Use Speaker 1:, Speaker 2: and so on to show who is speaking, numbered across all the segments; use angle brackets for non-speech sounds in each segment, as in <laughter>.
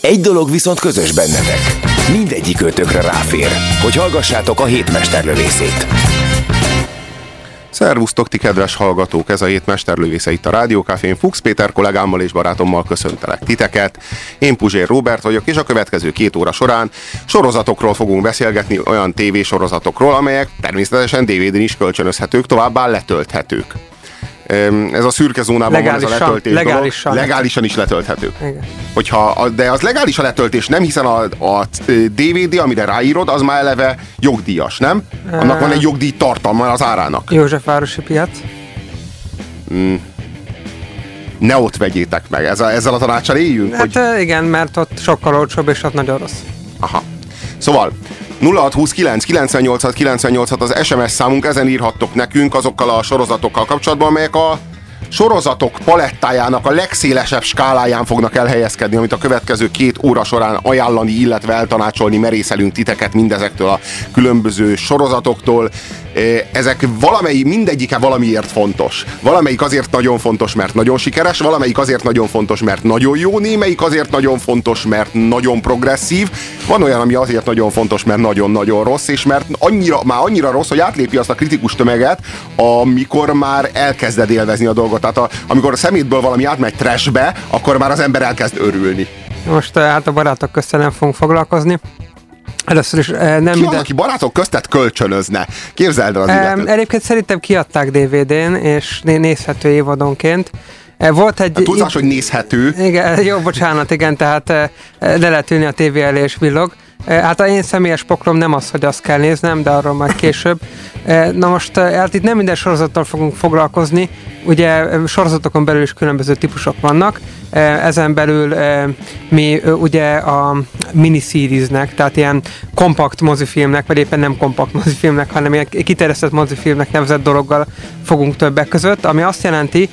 Speaker 1: Egy dolog viszont közös bennetek. Mindegyik ötökre ráfér, hogy hallgassátok a hétmesterlövészét.
Speaker 2: Szervusztok, ti kedves hallgatók! Ez a hét mesterlövésze itt a Rádiókafén. Fuchs Péter kollégámmal és barátommal köszöntelek titeket. Én Puzsér Robert vagyok, és a következő két óra során sorozatokról fogunk beszélgetni, olyan tévésorozatokról, amelyek természetesen DVD-n is kölcsönözhetők, továbbá letölthetők. Ez a szürke zónában van ez a
Speaker 3: Legálisan,
Speaker 2: letöltés
Speaker 3: legálisan.
Speaker 2: dolog. Legálisan is letölthetők.
Speaker 3: Igen.
Speaker 2: Hogyha, de az legális a letöltés, nem hiszen a, a DVD, amire ráírod, az már eleve jogdíjas, nem? Annak van egy jogdíj tartalma az árának.
Speaker 3: Józsefvárosi piac.
Speaker 2: ne ott vegyétek meg. Ez a, ezzel a tanácsal éljünk?
Speaker 3: Hát
Speaker 2: hogy...
Speaker 3: igen, mert ott sokkal olcsóbb, és ott nagyon rossz.
Speaker 2: Aha. Szóval 0629 986 986 az SMS számunk, ezen írhattok nekünk azokkal a sorozatokkal kapcsolatban, amelyek a sorozatok palettájának a legszélesebb skáláján fognak elhelyezkedni, amit a következő két óra során ajánlani, illetve eltanácsolni merészelünk titeket mindezektől a különböző sorozatoktól. Eh, Ezek valamelyik, mindegyike valamiért fontos. Valamelyik azért nagyon fontos, mert nagyon sikeres, valamelyik azért nagyon fontos, mert nagyon jó, némelyik azért nagyon fontos, mert nagyon progresszív, van olyan, ami azért nagyon fontos, mert nagyon-nagyon rossz, és mert annyira, már annyira rossz, hogy átlépi azt a kritikus tömeget, amikor már elkezded élvezni a dolgot. Tehát a, amikor a szemétből valami átmegy trashbe, akkor már az ember elkezd örülni.
Speaker 3: Most eh, hát a barátok között nem fogunk foglalkozni. Először is eh, nem
Speaker 2: Ki van,
Speaker 3: minden...
Speaker 2: aki barátok köztet kölcsönözne? Képzeld el az
Speaker 3: Em,
Speaker 2: illetőt.
Speaker 3: Egyébként szerintem kiadták DVD-n, és né- nézhető évadonként. Eh, Volt egy...
Speaker 2: A túlzás, hogy nézhető.
Speaker 3: Igen, <laughs> jó, bocsánat, igen, tehát eh, le lehet ülni a tévé elé és villog. Hát a én személyes poklom nem az, hogy azt kell néznem, de arról majd később. Na most, hát itt nem minden sorozattal fogunk foglalkozni, ugye sorozatokon belül is különböző típusok vannak, ezen belül mi ugye a miniseriesnek, tehát ilyen kompakt mozifilmnek, vagy éppen nem kompakt mozifilmnek, hanem ilyen kiterjesztett mozifilmnek nevezett dologgal fogunk többek között, ami azt jelenti,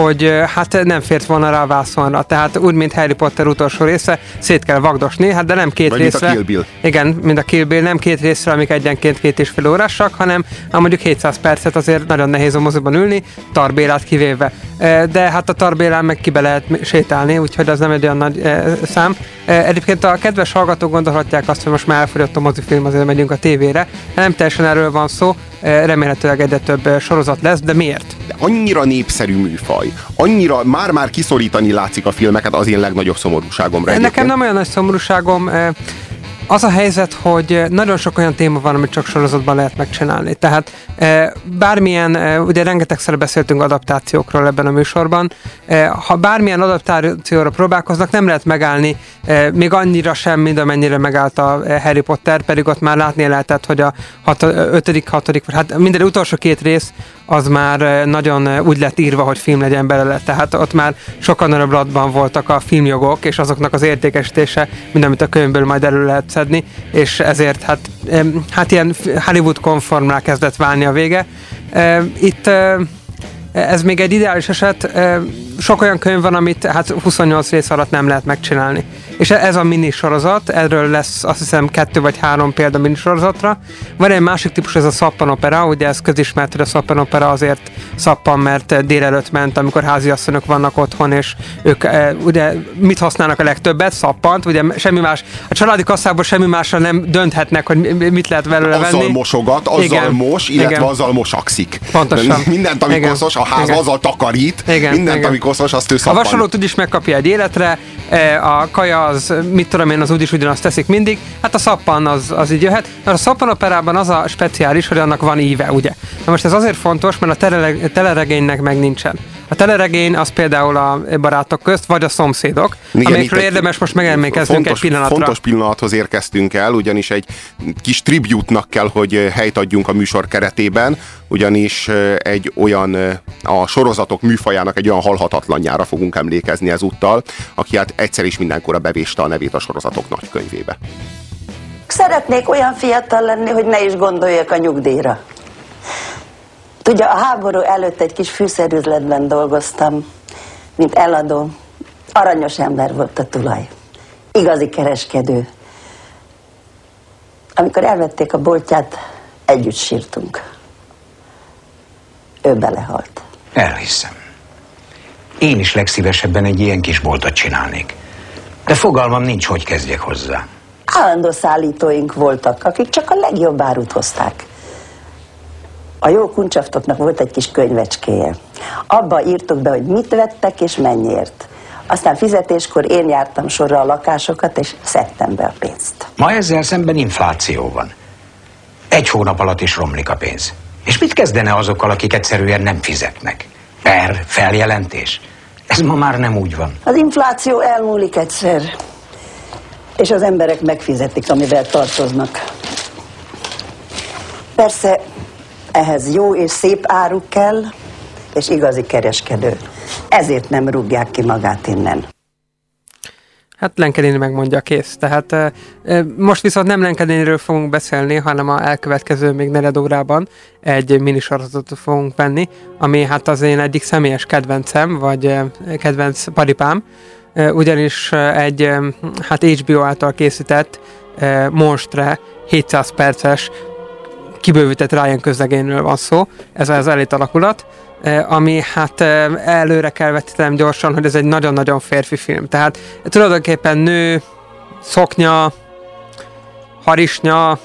Speaker 3: hogy hát nem fért volna rá a vászonra. Tehát úgy, mint Harry Potter utolsó része, szét kell vagdosni, hát de nem két
Speaker 2: Vagy mint a
Speaker 3: részre.
Speaker 2: Kill Bill.
Speaker 3: Igen, mint a Kill Bill, nem két részre, amik egyenként két és fél órásak, hanem ha mondjuk 700 percet azért nagyon nehéz a moziban ülni, tarbélát kivéve. De hát a tarbélán meg kibe lehet sétálni, úgyhogy az nem egy olyan nagy szám. Egyébként a kedves hallgatók gondolhatják azt, hogy most már elfogyott a mozifilm, azért megyünk a tévére. Nem teljesen erről van szó, remélhetőleg egyre több sorozat lesz, de miért?
Speaker 2: De annyira népszerű műfaj, annyira már-már kiszorítani látszik a filmeket az én legnagyobb szomorúságomra.
Speaker 3: Nekem
Speaker 2: egyébként.
Speaker 3: nem olyan nagy szomorúságom. eh, Az a helyzet, hogy eh, nagyon sok olyan téma van, amit csak sorozatban lehet megcsinálni. Tehát eh, bármilyen, ugye rengetegszer beszéltünk adaptációkról ebben a műsorban, ha bármilyen adaptációra próbálkoznak, nem lehet megállni, még annyira sem, mint amennyire megállt a Harry Potter, pedig ott már látni lehetett, hogy a hat, ötödik, hatodik, vagy hát minden utolsó két rész az már eh, nagyon eh, úgy lett írva, hogy film legyen belőle. Tehát ott már sokkal nagyobb latban voltak a filmjogok, és azoknak az értékesítése, mint amit a könyvből majd elő lehet szedni, és ezért hát, hát ilyen Hollywood konformrá kezdett válni a vége. Em, Itt ez még egy ideális eset, sok olyan könyv van, amit hát 28 rész alatt nem lehet megcsinálni. És ez a mini sorozat, erről lesz azt hiszem kettő vagy három példa mini sorozatra. Van egy másik típus, ez a szappanopera, ugye ez közismert, hogy a szappanopera azért szappan, mert délelőtt ment, amikor háziasszonyok vannak otthon, és ők e, ugye mit használnak a legtöbbet? Szappant, ugye semmi más, a családi kasszából semmi másra nem dönthetnek, hogy mi- mit lehet belőle
Speaker 2: azzal
Speaker 3: venni.
Speaker 2: mosogat, azzal
Speaker 3: Igen.
Speaker 2: mos, illetve
Speaker 3: Igen.
Speaker 2: azzal mosakszik.
Speaker 3: Pontosan.
Speaker 2: Mindent, ami
Speaker 3: Igen.
Speaker 2: koszos, a ház
Speaker 3: Igen.
Speaker 2: azzal takarít,
Speaker 3: Igen,
Speaker 2: mindent,
Speaker 3: igen.
Speaker 2: ami koszos, azt ő
Speaker 3: A
Speaker 2: szappan.
Speaker 3: vasalót úgyis megkapja egy életre, e, a kaja az, mit tudom én, az úgyis ugyanazt teszik mindig, hát a szappan az, az így jöhet. Mert a szappan operában az a speciális, hogy annak van íve, ugye? Na most ez azért fontos, mert a telereg- teleregénynek meg nincsen. A teleregény az például a barátok közt, vagy a szomszédok,
Speaker 2: Igen,
Speaker 3: amikről érdemes most megemlékeznünk
Speaker 2: fontos,
Speaker 3: egy pillanatra.
Speaker 2: Fontos pillanathoz érkeztünk el, ugyanis egy kis tributnak kell, hogy helyt adjunk a műsor keretében, ugyanis egy olyan, a sorozatok műfajának egy olyan halhatatlanjára fogunk emlékezni ezúttal, aki hát egyszer is mindenkorra bevéste a nevét a sorozatok nagykönyvébe.
Speaker 4: Szeretnék olyan fiatal lenni, hogy ne is gondoljak a nyugdíjra. Tudja, a háború előtt egy kis fűszerüzletben dolgoztam, mint eladó. Aranyos ember volt a tulaj. Igazi kereskedő. Amikor elvették a boltját, együtt sírtunk. Ő belehalt.
Speaker 5: Elhiszem. Én is legszívesebben egy ilyen kis boltot csinálnék. De fogalmam nincs, hogy kezdjek hozzá.
Speaker 4: Állandó szállítóink voltak, akik csak a legjobb árut hozták. A jó kuncsaftoknak volt egy kis könyvecskéje. Abba írtuk be, hogy mit vettek és mennyiért. Aztán fizetéskor én jártam sorra a lakásokat, és szedtem be a pénzt.
Speaker 5: Ma ezzel szemben infláció van. Egy hónap alatt is romlik a pénz. És mit kezdene azokkal, akik egyszerűen nem fizetnek? Per, feljelentés? Ez ma már nem úgy van.
Speaker 4: Az infláció elmúlik egyszer, és az emberek megfizetik, amivel tartoznak. Persze ehhez jó és szép áru kell, és igazi kereskedő. Ezért nem rúgják ki magát innen.
Speaker 3: Hát Lenkedéni megmondja, kész. Tehát most viszont nem Lenkedéniről fogunk beszélni, hanem a elkövetkező még negyed órában egy minisorozatot fogunk venni, ami hát az én egyik személyes kedvencem, vagy kedvenc paripám, ugyanis egy hát HBO által készített Monstre 700 perces kibővített Ryan közlegényről van szó, ez az elit alakulat, ami hát előre kell vetítenem gyorsan, hogy ez egy nagyon-nagyon férfi film. Tehát tulajdonképpen nő, szoknya, harisnya,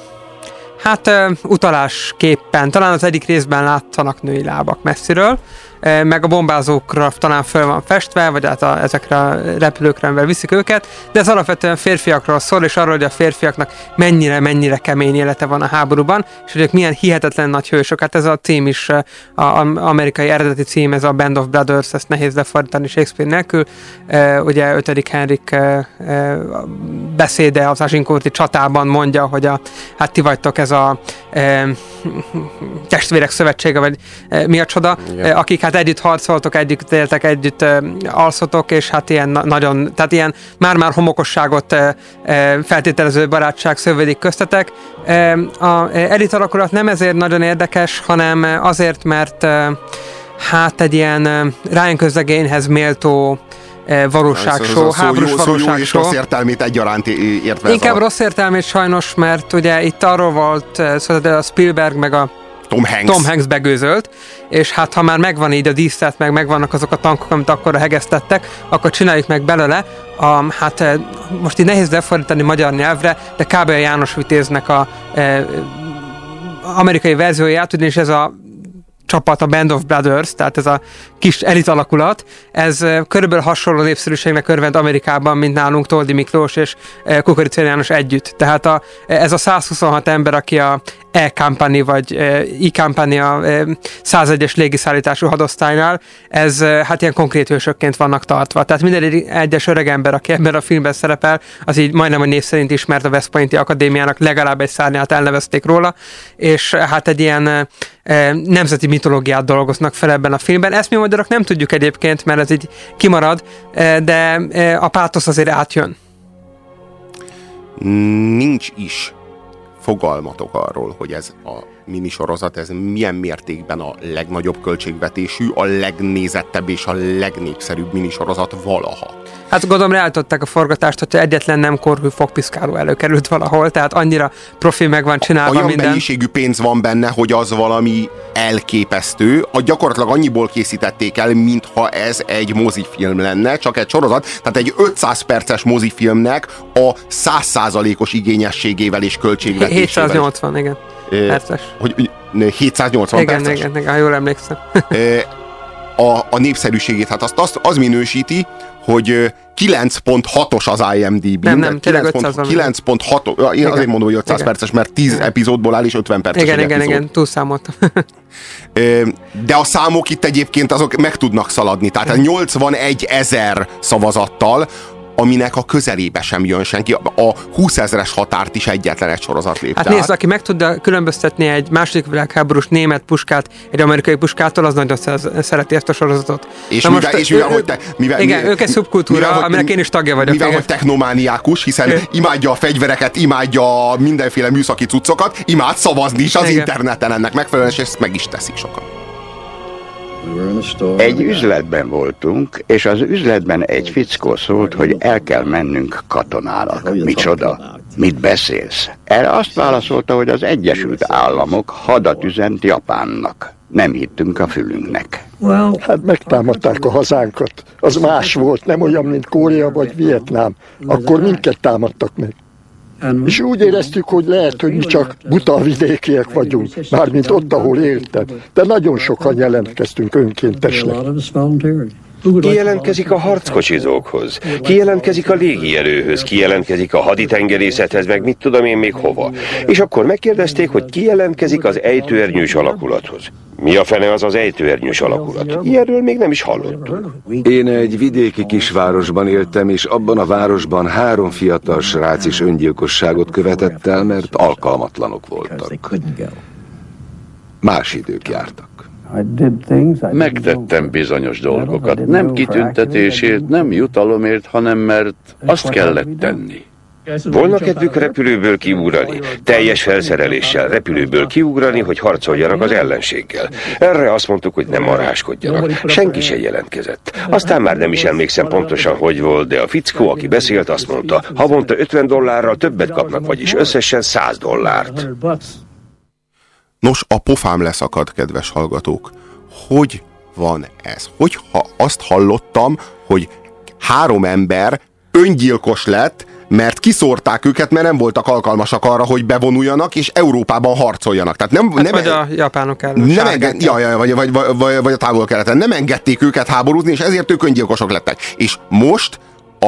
Speaker 3: hát utalásképpen, talán az egyik részben látszanak női lábak messziről, meg a bombázókra talán föl van festve, vagy hát a, ezekre a repülőkre, amivel viszik őket, de ez alapvetően férfiakról szól, és arról, hogy a férfiaknak mennyire-mennyire kemény élete van a háborúban, és hogy ők milyen hihetetlen nagy hősök. Hát ez a cím is, a, amerikai eredeti cím, ez a Band of Brothers, ezt nehéz lefordítani Shakespeare nélkül. ugye 5. Henrik beszéde az Azincourti csatában mondja, hogy a, hát ti vagytok ez a testvérek szövetsége, vagy mi a csoda, Igen. akik hát együtt harcoltok, együtt éltek, együtt uh, alszotok, és hát ilyen na- nagyon, tehát ilyen már-már homokosságot feltételező barátság szövődik köztetek. A elit alakulat nem ezért nagyon érdekes, hanem azért, mert hát egy ilyen uh, Ryan közlegényhez méltó valóságsó, háborús
Speaker 2: szó,
Speaker 3: valóságsó. Jó
Speaker 2: és rossz értelmét egyaránt értve.
Speaker 3: Inkább rossz értelmét sajnos, mert ugye itt arról volt, szóval a Spielberg meg a
Speaker 2: Tom Hanks.
Speaker 3: Tom Hanks begőzölt, és hát ha már megvan így a díszlet, meg megvannak azok a tankok, amit akkor hegesztettek, akkor csináljuk meg belőle. A, hát eh, most így nehéz lefordítani magyar nyelvre, de a János Vitéznek a e, amerikai verzióját, ugyanis ez a csapat, a Band of Brothers, tehát ez a kis elit alakulat, ez körülbelül hasonló népszerűségnek örvend Amerikában, mint nálunk Toldi Miklós és Kukorica János együtt. Tehát a, ez a 126 ember, aki a E-Company vagy E-Company a 101-es légiszállítású hadosztálynál, ez hát ilyen konkrét hősökként vannak tartva. Tehát minden egyes öreg ember, aki ebben a filmben szerepel, az így majdnem a név szerint ismert a West Pointi Akadémiának, legalább egy szárnyát elnevezték róla, és hát egy ilyen nemzeti mitológiát dolgoznak fel ebben a filmben. Ezt mi magyarok nem tudjuk egyébként, mert ez így kimarad, de a pátosz azért átjön.
Speaker 2: Nincs is fogalmatok arról, hogy ez a minisorozat, ez milyen mértékben a legnagyobb költségvetésű, a legnézettebb és a legnépszerűbb minisorozat valaha.
Speaker 3: Hát gondolom reáltották a forgatást, hogy egyetlen nem korhű fogpiszkáló előkerült valahol, tehát annyira profi meg van csinálva
Speaker 2: Olyan
Speaker 3: minden.
Speaker 2: mennyiségű pénz van benne, hogy az valami elképesztő. A gyakorlatilag annyiból készítették el, mintha ez egy mozifilm lenne, csak egy sorozat. Tehát egy 500 perces mozifilmnek a 100%-os igényességével és költségvetésével.
Speaker 3: 780, igen. Perces.
Speaker 2: Hogy 780
Speaker 3: igen,
Speaker 2: perces?
Speaker 3: Igen, igen, jól emlékszem.
Speaker 2: a, a népszerűségét, hát azt, azt az minősíti, hogy 9.6-os az IMDb.
Speaker 3: Nem, nem, 9.6.
Speaker 2: Én azért mondom, hogy 500 igen. perces, mert 10 igen. epizódból áll, és 50 perces
Speaker 3: Igen, igen,
Speaker 2: epizód.
Speaker 3: igen, túlszámoltam.
Speaker 2: De a számok itt egyébként azok meg tudnak szaladni. Tehát 81 ezer szavazattal aminek a közelébe sem jön senki. A 20 ezeres határt is egyetlen egy sorozat lépte
Speaker 3: Hát nézd, aki meg tudja különböztetni egy második világháborús német puskát egy amerikai puskától, az nagyon sze- szereti ezt a sorozatot.
Speaker 2: És
Speaker 3: Na
Speaker 2: mivel,
Speaker 3: most,
Speaker 2: és mivel,
Speaker 3: ő-
Speaker 2: hogy te, mivel,
Speaker 3: igen,
Speaker 2: mivel,
Speaker 3: ők egy szubkultúra,
Speaker 2: mivel, hogy-
Speaker 3: aminek én is tagja vagyok.
Speaker 2: Mivel,
Speaker 3: igen.
Speaker 2: hogy technomániákus, hiszen
Speaker 3: Igen.
Speaker 2: imádja a fegyvereket, imádja mindenféle műszaki cuccokat, imád szavazni is az
Speaker 3: Igen.
Speaker 2: interneten ennek megfelelően, és ezt meg is teszik sokan.
Speaker 6: Egy üzletben voltunk, és az üzletben egy fickó szólt, hogy el kell mennünk katonának. Micsoda? Mit beszélsz? Erre azt válaszolta, hogy az Egyesült Államok hadat üzent Japánnak. Nem hittünk a fülünknek.
Speaker 7: Hát megtámadták a hazánkat. Az más volt, nem olyan, mint Korea vagy Vietnám. Akkor minket támadtak meg. És úgy éreztük, hogy lehet, hogy mi csak buta vidékiek vagyunk, mármint ott, ahol éltem. De nagyon sokan jelentkeztünk önkéntesnek.
Speaker 8: Ki jelentkezik a harckocsizókhoz? Ki jelentkezik a légierőhöz? Ki jelentkezik a haditengerészethez, meg mit tudom én még hova? És akkor megkérdezték, hogy ki jelentkezik az ejtőernyős alakulathoz. Mi a fene az az ejtőernyős alakulat? Ilyenről még nem is hallottunk.
Speaker 1: Én egy vidéki kisvárosban éltem, és abban a városban három fiatal srác is öngyilkosságot követett el, mert alkalmatlanok voltak. Más idők jártak.
Speaker 9: Megtettem bizonyos dolgokat. Nem kitüntetésért, nem jutalomért, hanem mert azt kellett tenni.
Speaker 8: Volna kedvük repülőből kiugrani, teljes felszereléssel repülőből kiugrani, hogy harcoljanak az ellenséggel. Erre azt mondtuk, hogy nem marháskodjanak. Senki se jelentkezett. Aztán már nem is emlékszem pontosan, hogy volt, de a fickó, aki beszélt, azt mondta, havonta 50 dollárral többet kapnak, vagyis összesen 100 dollárt.
Speaker 2: Nos, a pofám leszakad, kedves hallgatók. Hogy van ez? Hogy ha azt hallottam, hogy három ember öngyilkos lett, mert kiszórták őket, mert nem voltak alkalmasak arra, hogy bevonuljanak és Európában harcoljanak. Tehát nem,
Speaker 3: Hát
Speaker 2: nem,
Speaker 3: vagy a japánok ellen.
Speaker 2: nem enged, ja, ja, vagy, vagy, vagy, vagy a távol-keleten. Nem engedték őket háborúzni, és ezért ők öngyilkosok lettek. És most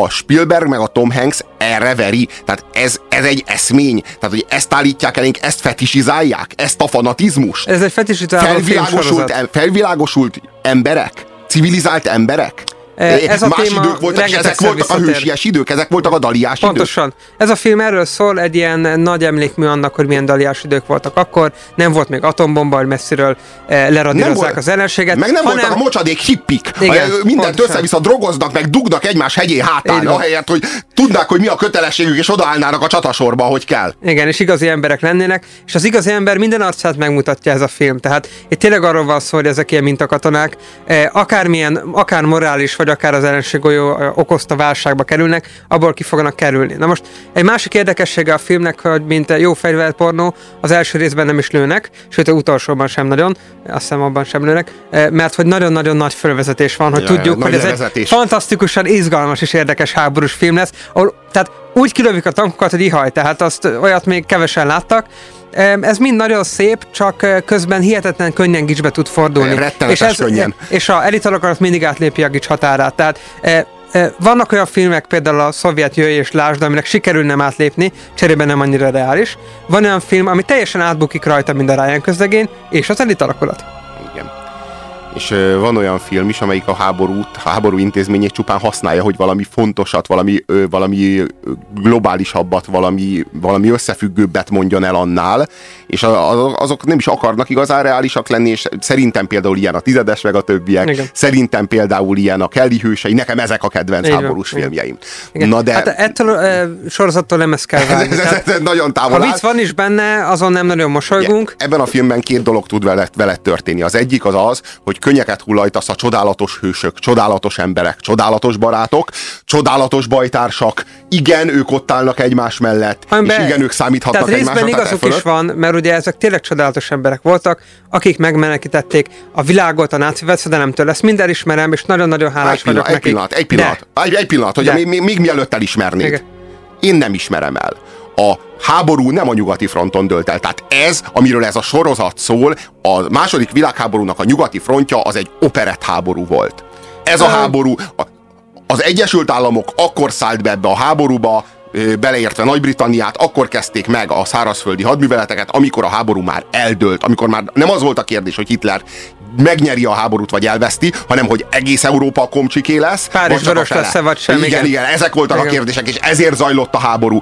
Speaker 2: a Spielberg meg a Tom Hanks erre veri. Tehát ez, ez egy eszmény. Tehát, hogy ezt állítják elénk, ezt fetisizálják, ezt a fanatizmus.
Speaker 3: Ez egy fetisizáló
Speaker 2: Felvilágosult, em, felvilágosult emberek? Civilizált emberek?
Speaker 3: Ez a
Speaker 2: Más
Speaker 3: téma
Speaker 2: idők voltak, és ezek voltak a hősies idők, ezek voltak a daliás idők.
Speaker 3: Pontosan. Ez a film erről szól, egy ilyen nagy emlékmű annak, hogy milyen daliás idők voltak akkor. Nem volt még atombomba, hogy messziről leradírozzák az ellenséget.
Speaker 2: Meg nem
Speaker 3: hanem...
Speaker 2: voltak a mocsadék hippik.
Speaker 3: Igen,
Speaker 2: mindent össze-vissza drogoznak, meg dugnak egymás hegyé hátán, ahelyett, hogy tudnák, hogy mi a kötelességük, és odaállnának a csatasorba, hogy kell.
Speaker 3: Igen, és igazi emberek lennének, és az igazi ember minden arcát megmutatja ez a film. Tehát itt tényleg arról van szó, hogy ezek ilyen mintakatonák, akármilyen, akár morális, vagy akár az ellenséggolyó okozta válságba kerülnek, abból ki fognak kerülni. Na most egy másik érdekessége a filmnek, hogy mint jó fegyverpornó, az első részben nem is lőnek, sőt, a utolsóban sem nagyon, azt hiszem abban sem lőnek, mert hogy nagyon-nagyon nagy fölvezetés van, hogy
Speaker 2: Ja,
Speaker 3: tudjuk, hogy ez egy
Speaker 2: levezetés.
Speaker 3: fantasztikusan izgalmas és érdekes háborús film lesz, ahol, tehát úgy kilövik a tankokat, hogy ihaj, tehát azt olyat még kevesen láttak. Ez mind nagyon szép, csak eh, közben hihetetlen könnyen gicsbe tud fordulni.
Speaker 2: Rettenetes
Speaker 3: és ez,
Speaker 2: könnyen.
Speaker 3: És a elitalokat mindig átlépi a gics határát. Tehát eh, eh, vannak olyan filmek, például a szovjet jöjj és lásd, aminek sikerül nem átlépni, cserébe nem annyira reális. Van olyan film, ami teljesen átbukik rajta, mint a Ryan közlegény, és az elitalakulat.
Speaker 2: Igen. És van olyan film is, amelyik a háborút, a háború intézményét csupán használja, hogy valami fontosat, valami, valami globálisabbat, valami, valami összefüggőbbet mondjon el annál, és azok nem is akarnak igazán reálisak lenni, és szerintem például ilyen a tizedes, meg a többiek,
Speaker 3: Igen.
Speaker 2: szerintem például ilyen a Kelly hősei, nekem ezek a kedvenc
Speaker 3: van,
Speaker 2: háborús
Speaker 3: igen.
Speaker 2: filmjeim.
Speaker 3: Igen.
Speaker 2: Na de
Speaker 3: Hát ettől a sorozattól nem ezt kell <laughs> várni.
Speaker 2: ez, ez,
Speaker 3: Tehát,
Speaker 2: ez nagyon távol
Speaker 3: ha vicc van is benne, azon nem nagyon mosolygunk.
Speaker 2: Ebben a filmben két dolog tud veled, veled történni. Az egyik az az, hogy könnyeket hullajtasz a csodálatos hősök, csodálatos emberek, csodálatos barátok, csodálatos bajtársak. Igen, ők ott állnak egymás mellett,
Speaker 3: Amiben-
Speaker 2: és igen, ők számíthatnak
Speaker 3: Tehát
Speaker 2: egymásra.
Speaker 3: igazuk
Speaker 2: e
Speaker 3: is van, mert ugye ezek tényleg csodálatos emberek voltak, akik megmenekítették a világot a náci veszedelemtől. Ezt mind elismerem, és nagyon-nagyon hálás
Speaker 2: egy pillanat,
Speaker 3: vagyok
Speaker 2: egy
Speaker 3: nekik.
Speaker 2: pillanat, egy pillanat, egy, egy pillanat, hogy
Speaker 3: De.
Speaker 2: még, még, még mielőtt elismernéd.
Speaker 3: Igen.
Speaker 2: Én nem ismerem el. A háború nem a nyugati fronton dölt el. Tehát ez, amiről ez a sorozat szól, a második világháborúnak a nyugati frontja az egy operett háború volt. Ez a háború, az Egyesült Államok akkor szállt be ebbe a háborúba, beleértve Nagy-Britanniát, akkor kezdték meg a szárazföldi hadműveleteket, amikor a háború már eldőlt, amikor már nem az volt a kérdés, hogy Hitler megnyeri a háborút, vagy elveszti, hanem hogy egész Európa komcsiké lesz.
Speaker 3: Párizs vörös lesz vagy sem.
Speaker 2: Igen, igen, igen, ezek voltak igen. a kérdések, és ezért zajlott a háború.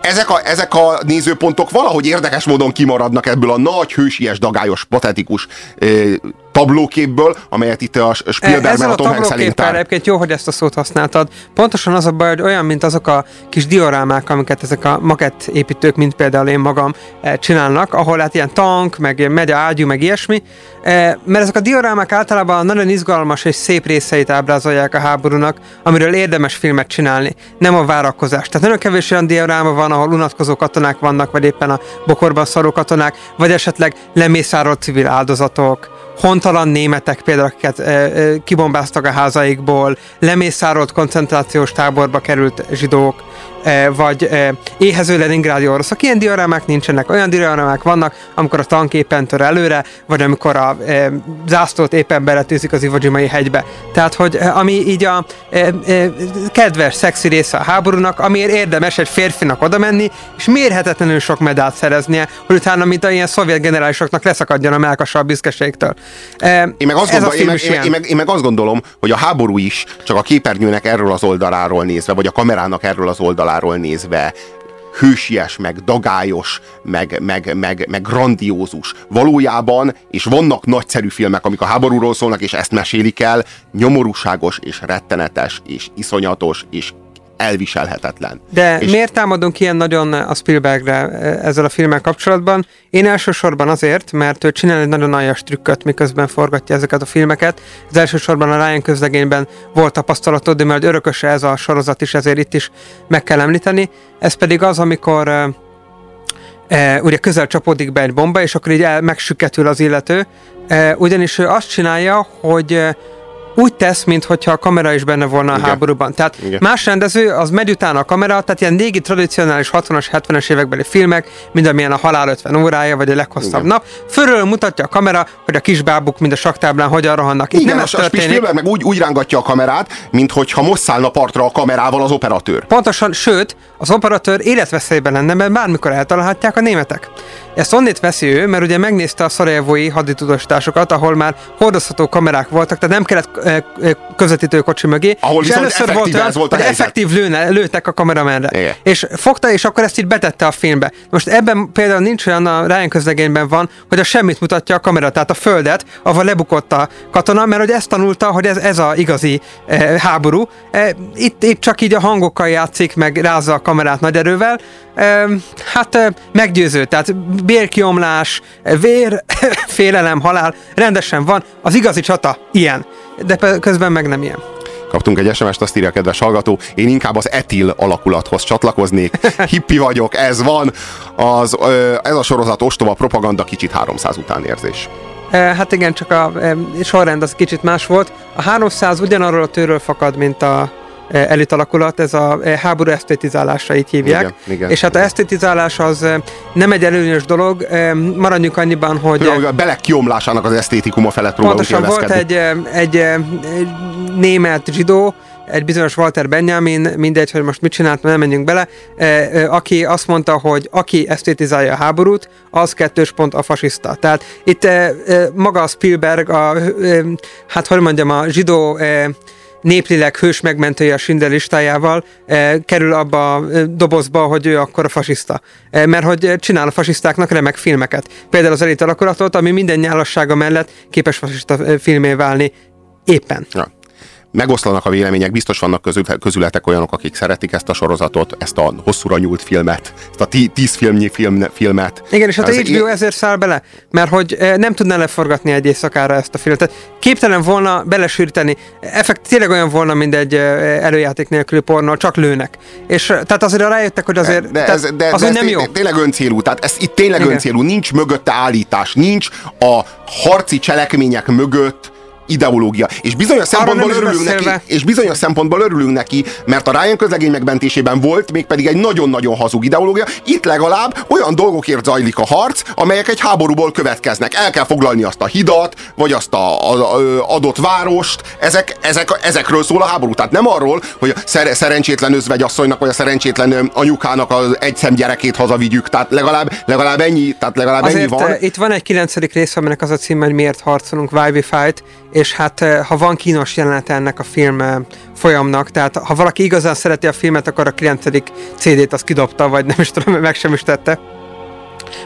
Speaker 2: Ezek a, ezek a nézőpontok valahogy érdekes módon kimaradnak ebből a nagy, hősies, dagályos, patetikus tablóképből, amelyet itt a Spielberg
Speaker 3: meg a Tom Hanks egyébként jó, hogy ezt a szót használtad. Pontosan az a baj, hogy olyan, mint azok a kis diorámák, amiket ezek a makett építők, mint például én magam eh, csinálnak, ahol hát ilyen tank, meg megy a ágyú, meg ilyesmi, eh, mert ezek a diorámák általában nagyon izgalmas és szép részeit ábrázolják a háborúnak, amiről érdemes filmet csinálni, nem a várakozás. Tehát nagyon kevés olyan dioráma van, ahol unatkozó katonák vannak, vagy éppen a bokorban szaró katonák, vagy esetleg lemészárolt civil áldozatok, hontalan németek például, akiket e, e, kibombáztak a házaikból, lemészárolt koncentrációs táborba került zsidók, vagy e, éhező Leningrádi oroszok. Ilyen diorámák nincsenek. Olyan diorámák vannak, amikor a tank éppen tör előre, vagy amikor a e, zászlót éppen beletűzik az Ivajimai hegybe. Tehát, hogy ami így a kedves, szexi része a háborúnak, amiért érdemes egy férfinak oda menni, és mérhetetlenül sok medált szereznie, hogy utána, mint a ilyen szovjet generálisoknak leszakadjon a melkasa a büszkeségtől.
Speaker 2: Én meg, azt gondol, én, meg, én, meg, én, meg, én meg azt gondolom, hogy a háború is csak a képernyőnek erről az oldaláról nézve, vagy a kamerának erről az oldaláról oldaláról nézve hősies, meg dagályos, meg, meg, meg, meg grandiózus. Valójában, és vannak nagyszerű filmek, amik a háborúról szólnak, és ezt mesélik el, nyomorúságos, és rettenetes, és iszonyatos, és elviselhetetlen.
Speaker 3: De és miért támadunk ilyen nagyon a Spielbergre e, ezzel a filmmel kapcsolatban? Én elsősorban azért, mert ő csinál egy nagyon aljas trükköt, miközben forgatja ezeket a filmeket. Az elsősorban a Ryan közlegényben volt tapasztalatod, de mert örököse ez a sorozat is, ezért itt is meg kell említeni. Ez pedig az, amikor e, e, ugye közel csapódik be egy bomba, és akkor így el, megsüketül az illető, e, ugyanis ő azt csinálja, hogy e, úgy tesz, mintha a kamera is benne volna a Igen. háborúban. Tehát Igen. más rendező, az megy utána a kamera, tehát ilyen régi tradicionális 60-as, 70-es évekbeli filmek, mint amilyen a Halál 50 órája, vagy a leghosszabb Igen. nap. Fölről mutatja a kamera, hogy a kisbábuk, mint a saktáblán, hogyan rohannak.
Speaker 2: Itt Igen, nem ez történik. A meg úgy, úgy rángatja a kamerát, mint hogyha most szállna partra a kamerával az operatőr.
Speaker 3: Pontosan, sőt, az operatőr életveszélyben lenne, mert bármikor eltalálhatják a németek. Ezt onnét veszi ő, mert ugye megnézte a szarajevói haditudósításokat, ahol már hordozható kamerák voltak, tehát nem kellett közvetítő kocsi mögé.
Speaker 2: Ahol és először volt olyan, volt a
Speaker 3: hogy effektív lőne, lőtek a kameramenre. Igen. És fogta, és akkor ezt így betette a filmbe. Most ebben például nincs olyan, a Ryan közlegényben van, hogy a semmit mutatja a kamera, tehát a földet, ahol lebukott a katona, mert hogy ezt tanulta, hogy ez, ez a igazi e, háború. E, itt, itt csak így a hangokkal játszik, meg rázza a kamerát nagy erővel. E, hát e, meggyőző, tehát bérkiomlás, vér, <laughs> félelem, halál, rendesen van. Az igazi csata ilyen de közben meg nem ilyen.
Speaker 2: Kaptunk egy SMS-t, azt írja a kedves hallgató, én inkább az etil alakulathoz csatlakoznék. <laughs> Hippi vagyok, ez van. Az, ez a sorozat ostoba propaganda, kicsit 300 után érzés.
Speaker 3: Hát igen, csak a sorrend az kicsit más volt. A 300 ugyanarról a tőről fakad, mint a E, elit alakulat, ez a e, háború esztétizálása, így hívják. Igen, igen, és hát a esztétizálás az e, nem egy előnyös dolog, maradjunk annyiban, hogy...
Speaker 2: Tudom, a belek kiomlásának az esztétikuma felett próbálunk
Speaker 3: Pontosan volt egy, egy, egy német zsidó, egy bizonyos Walter Benjamin, mindegy, hogy most mit csinált, nem menjünk bele, aki azt mondta, hogy aki esztétizálja a háborút, az kettős pont a fasiszta. Tehát itt maga a Spielberg, a, hát hogy mondjam, a zsidó néplileg hős megmentője a Schindler listájával e, kerül abba a eh, dobozba, hogy ő akkor a fasiszta. E, mert hogy csinál a fasisztáknak remek filmeket. Például az elit alakulatot, ami minden nyálassága mellett képes fasiszta filmé válni éppen. Ja
Speaker 2: megoszlanak a vélemények, biztos vannak közül, közületek olyanok, akik szeretik ezt a sorozatot, ezt a hosszúra nyúlt filmet, ezt a tí, tíz filmnyi film, filmet.
Speaker 3: Igen, és hát a HBO én... ezért száll bele, mert hogy eh, nem tudná leforgatni egy éjszakára ezt a filmet. Tehát képtelen volna belesűríteni. Effekt tényleg olyan volna, mint egy eh, előjáték nélküli pornó, csak lőnek. És eh, tehát azért rájöttek, hogy azért
Speaker 2: de, ez, de, az de ez nem jó. Tényleg öncélú, tehát ez itt tényleg Igen. öncélú, nincs mögötte állítás, nincs a harci cselekmények mögött ideológia. És bizonyos szempontból örülünk neki, és bizonyos szempontból örülünk neki, mert a Ryan közlegény megmentésében volt mégpedig egy nagyon-nagyon hazug ideológia. Itt legalább olyan dolgokért zajlik a harc, amelyek egy háborúból következnek. El kell foglalni azt a hidat, vagy azt a, a, a adott várost. Ezek, ezek, ezekről szól a háború. Tehát nem arról, hogy a szer, szerencsétlen özvegyasszonynak, vagy a szerencsétlen anyukának az egyszem gyerekét hazavigyük. Tehát legalább, legalább ennyi, tehát legalább ennyi
Speaker 3: Azért
Speaker 2: van.
Speaker 3: eh, itt van egy kilencedik rész, aminek az a címe, hogy miért harcolunk, Why We Fight, és hát eh, ha van kínos jelenete ennek a film eh, folyamnak, tehát ha valaki igazán szereti a filmet, akkor a kilencedik CD-t azt kidobta, vagy nem is tudom, meg sem is tette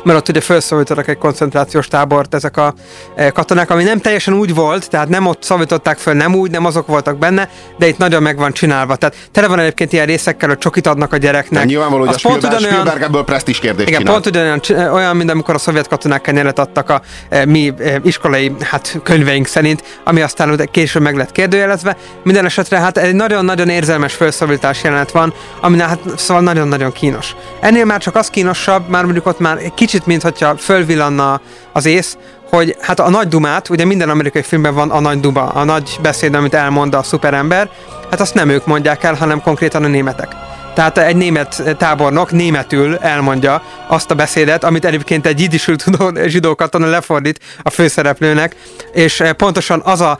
Speaker 3: mert ott ugye felszólítottak egy koncentrációs tábort ezek a eh, katonák, ami nem teljesen úgy volt, tehát nem ott szólították föl, nem úgy, nem azok voltak benne, de itt nagyon meg van csinálva. Tehát tele van egyébként ilyen részekkel, hogy csokit adnak a gyereknek.
Speaker 2: De nyilvánvaló, hogy a
Speaker 3: Az pont
Speaker 2: Spielberg,
Speaker 3: ugyanolyan-
Speaker 2: Spielberg ebből presztis kérdést
Speaker 3: igen,
Speaker 2: csinál.
Speaker 3: pont ugyanolyan, csi- olyan, mint amikor a szovjet katonák kenyelet adtak a e, mi e, iskolai hát, könyveink szerint, ami aztán később meg lett kérdőjelezve. Minden esetre hát egy nagyon-nagyon érzelmes felszólítás jelenet van, ami hát szóval nagyon-nagyon kínos. Ennél már csak az kínosabb, már mondjuk ott már kicsit, mint hogyha fölvillanna az ész, hogy hát a nagy dumát, ugye minden amerikai filmben van a nagy duma, a nagy beszéd, amit elmond a szuperember, hát azt nem ők mondják el, hanem konkrétan a németek. Tehát egy német tábornok németül elmondja azt a beszédet, amit egyébként egy jidisül tudó <laughs> zsidó katona lefordít a főszereplőnek, és pontosan az a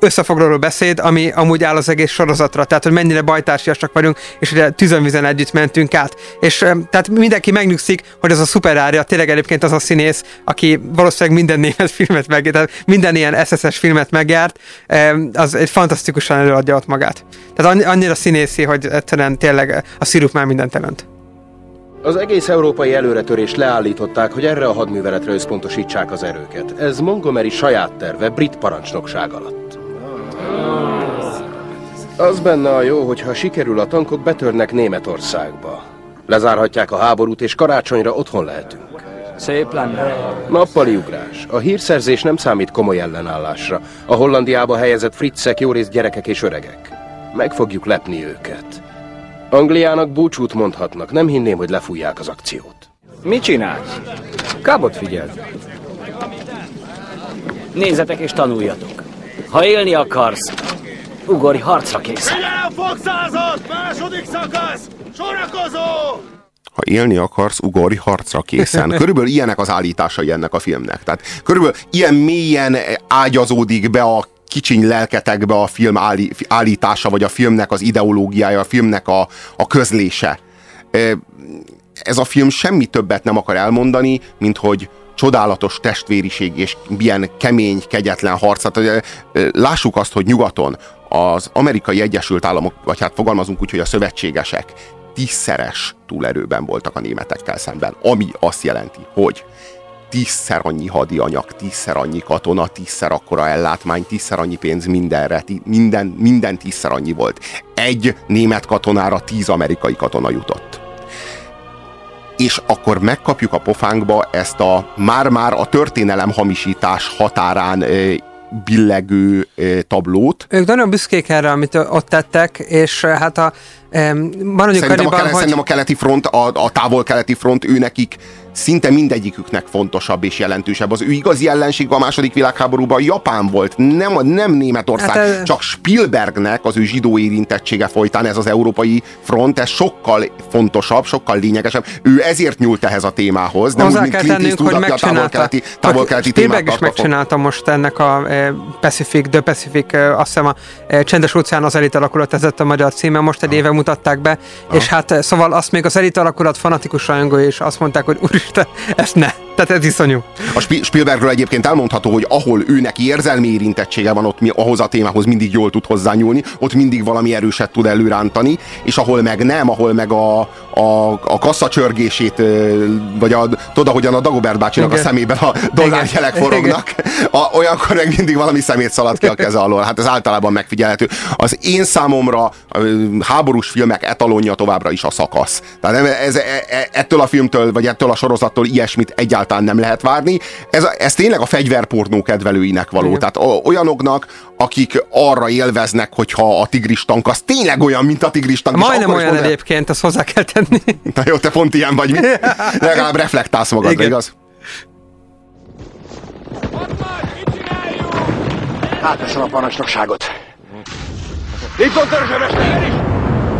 Speaker 3: összefoglaló beszéd, ami amúgy áll az egész sorozatra, tehát hogy mennyire bajtársiasak vagyunk, és ugye tüzönvizen együtt mentünk át. És tehát mindenki megnyugszik, hogy az a szuperárja tényleg egyébként az a színész, aki valószínűleg minden német filmet meg, tehát minden ilyen SSS filmet megjárt, az egy fantasztikusan előadja ott magát. Tehát annyi- annyira színészi, hogy egyszerűen tényleg a szirup már mindent jelent.
Speaker 10: Az egész európai előretörést leállították, hogy erre a hadműveletre összpontosítsák az erőket. Ez Montgomery saját terve, brit parancsnokság alatt. Az benne a jó, hogy ha sikerül, a tankok betörnek Németországba. Lezárhatják a háborút, és karácsonyra otthon lehetünk.
Speaker 11: Szép lenne.
Speaker 10: Nappali ugrás. A hírszerzés nem számít komoly ellenállásra. A Hollandiába helyezett fritzek jó részt gyerekek és öregek. Meg fogjuk lepni őket. Angliának búcsút mondhatnak, nem hinném, hogy lefújják az akciót.
Speaker 11: Mit csinálsz? Kábot figyeld. Nézzetek és tanuljatok. Ha élni akarsz, ugorj harcra készen.
Speaker 12: Figyelem, fogszázad! Második szakasz! Sorakozó!
Speaker 2: ha élni akarsz, ugorj harcra készen. <laughs> Körülbelül ilyenek az állításai ennek a filmnek. Tehát körülbelül ilyen mélyen ágyazódik be a kicsiny lelketekbe a film állí, állítása, vagy a filmnek az ideológiája, a filmnek a, a közlése. Ez a film semmi többet nem akar elmondani, mint hogy csodálatos testvériség és milyen kemény, kegyetlen harc. Ö, ö, lássuk azt, hogy nyugaton az amerikai Egyesült Államok, vagy hát fogalmazunk úgy, hogy a szövetségesek tízszeres túlerőben voltak a németekkel szemben, ami azt jelenti, hogy tízszer annyi hadianyag, tízszer annyi katona, tízszer akkora ellátmány, tízszer annyi pénz mindenre, tí- minden, minden tízszer annyi volt. Egy német katonára tíz amerikai katona jutott. És akkor megkapjuk a pofánkba ezt a már-már a történelem hamisítás határán billegő tablót,
Speaker 3: Ők nagyon büszkék erre, amit ott tettek, és hát a maradjunk
Speaker 2: Szerintem a,
Speaker 3: annyiban,
Speaker 2: kele,
Speaker 3: hogy...
Speaker 2: szerintem a keleti front, a, a távol-keleti front, ő nekik szinte mindegyiküknek fontosabb és jelentősebb. Az ő igazi ellenség a második világháborúban Japán volt, nem, nem Németország,
Speaker 3: Hát,
Speaker 2: csak Spielbergnek az ő zsidó érintettsége folytán ez az európai front, ez sokkal fontosabb, sokkal lényegesebb. Ő ezért nyúlt ehhez a témához, nem úgy,
Speaker 3: Hozzá
Speaker 2: mint
Speaker 3: kell
Speaker 2: Clint Eastwood,
Speaker 3: hogy
Speaker 2: a távol-keleti, távol-keleti
Speaker 3: Spielberg is megcsinálta most ennek a e, Pacific, The Pacific, e, azt hiszem a e, Csendes óceán az elit alakulat, ez lett a magyar címe, most egy éve mutatták be, és hát szóval azt még az elit alakulat fanatikus rajongói is azt mondták, hogy úristen, ezt ne, tehát ez iszonyú.
Speaker 2: A Spi- Spielbergről egyébként elmondható, hogy ahol ő neki érzelmi érintettsége van, ott mi, ahhoz a témához mindig jól tud hozzányúlni, ott mindig valami erőset tud előrántani, és ahol meg nem, ahol meg a, a, a kassa csörgését, vagy a, tudod, ahogyan a Dagobert bácsinak
Speaker 3: Igen.
Speaker 2: a szemében a dollárjelek forognak, a, olyankor meg mindig valami szemét szalad ki a keze alól. Hát ez általában megfigyelhető. Az én számomra háborús filmek etalonja továbbra is a szakasz. Tehát ez, e, e, ettől a filmtől, vagy ettől a sorozattól ilyesmit egyáltalán nem lehet várni. Ez, ez tényleg a fegyverpornó kedvelőinek való.
Speaker 3: Igen.
Speaker 2: Tehát olyanoknak, akik arra élveznek, hogyha a tigris tank az tényleg olyan, mint a tigris tank.
Speaker 3: Majdnem olyan
Speaker 2: mondják-
Speaker 3: egyébként, azt hozzá kell tenni. <laughs>
Speaker 2: Na jó, te pont ilyen vagy, mi? <laughs> Legalább reflektálsz magadra,
Speaker 3: Igen.
Speaker 2: igaz?
Speaker 13: Hátrasan a parancsnokságot. Lipton törzsőmester is!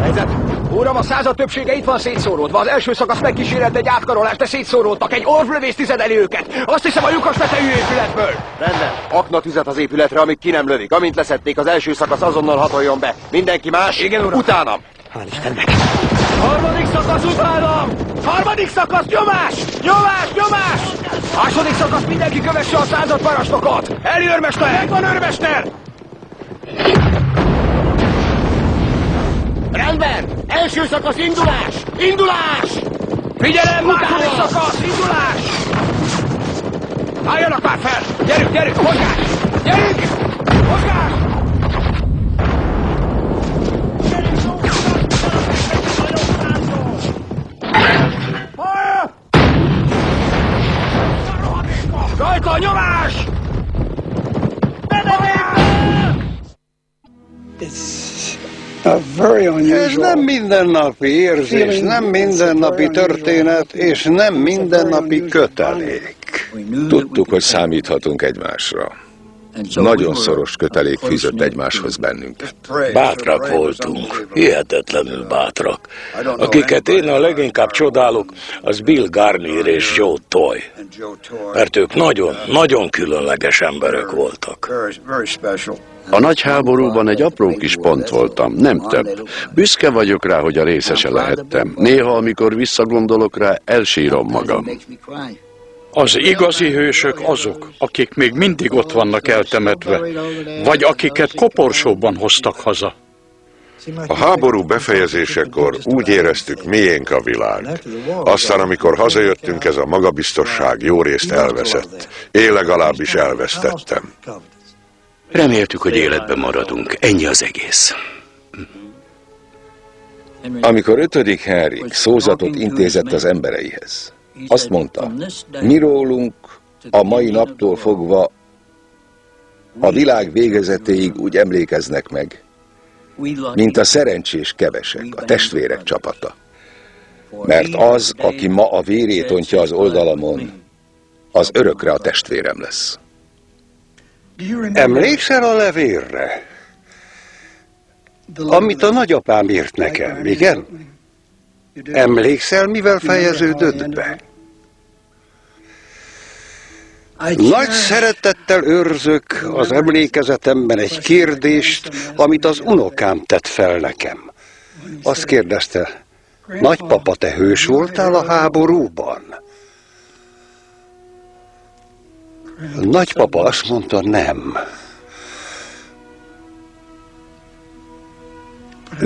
Speaker 13: Helyzet! Uram, a század többsége itt van szétszóródva. Az első szakasz megkísérelt egy átkarolást, de szétszóródtak. Egy orvlövész tizedeli őket. Azt hiszem a lyukas tetejű épületből.
Speaker 14: Rendben. Aknatüzet az épületre, amíg ki nem lövik. Amint leszették, az első szakasz azonnal hatoljon be. Mindenki más?
Speaker 13: Igen, uram.
Speaker 14: Utánam.
Speaker 13: Hál' Istennek. Harmadik szakasz utánam! Harmadik szakasz nyomás! Nyomás, nyomás! Második szakasz mindenki kövesse a század parancsnokot! Eli őrmester! Megvan őrmester!
Speaker 12: Rendben! Első szakasz indulás! Indulás!
Speaker 13: Figyelem, második szakasz, indulás! Álljanak már fel! Gyerünk, gyerünk, mozgás! Gyerünk! Mozgás! Rajta a nyomás!
Speaker 15: Ez nem mindennapi érzés, nem mindennapi történet, és nem mindennapi kötelék.
Speaker 16: Tudtuk, hogy számíthatunk egymásra. Nagyon szoros kötelék fűzött egymáshoz bennünket.
Speaker 17: Bátrak voltunk, hihetetlenül bátrak. Akiket én a leginkább csodálok, az Bill Garnier és Joe Toy. Mert ők nagyon, nagyon különleges emberek voltak.
Speaker 9: A nagy háborúban egy apró kis pont voltam, nem több. Büszke vagyok rá, hogy a részese lehettem. Néha, amikor visszagondolok rá, elsírom magam.
Speaker 18: Az igazi hősök azok, akik még mindig ott vannak eltemetve, vagy akiket koporsóban hoztak haza.
Speaker 19: A háború befejezésekor úgy éreztük, miénk a világ. Aztán, amikor hazajöttünk, ez a magabiztosság jó részt elveszett. Én legalábbis elvesztettem.
Speaker 17: Reméltük, hogy életben maradunk. Ennyi az egész.
Speaker 16: Amikor ötödik Henrik szózatot intézett az embereihez, azt mondta, mi rólunk a mai naptól fogva a világ végezetéig úgy emlékeznek meg, mint a szerencsés kevesek, a testvérek csapata. Mert az, aki ma a vérét ontja az oldalamon, az örökre a testvérem lesz.
Speaker 15: Emlékszel a levélre? Amit a nagyapám írt nekem, igen? Emlékszel, mivel fejeződött be? Nagy szeretettel őrzök az emlékezetemben egy kérdést, amit az unokám tett fel nekem. Azt kérdezte, nagypapa, te hős voltál a háborúban? Nagypapa azt mondta, nem.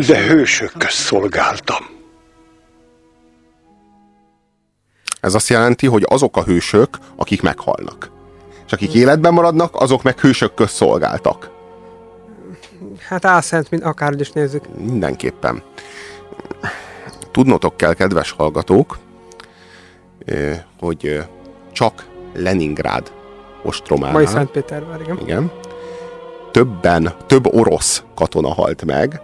Speaker 15: De hősök közt szolgáltam.
Speaker 2: Ez azt jelenti, hogy azok a hősök, akik meghalnak. És akik életben maradnak, azok meg hősök közt szolgáltak.
Speaker 3: Hát álszent, mint akárhogy is nézzük.
Speaker 2: Mindenképpen. Tudnotok kell, kedves hallgatók, hogy csak Leningrád ostrománál.
Speaker 3: Mai Szentpétervár, igen.
Speaker 2: Igen. Többen, több orosz katona halt meg,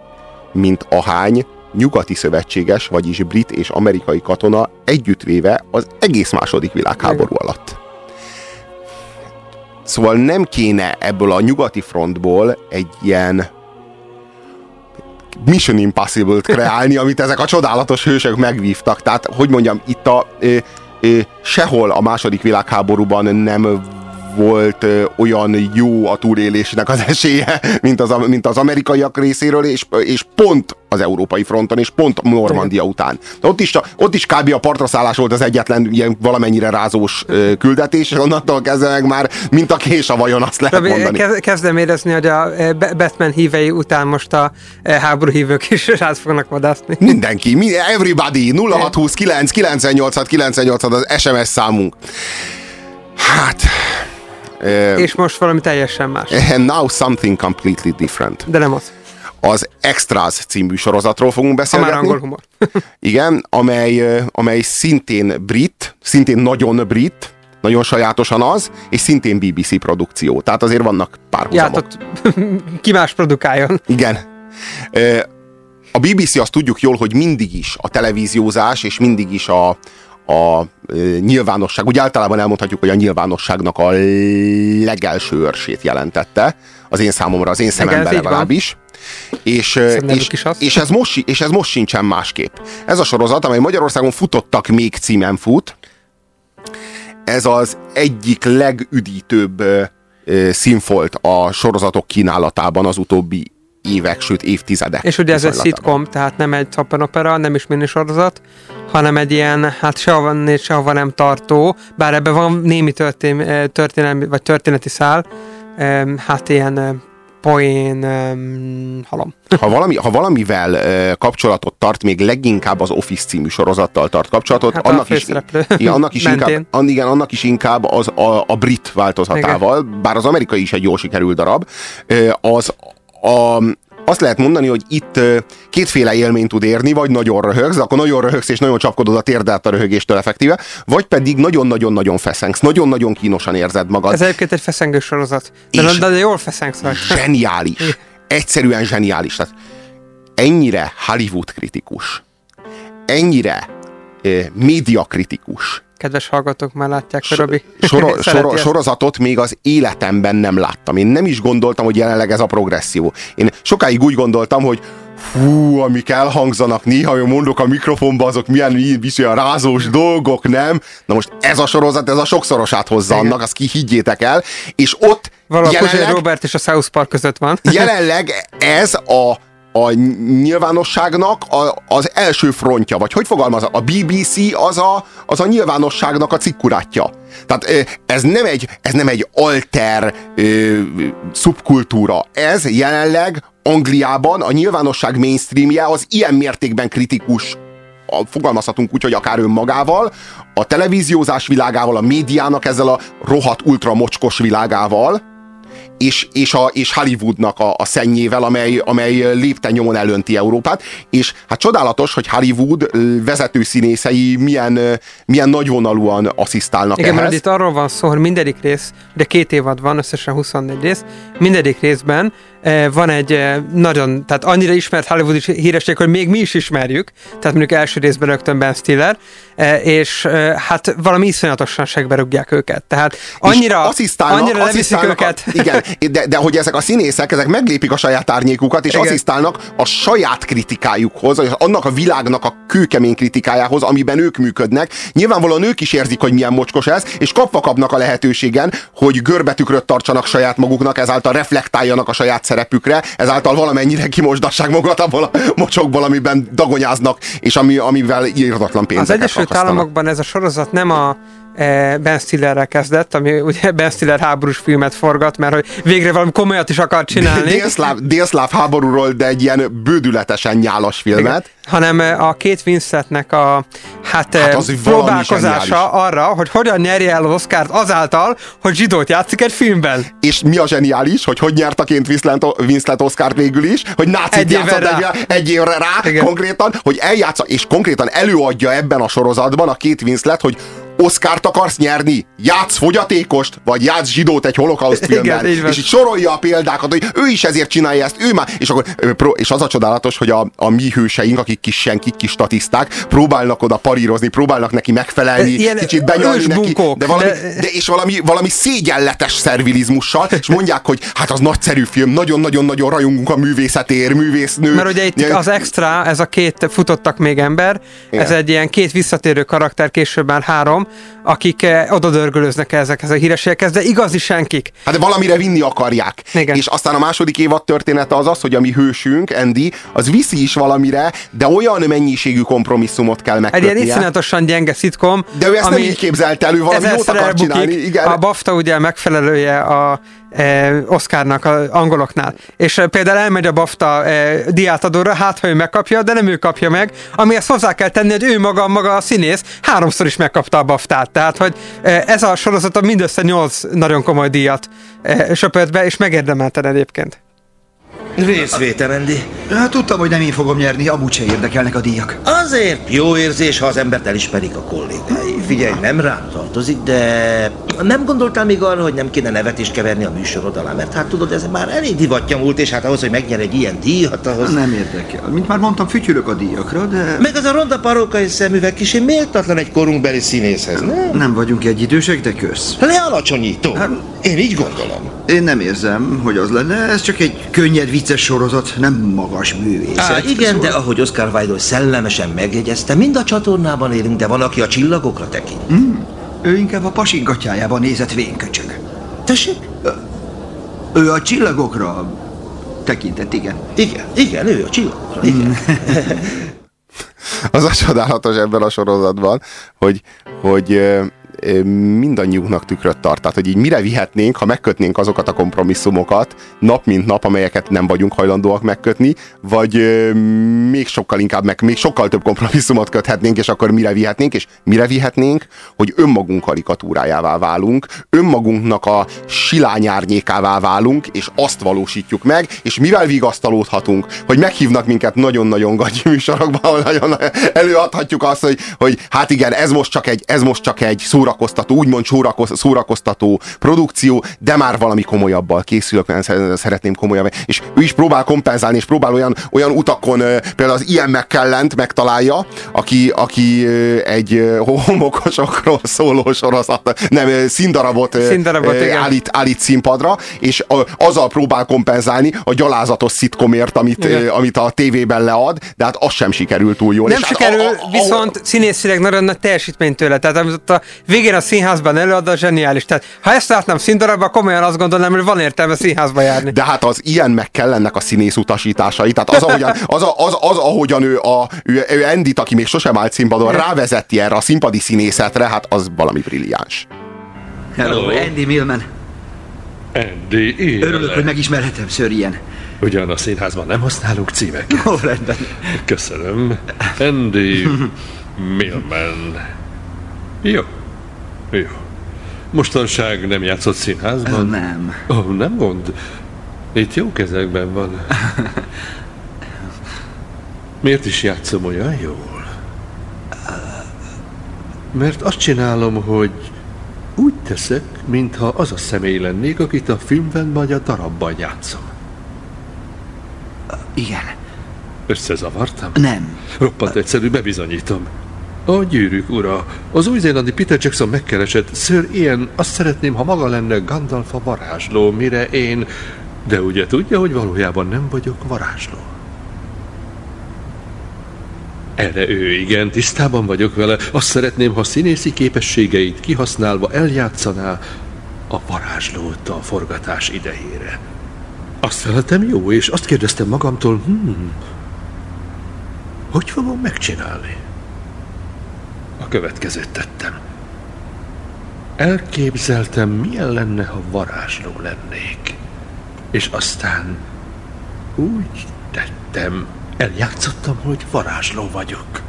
Speaker 2: mint ahány nyugati szövetséges, vagyis brit és amerikai katona együttvéve az egész második világháború alatt. Szóval nem kéne ebből a nyugati frontból egy ilyen Mission Impossible-t kreálni, amit ezek a csodálatos hősök megvívtak. Tehát, hogy mondjam, itt a ö, ö, sehol a második világháborúban nem volt olyan jó a túlélésnek az <laughs> esélye, mint az, mint az amerikaiak részéről, és, és pont az európai fronton, és pont Normandia után. De ott is, ott is kb. a partraszállás volt az egyetlen ilyen valamennyire rázós küldetés, és onnantól kezdve meg már, mint a kés a vajon, azt lehet mondani.
Speaker 3: Kezd, kezdem érezni, hogy a Batman hívei után most a háború hívők is <laughs> rád fognak vadászni.
Speaker 2: Mindenki, mi, everybody, 0629 986 98 az SMS számunk. Hát...
Speaker 3: És most valami teljesen más.
Speaker 2: And now something completely different.
Speaker 3: De nem az.
Speaker 2: Az Extras című sorozatról fogunk beszélgetni.
Speaker 3: Ha már angol humor. <laughs>
Speaker 2: Igen, amely, amely szintén brit, szintén nagyon brit, nagyon sajátosan az, és szintén BBC produkció. Tehát azért vannak párhuzamok.
Speaker 3: Ja, <laughs> ki más produkáljon.
Speaker 2: Igen. A BBC azt tudjuk jól, hogy mindig is a televíziózás, és mindig is a, a nyilvánosság, úgy általában elmondhatjuk, hogy a nyilvánosságnak a legelső őrsét jelentette, az én számomra, az én szememben legalábbis. És, és, és, ez most, és ez most sincsen másképp. Ez a sorozat, amely Magyarországon futottak még címen fut, ez az egyik legüdítőbb színfolt a sorozatok kínálatában az utóbbi évek, sőt évtizedek.
Speaker 3: És ugye ez egy szitkom, tehát nem egy opera, nem is minisorozat, hanem egy ilyen, hát sehova, sehova nem tartó, bár ebben van némi történelmi, vagy történeti szál, hát ilyen poén um, halom.
Speaker 2: Ha, valami, ha valamivel uh, kapcsolatot tart, még leginkább az Office című sorozattal tart kapcsolatot, hát annak, is, igen, annak, is inkább, an, igen, annak is inkább az a, a brit változatával, igen. bár az amerikai is egy jól sikerült darab, uh, az a, azt lehet mondani, hogy itt kétféle élményt tud érni, vagy nagyon röhögsz, akkor nagyon röhögsz és nagyon csapkodod a térdet a röhögéstől effektíve, vagy pedig nagyon-nagyon-nagyon feszengsz, nagyon-nagyon kínosan érzed magad.
Speaker 3: Ez egyébként egy feszengő sorozat, de, de, de jól feszengsz vagy. <laughs>
Speaker 2: Zseniális. Egyszerűen zseniális. Tehát ennyire Hollywood kritikus, ennyire eh, média kritikus,
Speaker 3: kedves hallgatók már látják, so, Robi.
Speaker 2: Sor, sor, sorozatot még az életemben nem láttam. Én nem is gondoltam, hogy jelenleg ez a progresszió. Én sokáig úgy gondoltam, hogy fú, amik elhangzanak néha, hogy mondok a mikrofonba, azok milyen viszonylag rázós dolgok, nem? Na most ez a sorozat, ez a sokszorosát hozza Igen. annak, azt ki higgyétek el, és ott
Speaker 3: Valahol jelenleg, Robert és a South Park között van.
Speaker 2: jelenleg ez a a nyilvánosságnak a, az első frontja, vagy hogy fogalmaz, a BBC az a, az a nyilvánosságnak a cikkurátja. Tehát ez nem egy, ez nem egy alter ö, szubkultúra. Ez jelenleg Angliában a nyilvánosság mainstreamje az ilyen mértékben kritikus fogalmazhatunk úgy, hogy akár önmagával, a televíziózás világával, a médiának ezzel a rohadt ultramocskos világával, és, és, a, és Hollywoodnak a, a szennyével, amely, amely lépten nyomon elönti Európát, és hát csodálatos, hogy Hollywood vezető színészei milyen, milyen nagyvonalúan asszisztálnak
Speaker 3: Igen,
Speaker 2: ehhez.
Speaker 3: mert itt arról van szó, hogy mindegyik rész, de két évad van, összesen 24 rész, mindegyik részben van egy nagyon, tehát annyira ismert Hollywood is híresség, hogy még mi is ismerjük, tehát mondjuk első részben rögtön Ben Stiller, és hát valami iszonyatosan segbe rúgják őket. Tehát annyira, annyira leviszik őket.
Speaker 2: A, <laughs> igen, de, de hogy ezek a színészek, ezek meglépik a saját árnyékukat, és igen. asszisztálnak a saját kritikájukhoz, annak a világnak a kőkemény kritikájához, amiben ők működnek. Nyilvánvalóan ők is érzik, hogy milyen mocskos ez, és kapva kapnak a lehetőségen, hogy görbetükröt tartsanak saját maguknak, ezáltal reflektáljanak a saját szerepükre, ezáltal valamennyire kimosdassák magukat abból a mocsokból, amiben dagonyáznak, és ami, amivel írdatlan pénzeket
Speaker 3: Az Egyesült Államokban ez a sorozat nem a ben Stillerrel kezdett, ami ugye <laughs> Ben Stiller háborús filmet forgat, mert hogy végre valami komolyat is akar csinálni.
Speaker 2: Délszláv, délszláv háborúról, de egy ilyen bődületesen nyálas filmet. Igen.
Speaker 3: Hanem e, a két Winsletnek a hát, hát az próbálkozása arra, hogy hogyan nyerje el az Oscárt azáltal, hogy zsidót játszik egy filmben.
Speaker 2: És mi a zseniális, hogy hogy nyert a két Winslet, Winslet Oscárt végül is, hogy nácit egy játszott rá. Egy, egy évre rá Igen. konkrétan, hogy eljátsza, és konkrétan előadja ebben a sorozatban a két Winslet, hogy Oszkárt akarsz nyerni? Játsz fogyatékost, vagy játsz zsidót egy holokauszt filmben. Igen, és így sorolja a példákat, hogy ő is ezért csinálja ezt, ő már, és, akkor, és az a csodálatos, hogy a, a mi hőseink, akik kis senkik, kis statiszták, próbálnak oda parírozni, próbálnak neki megfelelni, Ilyen kicsit benyalni neki, de valami, de... De, és valami, valami szégyenletes szervilizmussal, és mondják, hogy hát az nagyszerű film, nagyon-nagyon-nagyon rajongunk a művészetér, művésznő.
Speaker 3: Mert ugye itt az extra, ez a két futottak még ember, Igen. ez egy ilyen két visszatérő karakter, később már három, akik eh, odadörgölöznek ezekhez a hírességekhez, de igazi senkik.
Speaker 2: Hát de valamire vinni akarják. Igen. És aztán a második évad története az az, hogy a mi hősünk, Andy, az viszi is valamire, de olyan mennyiségű kompromisszumot kell megkötnie.
Speaker 3: Egy ilyen iszonyatosan gyenge szitkom.
Speaker 2: De ő ezt nem így képzelt elő, valami jót akar csinálni. Igen.
Speaker 3: A BAFTA ugye megfelelője a eh, Oscarnak az angoloknál. És eh, például elmegy a BAFTA eh, diátadóra, hát ha ő megkapja, de nem ő kapja meg, amihez hozzá kell tenni, hogy ő maga, maga a színész háromszor is megkapta a BAFTA-t. Tehát, hogy eh, ez a sorozat mindössze nyolc nagyon komoly díjat eh, söpört be, és megérdemelten egyébként.
Speaker 20: Részvétel, Andy.
Speaker 21: Hát, tudtam, hogy nem én fogom nyerni, amúgy se érdekelnek a díjak.
Speaker 20: Azért jó érzés, ha az embert elismerik a kollégái. Figyelj, nem rám tartozik, de nem gondoltál még arra, hogy nem kéne nevet is keverni a műsorod alá, mert hát tudod, ez már elég divatja múlt, és hát ahhoz, hogy megnyer egy ilyen díjat, ahhoz...
Speaker 21: Nem érdekel. Mint már mondtam, fütyülök a díjakra, de...
Speaker 20: Meg az a ronda parókai szemüveg kis méltatlan egy korunkbeli színészhez, nem?
Speaker 21: Nem vagyunk egy idősek, de kösz.
Speaker 20: Lealacsonyító. Hát, Én így gondolom.
Speaker 21: Én nem érzem, hogy az lenne, ez csak egy könnyed, vicces sorozat, nem magas művészet.
Speaker 20: Á, igen,
Speaker 21: Szóval-
Speaker 20: de ahogy Oscar Wilde szellemesen megjegyezte, mind a csatornában élünk, de van, aki a csillagokra tekint.
Speaker 21: Hmm, ő inkább a pasik gatyájában nézett vénköcsög.
Speaker 20: Tessék?
Speaker 21: Ő a csillagokra tekintett, igen.
Speaker 20: Igen, igen, ő a csillagokra, igen. <laughs>
Speaker 2: Az a csodálatos ebben a sorozatban, hogy, hogy mindannyiunknak tükröt tart. Tehát, hogy így mire vihetnénk, ha megkötnénk azokat a kompromisszumokat nap mint nap, amelyeket nem vagyunk hajlandóak megkötni, vagy még sokkal inkább, meg még sokkal több kompromisszumot köthetnénk, és akkor mire vihetnénk, és mire vihetnénk, hogy önmagunk karikatúrájává válunk, önmagunknak a silányárnyékává válunk, és azt valósítjuk meg, és mivel vigasztalódhatunk, hogy meghívnak minket nagyon-nagyon gagyi műsorokba, ahol nagyon előadhatjuk azt, hogy, hogy hát igen, ez most csak egy, ez most csak egy szórakoztató, úgymond szórakoz, szórakoztató produkció, de már valami komolyabbal készülök, mert szeretném komolyabb. És ő is próbál kompenzálni, és próbál olyan, olyan utakon, például az ilyen megkellent megtalálja, aki, aki egy homokosokról szóló sorozat, nem, színdarabot,
Speaker 3: Színdarabot,
Speaker 2: állít, állít színpadra, és a, azzal próbál kompenzálni a gyalázatos szitkomért, amit,
Speaker 3: Igen.
Speaker 2: amit a tévében lead, de hát az sem sikerült túl jól.
Speaker 3: Nem
Speaker 2: és
Speaker 3: sikerül,
Speaker 2: hát a, a, a,
Speaker 3: viszont színészileg nagyon nagy teljesítmény tőle. Tehát amit a végén a színházban előad, a zseniális. Tehát ha ezt látnám színdarabban, komolyan azt gondolnám, hogy van értelme színházba járni.
Speaker 2: De hát az ilyen meg kell ennek a színész utasításai. Tehát az, ahogyan, az, a- az, az, ahogyan ő, a, ő, ő Endit, aki még sosem állt színpadon, rávezeti erre a színpadi színészetre, hát az valami brilliáns.
Speaker 21: Hello,
Speaker 22: Hello.
Speaker 21: Andy Millman.
Speaker 22: Andy, élek.
Speaker 21: Örülök, hogy megismerhetem, Sir Ian.
Speaker 22: Ugyan a színházban nem használunk címeket.
Speaker 21: Ó, rendben.
Speaker 22: Köszönöm. Andy Millman. Jó. Jó. Mostanság nem játszott színházban?
Speaker 21: Nem.
Speaker 22: Oh, nem gond. Itt jó kezekben van. Miért is játszom olyan jól? Mert azt csinálom, hogy úgy teszek, mintha az a személy lennék, akit a filmben vagy a darabban játszom.
Speaker 21: Igen.
Speaker 22: Összezavartam?
Speaker 21: Nem.
Speaker 22: Roppant egyszerű, bebizonyítom. A gyűrűk ura, az új-zélandi Peter Jackson megkeresett, Sir Ian, azt szeretném, ha maga lenne Gandalf a varázsló, mire én... De ugye tudja, hogy valójában nem vagyok varázsló. Erre ő igen, tisztában vagyok vele. Azt szeretném, ha színészi képességeit kihasználva eljátszaná a varázslót a forgatás idejére. Azt feleltem jó, és azt kérdeztem magamtól, hmm, hogy fogom megcsinálni? Következőt tettem. Elképzeltem, milyen lenne, ha varázsló lennék. És aztán úgy tettem, eljátszottam, hogy varázsló vagyok.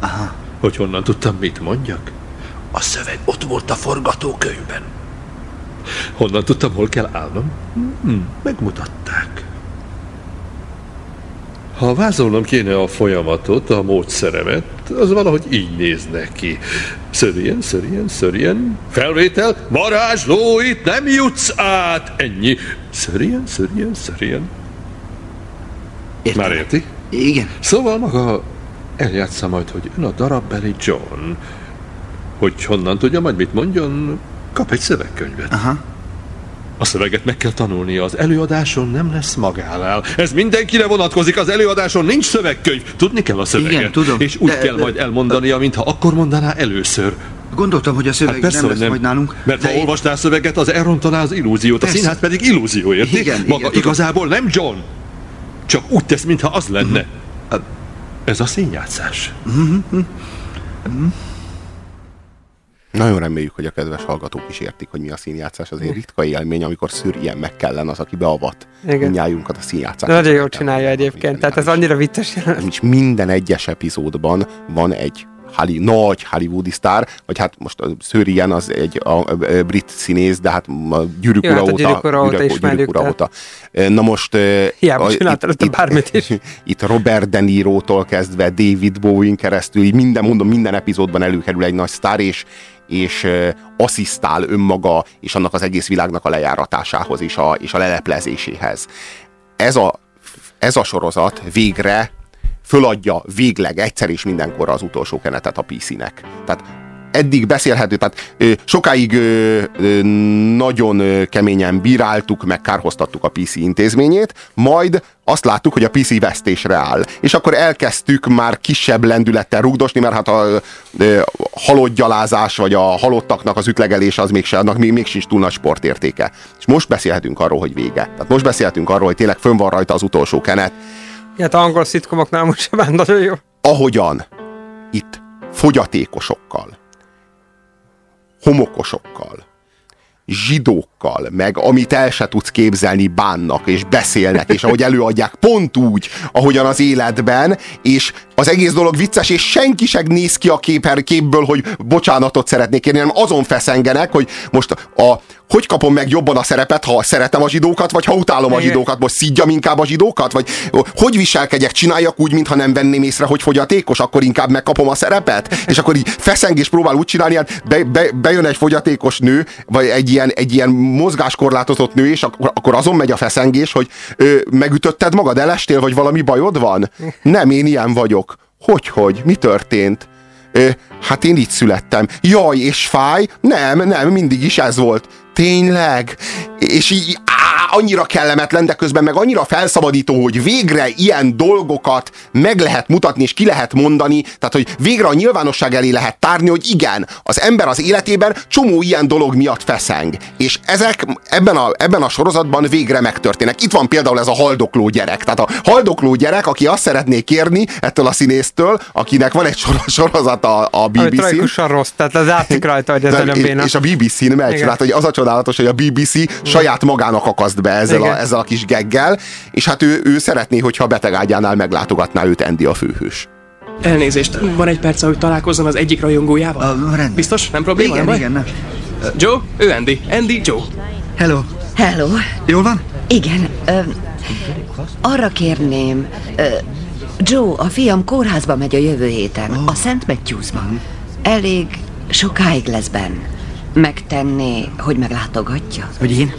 Speaker 21: Aha.
Speaker 22: Hogy honnan tudtam, mit mondjak? A szöveg ott volt a forgatókönyvben. Honnan tudtam, hol kell állnom? Hmm, megmutatták. Ha vázolnom kéne a folyamatot, a módszeremet, az valahogy így néz neki. Szörien, szörien, szörien, felvétel, varázsló, itt nem jutsz át, ennyi. Szörien, szörien, szörien.
Speaker 21: Értem.
Speaker 22: Már érti?
Speaker 21: Igen.
Speaker 22: Szóval maga eljátsza majd, hogy ön a darabbeli John. Hogy honnan tudja majd mit mondjon, kap egy szövegkönyvet.
Speaker 21: Aha.
Speaker 22: A szöveget meg kell tanulnia, az előadáson nem lesz magánál. Ez mindenkire vonatkozik, az előadáson nincs szövegkönyv. Tudni kell a szöveget.
Speaker 21: Igen, tudom.
Speaker 22: És úgy
Speaker 21: De-
Speaker 22: kell
Speaker 21: de-
Speaker 22: majd elmondania, mintha akkor mondaná először.
Speaker 21: Gondoltam, hogy a szöveg
Speaker 22: Hát persze,
Speaker 21: nem lesz majd nálunk.
Speaker 22: Mert ha
Speaker 21: én-
Speaker 22: olvasnál szöveget, az elrontaná az illúziót.
Speaker 21: Persze.
Speaker 22: A színház pedig illúzió, érti?
Speaker 21: Igen,
Speaker 22: Maga
Speaker 21: igen, tudom.
Speaker 22: igazából nem John. Csak úgy tesz, mintha az lenne.
Speaker 21: Mhm.
Speaker 22: Ez a színjátszás.
Speaker 2: Nagyon reméljük, hogy a kedves hallgatók is értik, hogy mi a színjátszás. Azért ritka élmény, amikor szűr ilyen meg kellene az, aki beavat
Speaker 3: Igen.
Speaker 2: mindnyájunkat a színjátszás.
Speaker 3: Nagyon jól csinálja egyébként, tehát ez annyira vicces jelenet.
Speaker 2: És minden egyes epizódban van egy Holly, nagy hollywoodi sztár, vagy hát most Sir Ian az egy a, a, a brit színész, de hát a gyűrűk ura
Speaker 3: hát a
Speaker 2: óta,
Speaker 3: Gyűrűk ura óta
Speaker 2: Gyűrűk- ura óta. Na most...
Speaker 3: Hiába
Speaker 2: a-
Speaker 3: csinált előtte bármit is. <laughs>
Speaker 2: itt Robert De Niro-tól kezdve David Bowie-n keresztül, így minden, mondom, minden epizódban előkerül egy nagy sztár, és, és asszisztál önmaga és annak az egész világnak a lejáratásához és a, és a leleplezéséhez. Ez a, ez a sorozat végre föladja végleg egyszer és mindenkorra az utolsó kenetet a PC-nek. Tehát eddig beszélhető, tehát ö, sokáig ö, ö, nagyon ö, keményen bíráltuk, meg kárhoztattuk a PC intézményét, majd azt láttuk, hogy a PC vesztésre áll. És akkor elkezdtük már kisebb lendülettel rugdosni, mert hát a ö, halott gyalázás, vagy a halottaknak az ütlegelése az mégse, annak még, még sincs túl nagy sportértéke. És most beszélhetünk arról, hogy vége. Tehát most beszélhetünk arról, hogy tényleg fönn van rajta az utolsó kenet,
Speaker 3: Hát a angol szitkomoknál most sem nagyon jó.
Speaker 2: ahogyan itt fogyatékosokkal, homokosokkal, zsidókkal, meg amit el se tudsz képzelni, bánnak és beszélnek, és ahogy előadják, pont úgy, ahogyan az életben, és az egész dolog vicces, és senki sem néz ki a képer, képből, hogy bocsánatot szeretnék kérni, hanem azon feszengenek, hogy most a, hogy kapom meg jobban a szerepet, ha szeretem a zsidókat, vagy ha utálom a zsidókat, most szidjam inkább a zsidókat, vagy hogy viselkedjek, csináljak úgy, mintha nem venném észre, hogy fogyatékos, akkor inkább megkapom a szerepet, <laughs> és akkor így feszeng és próbál úgy csinálni, hát be, be, bejön egy fogyatékos nő, vagy egy ilyen, egy ilyen mozgáskorlátozott nő, és akkor, akkor azon megy a feszengés, hogy ö, megütötted magad, elestél, vagy valami bajod van? <laughs> Nem, én ilyen vagyok. Hogy, hogy? Mi történt? Ö, hát én így születtem. Jaj, és fáj? Nem, nem, mindig is ez volt. Tényleg? És így annyira kellemetlen, de közben meg annyira felszabadító, hogy végre ilyen dolgokat meg lehet mutatni, és ki lehet mondani, tehát hogy végre a nyilvánosság elé lehet tárni, hogy igen, az ember az életében csomó ilyen dolog miatt feszeng. És ezek ebben a, ebben a sorozatban végre megtörténnek. Itt van például ez a haldokló gyerek. Tehát a haldokló gyerek, aki azt szeretné kérni ettől a színésztől, akinek van egy sor- sorozata a
Speaker 3: Ami
Speaker 2: BBC-n,
Speaker 3: trajkusan rossz, tehát az látszik rajta, hogy ez nagyon béna.
Speaker 2: és a BBC-n megy,
Speaker 3: Igen.
Speaker 2: tehát hogy az a csodálatos, hogy a BBC saját magának akaszt be ezzel a, ezzel a kis geggel, és hát ő, ő szeretné, hogyha a betegágyánál meglátogatná őt Andy a főhős.
Speaker 23: Elnézést, van egy perc, hogy találkozzon az egyik rajongójával?
Speaker 21: Uh, rendben.
Speaker 23: Biztos? Nem probléma?
Speaker 21: Igen,
Speaker 23: nem
Speaker 21: igen, nem.
Speaker 23: Joe? Ő Andy. Andy, Joe.
Speaker 21: Hello.
Speaker 24: Hello.
Speaker 21: Jól van?
Speaker 24: Igen. Ö, arra kérném, ö, Joe, a fiam kórházba megy a jövő héten, a Szent Matthewsba. Elég sokáig lesz benn. Megtenné, hogy meglátogatja?
Speaker 21: Hogy én?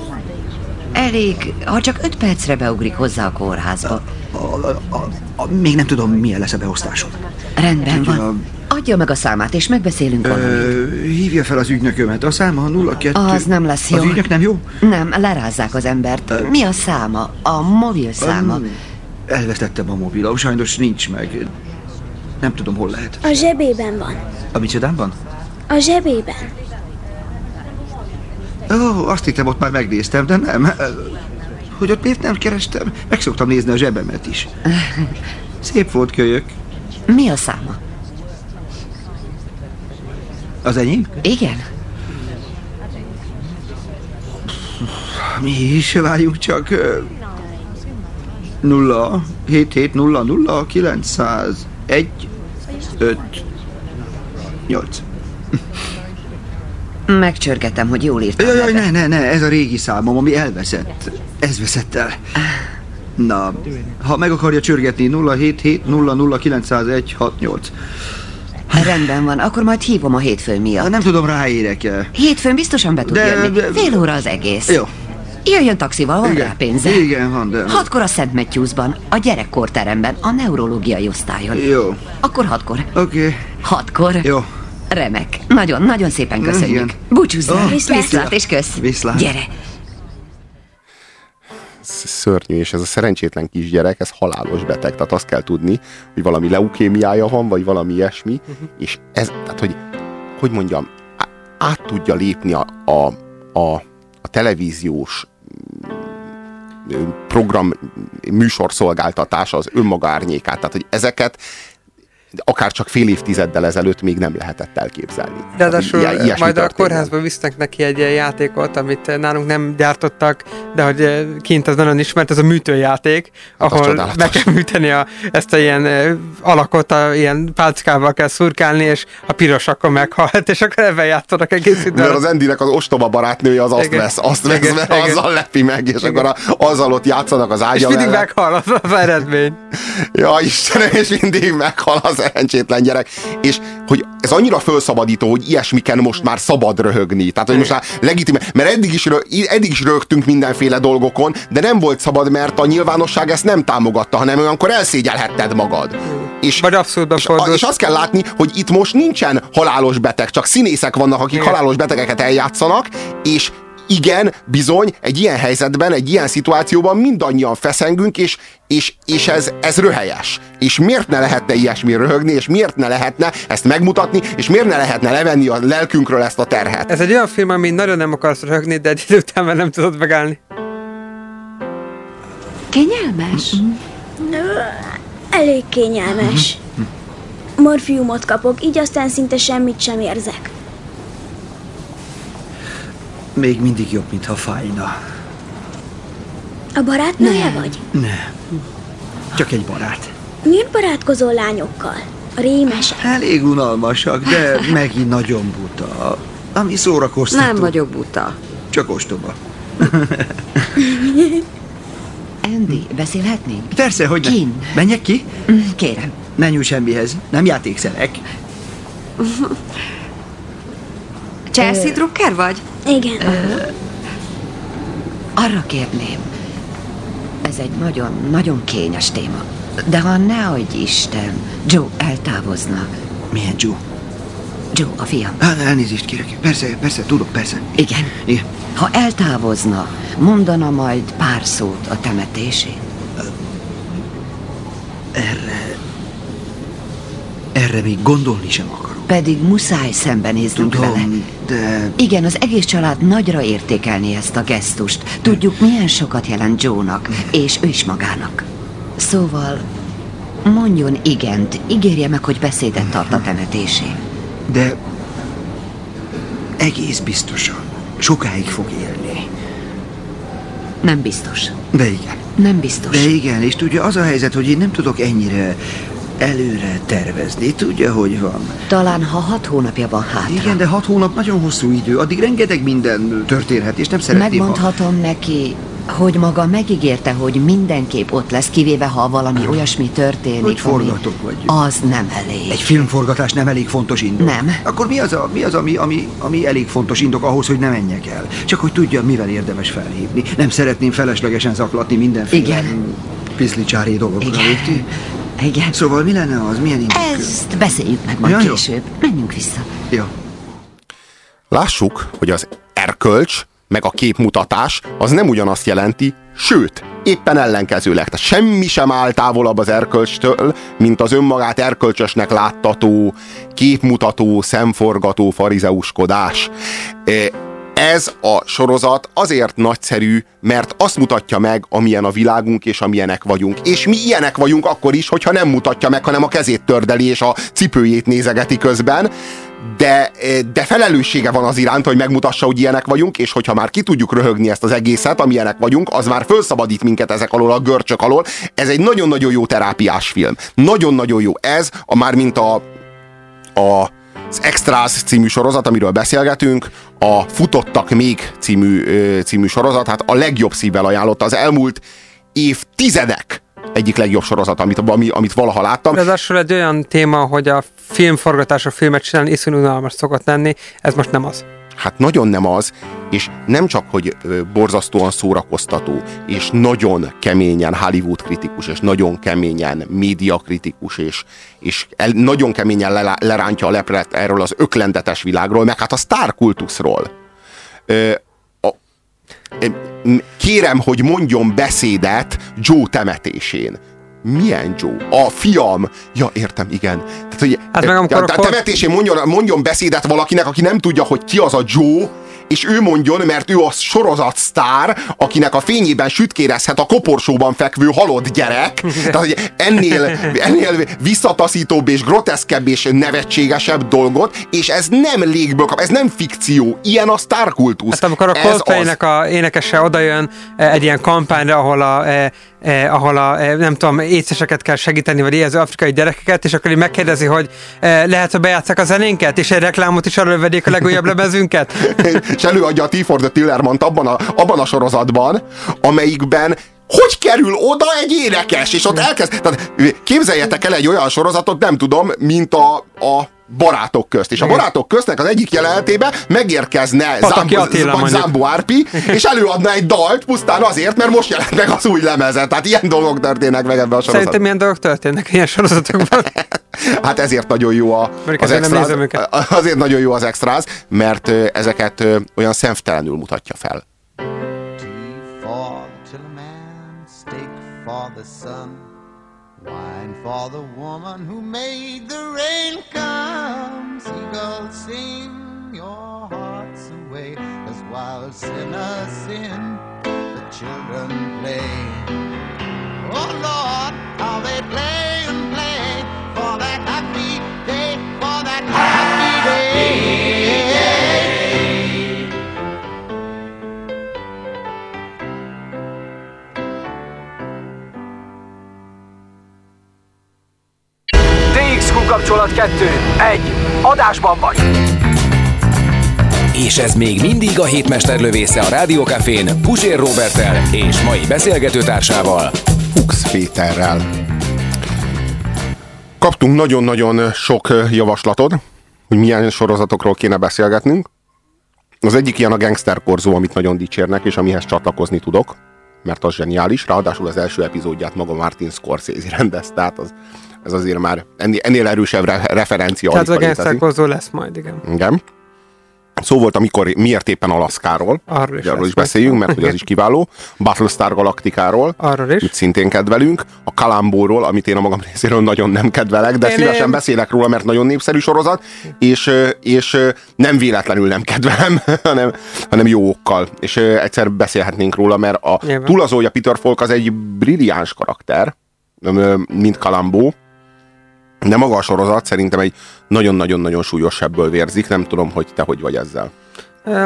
Speaker 24: Elég, ha csak öt percre beugrik hozzá a kórházba.
Speaker 21: A, a, a, a, még nem tudom, milyen lesz a beosztásom.
Speaker 24: Rendben
Speaker 21: Tudja,
Speaker 24: van. Adja meg a számát, és megbeszélünk valamit.
Speaker 21: Ö, hívja fel az ügynökömet. A száma 02...
Speaker 24: Az nem lesz jó.
Speaker 21: Az ügynök nem jó?
Speaker 24: Nem, lerázzák az embert. Mi a száma? A mobil száma?
Speaker 21: Um, elvesztettem a mobilom, sajnos nincs meg. Nem tudom, hol lehet.
Speaker 25: A zsebében van.
Speaker 21: A micsodám van?
Speaker 25: A zsebében.
Speaker 21: Ó, azt hittem, ott már megnéztem, de nem. Hogy ott miért nem kerestem? Meg szoktam nézni a zsebemet is. Szép volt kölyök.
Speaker 24: Mi a száma?
Speaker 21: Az enyém?
Speaker 24: Igen.
Speaker 21: Mi is, várjunk csak. ö, Nulla, 7 7 0 0 900 1 5 8.
Speaker 24: Megcsörgetem, hogy jól írtam.
Speaker 21: Jaj, ne, ne, ne, ez a régi számom, ami elveszett. Ez veszett el. Na, ha meg akarja csörgetni 077 00 901 68.
Speaker 24: Rendben van, akkor majd hívom a hétfő miatt.
Speaker 21: Nem tudom, ráérek-e.
Speaker 24: Hétfőn biztosan be tud
Speaker 21: De-
Speaker 24: jönni.
Speaker 21: de-
Speaker 24: Fél óra az egész.
Speaker 21: Jó.
Speaker 24: Jöjjön taxival, van
Speaker 21: Igen.
Speaker 24: rá pénze.
Speaker 21: Igen, van, de...
Speaker 24: Hatkor a Szent Matthewsban, a gyerekkorteremben, a neurológiai osztályon.
Speaker 21: Jó.
Speaker 24: Akkor hatkor.
Speaker 21: Oké. Okay.
Speaker 24: Hatkor.
Speaker 21: Jó.
Speaker 24: Remek. Nagyon, nagyon szépen köszönjük.
Speaker 21: Igen.
Speaker 24: Búcsúzzál.
Speaker 21: Oh,
Speaker 24: Viszlát.
Speaker 21: viszlát.
Speaker 24: És kösz.
Speaker 21: Viszlát.
Speaker 24: Gyere.
Speaker 2: szörnyű, és ez a szerencsétlen kisgyerek, ez halálos beteg, tehát azt kell tudni, hogy valami leukémiája van, vagy valami ilyesmi, uh-huh. és ez, tehát hogy, hogy mondjam, át tudja lépni a, a, a, a televíziós mm, program műsorszolgáltatás az önmaga árnyékát. Tehát, hogy ezeket akár csak fél évtizeddel ezelőtt még nem lehetett elképzelni.
Speaker 3: Ráadásul
Speaker 2: Ilyen- ilyesmi
Speaker 3: majd a
Speaker 2: történjen.
Speaker 3: kórházba visznek neki egy ilyen játékot, amit nálunk nem gyártottak, de hogy eh, kint az nagyon ismert, ez a műtőjáték,
Speaker 2: Hát az
Speaker 3: ahol meg kell műteni a, ezt a ilyen eh, alakot, a, ilyen pálckával kell szurkálni, és a piros akkor meghalt, és akkor ebben játszanak egész időn.
Speaker 2: Mert az Endinek az ostoba barátnője az azt
Speaker 3: Igen.
Speaker 2: vesz, azt
Speaker 3: Igen,
Speaker 2: vesz, mert
Speaker 3: igen.
Speaker 2: azzal lepi meg, és akkor a, azzal ott játszanak az
Speaker 3: és
Speaker 2: ágya
Speaker 3: mindig
Speaker 2: mellett.
Speaker 3: meghal az, az eredmény.
Speaker 2: Ja, Istenem, és mindig meghal a szerencsétlen gyerek. És hogy ez annyira felszabadító, hogy ilyesmiken most már szabad röhögni. Tehát, hogy most már legitim, mert eddig is, eddig is rögtünk mindenféle dolgokon, de nem volt szabad, mert a nyilvánosság ezt nem támogatta, hanem olyankor elszégyelhetted magad. És,
Speaker 3: Vagy abszurdban
Speaker 2: és, és azt kell látni, hogy itt most nincsen halálos beteg, csak színészek vannak, akik
Speaker 3: Igen.
Speaker 2: halálos betegeket eljátszanak, és igen, bizony, egy ilyen helyzetben, egy ilyen szituációban mindannyian feszengünk, és, és, és ez, ez röhelyes. És miért ne lehetne ilyesmi röhögni, és miért ne lehetne ezt megmutatni, és miért ne lehetne levenni a lelkünkről ezt a terhet?
Speaker 3: Ez egy olyan film, ami nagyon nem akarsz röhögni, de egy idő után már nem tudod megállni.
Speaker 24: Kényelmes?
Speaker 25: Elég kényelmes. Morfiumot kapok, így aztán szinte semmit sem érzek.
Speaker 21: Még mindig jobb, mintha fájna.
Speaker 25: A barátnője vagy?
Speaker 21: Ne. Csak egy barát.
Speaker 25: Miért barátkozol lányokkal? A rémesek.
Speaker 21: Elég unalmasak, de megint nagyon buta. Ami szórakoztató.
Speaker 24: Nem vagyok buta.
Speaker 21: Csak ostoba. <laughs>
Speaker 24: Andy, beszélhetnénk?
Speaker 21: Persze, hogy ne.
Speaker 24: Kin.
Speaker 21: Menjek ki?
Speaker 24: Kérem.
Speaker 21: Ne nyújts semmihez. Nem játékszerek. <laughs>
Speaker 24: Chelsea Drucker vagy?
Speaker 25: Igen.
Speaker 24: Arra kérném. Ez egy nagyon, nagyon kényes téma. De ha ne adj Isten, Joe eltávozna.
Speaker 21: Milyen Joe?
Speaker 24: Joe, a fiam.
Speaker 21: Hát, elnézést kérek. Persze, persze, tudok, persze.
Speaker 24: Igen.
Speaker 21: Igen.
Speaker 24: Ha eltávozna, mondana majd pár szót a temetésén.
Speaker 21: Erre... Erre még gondolni sem akarok.
Speaker 24: Pedig muszáj szembenéznünk
Speaker 21: Tudom,
Speaker 24: vele.
Speaker 21: de...
Speaker 24: Igen, az egész család nagyra értékelni ezt a gesztust. Tudjuk, milyen sokat jelent Joe-nak, és ő is magának. Szóval, mondjon igent, ígérje meg, hogy beszédet tart a temetésén.
Speaker 21: De... Egész biztosan. Sokáig fog élni.
Speaker 24: Nem biztos.
Speaker 21: De igen.
Speaker 24: Nem biztos.
Speaker 21: De igen, és tudja, az a helyzet, hogy én nem tudok ennyire előre tervezni. Tudja, hogy van.
Speaker 24: Talán, ha hat hónapja van hátra.
Speaker 21: Igen, de hat hónap nagyon hosszú idő. Addig rengeteg minden történhet, és nem szeretném, ha...
Speaker 24: Megmondhatom neki, hogy maga megígérte, hogy mindenképp ott lesz, kivéve ha valami olyasmi történik,
Speaker 21: Hogy
Speaker 24: ami-
Speaker 21: forgatok vagy.
Speaker 24: Az nem elég.
Speaker 21: Egy filmforgatás nem elég fontos indok.
Speaker 24: Nem.
Speaker 21: Akkor mi az, a, mi az ami, ami, ami elég fontos indok ahhoz, hogy ne menjek el? Csak hogy tudja, mivel érdemes felhívni. Nem szeretném feleslegesen zaklatni mindenféle
Speaker 24: Igen.
Speaker 21: piszlicsári dolgokra, érti?
Speaker 24: Igen.
Speaker 21: Szóval mi lenne az? Milyen indok?
Speaker 24: Ezt beszéljük meg majd
Speaker 21: Ja, jó.
Speaker 24: később. Menjünk vissza.
Speaker 21: Jó.
Speaker 2: Lássuk, hogy az erkölcs, meg a képmutatás az nem ugyanazt jelenti, sőt, éppen ellenkezőleg. Tehát semmi sem áll távolabb az erkölcstől, mint az önmagát erkölcsösnek láttató, képmutató, szemforgató farizeuskodás. E, Ez a sorozat azért nagyszerű, mert azt mutatja meg, amilyen a világunk és amilyenek vagyunk. És mi ilyenek vagyunk akkor is, hogyha nem mutatja meg, hanem a kezét tördeli és a cipőjét nézegeti közben de, de felelőssége van az iránt, hogy megmutassa, hogy ilyenek vagyunk, és hogyha már ki tudjuk röhögni ezt az egészet, amilyenek vagyunk, az már felszabadít minket ezek alól, a görcsök alól. Ez egy nagyon-nagyon jó terápiás film. Nagyon-nagyon jó. Ez, a már mint a, a az Extras című sorozat, amiről beszélgetünk, a Futottak még című, című sorozat, hát a legjobb szívvel ajánlotta az elmúlt évtizedek egyik legjobb sorozat, amit, ami, amit valaha láttam.
Speaker 3: Ráadásul egy olyan téma, hogy a filmforgatásra filmet csinálni iszonyú unalmas szokott lenni, ez most nem az.
Speaker 2: Hát nagyon nem az, és nem csak, hogy borzasztóan szórakoztató, és nagyon keményen Hollywood kritikus, és nagyon keményen média kritikus, és, és el, nagyon keményen le, lerántja a lepret erről az öklendetes világról, meg hát a sztárkultuszról. Ö, a, kérem, hogy mondjon beszédet Joe temetésén. Milyen Joe? A fiam. Ja, értem, igen. Tehát, hogy,
Speaker 3: Hát meg amikor
Speaker 2: ja,
Speaker 3: akkor-
Speaker 2: temetésén mondjon, mondjon beszédet valakinek, aki nem tudja, hogy ki az a Joe, és ő mondjon, mert ő a sorozat sztár, akinek a fényében sütkérezhet a koporsóban fekvő halott gyerek. Tehát, hogy ennél, ennél visszataszítóbb és groteszkebb és nevetségesebb dolgot, és ez nem légből kap, ez nem fikció, ilyen a sztárkultusz.
Speaker 3: Hát amikor a
Speaker 2: Ez
Speaker 3: Coldplay-nek a énekese odajön eh, egy ilyen kampányra, ahol a, eh, ahol a eh, nem tudom, éceseket kell segíteni, vagy éhező afrikai gyerekeket, és akkor így megkérdezi, hogy eh, lehet, hogy bejátszák a zenénket, és egy reklámot is arra vedik a legújabb <laughs> lemezünket.
Speaker 2: és előadja a T for the Tillermont abban a, abban a sorozatban, amelyikben hogy kerül oda egy énekes, és ott elkezd... Tehát képzeljetek el egy olyan sorozatot, nem tudom, mint a, a barátok közt. És a barátok köztnek az egyik jelenetében megérkezne Zambo. Zambo Árpi, és előadna egy dalt pusztán azért, mert most jelent meg az új lemeze. Tehát ilyen dolgok történnek meg ebben a sorozatban.
Speaker 3: Szerintem milyen dolgok történnek ilyen sorozatokban. <laughs>
Speaker 2: Hát ezért nagyon jó a,
Speaker 3: Mert
Speaker 2: az extráz, azért nagyon jó az extráz, mert ezeket olyan szemtelenül mutatja fel.
Speaker 26: for the tillerman, steak for the sun, for the woman who made the rain come. Seagulls sing your hearts away, as wild sinners sin, the children play. Oh Lord, how they play and play for that
Speaker 13: DXQ kapcsolat 2. 1. Adásban vagy.
Speaker 27: És ez még mindig a hétmester lövésze a Rádiókafén Pusér Robertel és mai beszélgetőtársával.
Speaker 2: Fuchs Péterrel. Kaptunk nagyon-nagyon sok javaslatot, hogy milyen sorozatokról kéne beszélgetnünk. Az egyik ilyen a Gangster Korzó, amit nagyon dicsérnek, és amihez csatlakozni tudok, mert az zseniális. Ráadásul az első epizódját maga Martin Scorsese rendezte, tehát az, ez azért már ennél, ennél erősebb re- referencia.
Speaker 3: Tehát gangsterkozó lesz majd, igen.
Speaker 2: Igen. Szó volt, amikor miért éppen Alaszkáról.
Speaker 3: Arról is
Speaker 2: arról is beszéljünk, mert hogy <laughs> az is kiváló. Battlestar Galaktikáról.
Speaker 3: Arról is.
Speaker 2: Itt szintén kedvelünk. A Kalambóról, amit én a magam részéről nagyon nem kedvelek, de
Speaker 3: Én-
Speaker 2: szívesen
Speaker 3: én-
Speaker 2: beszélek róla, mert nagyon népszerű sorozat, és, és nem véletlenül nem kedvelem, <laughs> hanem, hanem jó okkal. És egyszer beszélhetnénk róla, mert a
Speaker 3: Nyilván.
Speaker 2: túlazója Peter Falk az egy brilliáns karakter, mint Kalambó, de maga a sorozat szerintem egy nagyon-nagyon-nagyon súlyos sebből vérzik. Nem tudom, hogy te hogy vagy ezzel.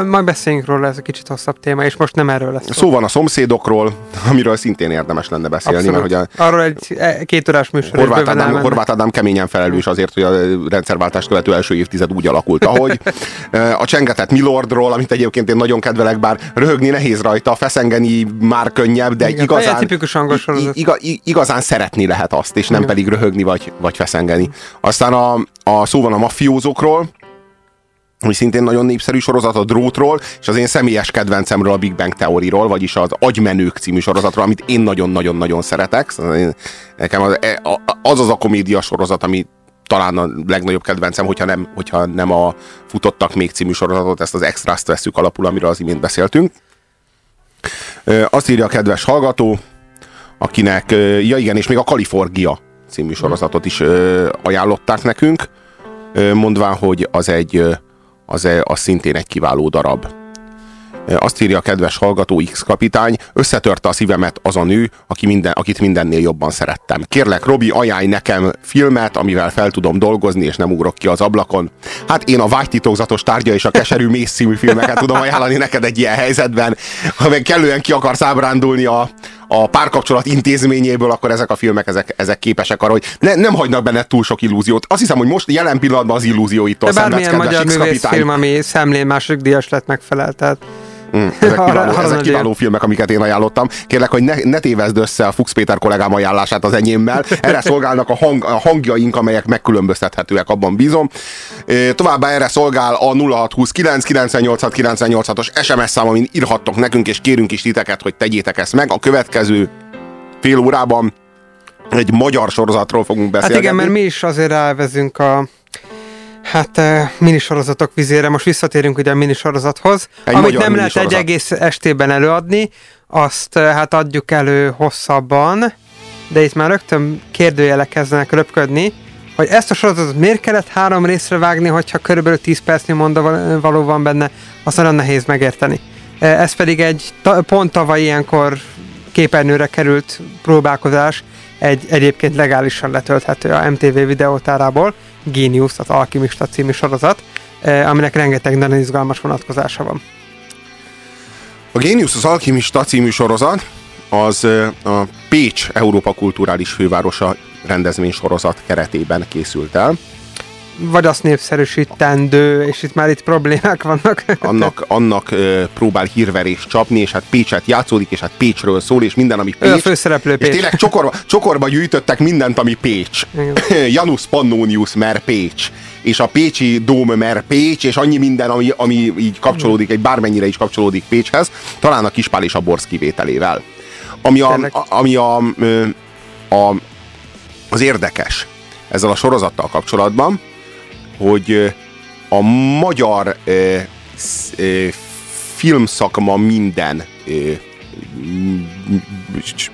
Speaker 3: Majd beszéljünk róla, ez egy kicsit hosszabb téma, és most nem erről lesz.
Speaker 2: Szó van a szomszédokról, amiről szintén érdemes lenne beszélni,
Speaker 3: Abszolút.
Speaker 2: mert hogy a
Speaker 3: Arról egy e, két órás műsor.
Speaker 2: Horváth Ádám,
Speaker 3: elmenne.
Speaker 2: Horváth Ádám keményen felelős azért, hogy a rendszerváltást követő első évtized úgy alakult, ahogy. <laughs> A csengetett Milordról, amit egyébként én nagyon kedvelek, bár röhögni nehéz rajta, feszengeni már könnyebb, de
Speaker 3: Igen,
Speaker 2: igazán,
Speaker 3: tipikus angol sorozat.
Speaker 2: iga, i- igazán szeretni lehet azt, és nem
Speaker 3: Igen.
Speaker 2: pedig röhögni vagy, vagy feszengeni. Aztán a, a szó van a mafiózókról, ami szintén nagyon népszerű sorozat a drótról, és az én személyes kedvencemről a Big Bang Theoryról, vagyis az Agymenők című sorozatról, amit én nagyon-nagyon-nagyon szeretek. Szóval nekem az, e- az az a komédia sorozat, ami talán a legnagyobb kedvencem, hogyha nem, hogyha nem a Futottak még című sorozatot, ezt az extrát veszük alapul, amiről az imént beszéltünk. Azt írja a kedves hallgató, akinek, ja igen, és még a Kalifornia című sorozatot is ajánlották nekünk, mondván, hogy az egy, az, e- az szintén egy kiváló darab. Ö, Azt írja a kedves hallgató X kapitány, összetörte a szívemet az a nő, aki minden, akit mindennél jobban szerettem. Kérlek, Robi, ajánlj nekem filmet, amivel fel tudom dolgozni, és nem ugrok ki az ablakon. Hát én a vágytitokzatos tárgya és a keserű mész filmeket tudom ajánlani neked egy ilyen helyzetben. Ha meg kellően ki akarsz ábrándulni a, a párkapcsolat intézményéből, akkor ezek a filmek ezek, ezek képesek arra, hogy ne, nem hagynak benne túl sok illúziót. Azt hiszem, hogy most jelen pillanatban az illúzióitól
Speaker 3: De bármilyen magyar művészfilm, ami szemlén második díjas lett megfelel, tehát
Speaker 2: Mm, ezek kiváló, ezek kiváló filmek, amiket én ajánlottam. Kérlek, hogy ne, ne tévezd össze a Fuchs Péter kollégám ajánlását az enyémmel. Erre szolgálnak a, hang, a hangjaink, amelyek megkülönböztethetőek, abban bízom. Továbbá erre szolgál a 0629 986 986-os SMS szám, amin írhattok nekünk, és kérünk is titeket, hogy tegyétek ezt meg. A következő fél órában egy magyar sorozatról fogunk
Speaker 3: Hát
Speaker 2: beszélgetni.
Speaker 3: igen, mert mi is azért rávezünk a hát eh, minisorozatok vizére. Most visszatérünk ugye a minisorozathoz.
Speaker 2: Egy
Speaker 3: Amit nem lehet egy egész estében előadni, azt eh, hát adjuk elő hosszabban, de itt már rögtön kérdőjelek kezdenek röpködni, hogy hogy ezt a sorozatot miért kellett három részre vágni, hogyha körülbelül 10 percnyi mondva való van benne, azt nagyon nehéz megérteni. Ez pedig egy ta, pont tavaly ilyenkor képernyőre került próbálkozás, egy egyébként legálisan letölthető a MTV videótárából, Genius, az Alkimista című sorozat, aminek rengeteg nagyon izgalmas vonatkozása van.
Speaker 2: A Genius, az Alkimista című sorozat, az a Pécs Európa Kulturális Fővárosa rendezvény sorozat keretében készült el.
Speaker 3: Vagy azt népszerűsítendő, és itt már itt problémák vannak. <laughs>
Speaker 2: Annak, annak ö, próbál hírverés csapni, és hát Pécset játszódik, és hát Pécsről szól, és minden, ami Pécs.
Speaker 3: Ő a főszereplő Pécs.
Speaker 2: És tényleg csokorba, csokorba gyűjtöttek mindent, ami Pécs. <laughs> Janus Pannonius mer Pécs és a Pécsi Dóm mer Pécs, és annyi minden, ami, ami így kapcsolódik, egy bármennyire is kapcsolódik Pécshez, talán a Kispál és a Borsz kivételével. Ami, a, a, ami a, a, az érdekes ezzel a sorozattal kapcsolatban, hogy a magyar filmszakma minden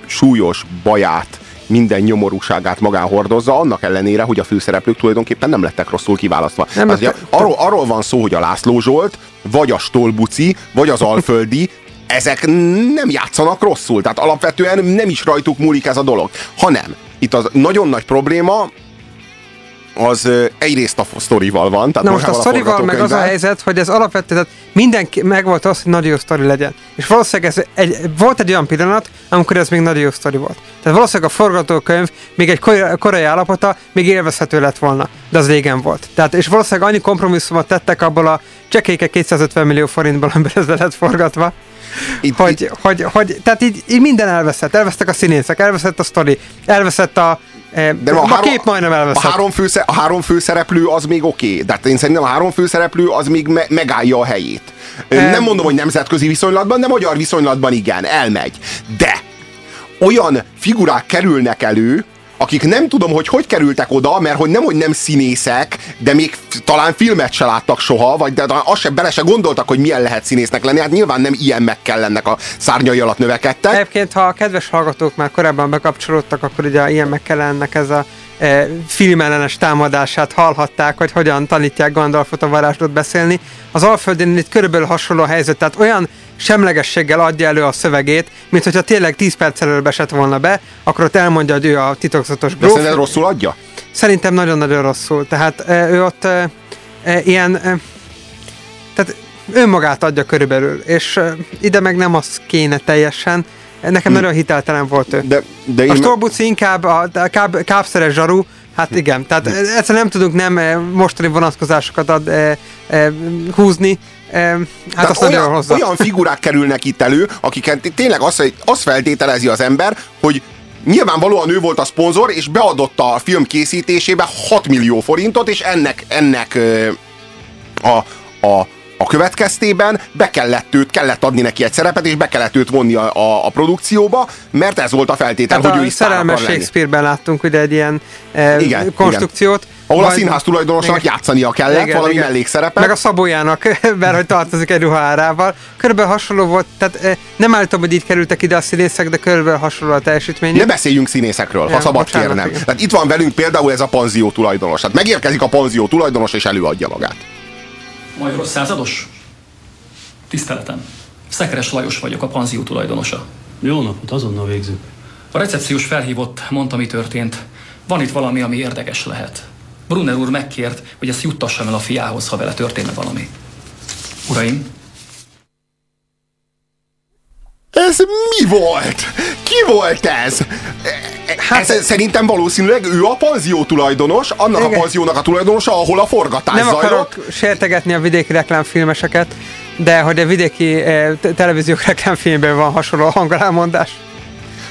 Speaker 2: súlyos baját, minden nyomorúságát magán hordozza, annak ellenére, hogy a főszereplők tulajdonképpen nem lettek rosszul kiválasztva. Nem hát, arról, arról van szó, hogy a László Zsolt, vagy a Stolbuci, vagy az Alföldi ezek nem játszanak rosszul, tehát alapvetően nem is rajtuk múlik ez a dolog, hanem itt az nagyon nagy probléma az egyrészt a sztorival van. Tehát
Speaker 3: Na most a sztorival meg az a helyzet, hogy ez alapvetően, tehát mindenki megvolt az, hogy nagyon jó sztori legyen. És valószínűleg ez egy, volt egy olyan pillanat, amikor ez még nagyon jó sztori volt. Tehát valószínűleg a forgatókönyv még egy korai állapota még élvezhető lett volna, de az régen volt. Tehát, és valószínűleg annyi kompromisszumot tettek abból a csekéke 250 millió forintból, amiből ez lett forgatva, itt, hogy, itt... Hogy, hogy, tehát így, így minden elveszett. Elvesztek a színészek, elveszett a sztori, elveszett a, de a, a három, kép majdnem elveszett.
Speaker 2: A három, fősze, a három főszereplő az még oké, okay, de hát én szerintem a három főszereplő az még me, megállja a helyét. Um, nem mondom, hogy nemzetközi viszonylatban, de magyar viszonylatban igen, elmegy. De olyan figurák kerülnek elő, akik nem tudom, hogy hogy kerültek oda, mert hogy nem, hogy nem színészek, de még talán filmet se láttak soha, vagy de azt se bele se gondoltak, hogy milyen lehet színésznek lenni. Hát nyilván nem ilyen meg kell ennek a szárnyai alatt növekedtek.
Speaker 3: Egyébként, ha a kedves hallgatók már korábban bekapcsolódtak, akkor ugye ilyen meg kell ennek ez a filmellenes támadását hallhatták, hogy hogyan tanítják Gandalfot a varázslót beszélni. Az Alföldén itt körülbelül hasonló helyzet, tehát olyan semlegességgel adja elő a szövegét, mint hogyha tényleg 10 perc előbb esett volna be, akkor ott elmondja, hogy ő a titokzatos
Speaker 2: gróf. De rosszul adja?
Speaker 3: Szerintem nagyon-nagyon rosszul. Tehát ő ott e, e, ilyen... E, tehát önmagát adja körülbelül, és ide meg nem az kéne teljesen, Nekem hmm. nagyon hiteltelen volt ő. De, de a Stolbuci inkább a, a káb, kábszeres zsaru, Hát igen, tehát egyszerűen nem tudunk nem mostani vonatkozásokat ad, e, e, húzni, e, hát azt
Speaker 2: olyan, hozzá. olyan figurák kerülnek itt elő, akiket tényleg azt, azt feltételezi az ember, hogy nyilvánvalóan ő volt a szponzor, és beadotta a film készítésébe 6 millió forintot, és ennek, ennek a, a a következtében be kellett őt, kellett adni neki egy szerepet, és be kellett őt vonni a, a, a produkcióba, mert ez volt a feltétel,
Speaker 3: Tehát
Speaker 2: hogy
Speaker 3: a
Speaker 2: ő is
Speaker 3: szerelmes Shakespeare-ben láttunk ugye egy ilyen e, igen, konstrukciót.
Speaker 2: Igen. Ahol a színház tulajdonosnak igen. játszania kellett, igen, valami igen. mellékszerepet.
Speaker 3: Meg a Szabójának, <laughs> mert hogy tartozik egy ruhárával. Körülbelül hasonló volt, tehát e, nem állítom, hogy így kerültek ide a színészek, de körülbelül hasonló a teljesítmény.
Speaker 2: Ne beszéljünk színészekről, ja, ha szabad bocsánat, kérnem. Tehát itt van velünk például ez a panzió tulajdonos. Tehát megérkezik a panzió tulajdonos, és előadja magát.
Speaker 28: Majoros százados? Tiszteletem. Szekeres Lajos vagyok, a panzió tulajdonosa.
Speaker 29: Jó napot, azonnal végzünk.
Speaker 28: A recepciós felhívott, mondta, mi történt. Van itt valami, ami érdekes lehet. Brunner úr megkért, hogy ezt juttassam el a fiához, ha vele történne valami. Uraim,
Speaker 2: ez mi volt? Ki volt ez? Hát, ez, szerintem valószínűleg ő a panzió tulajdonos, annak igen. a panziónak a tulajdonosa, ahol a forgatás
Speaker 3: Nem
Speaker 2: zajlott.
Speaker 3: akarok sértegetni a vidéki reklámfilmeseket, de hogy a vidéki eh, televíziók reklámfilmben van hasonló hangolámondás.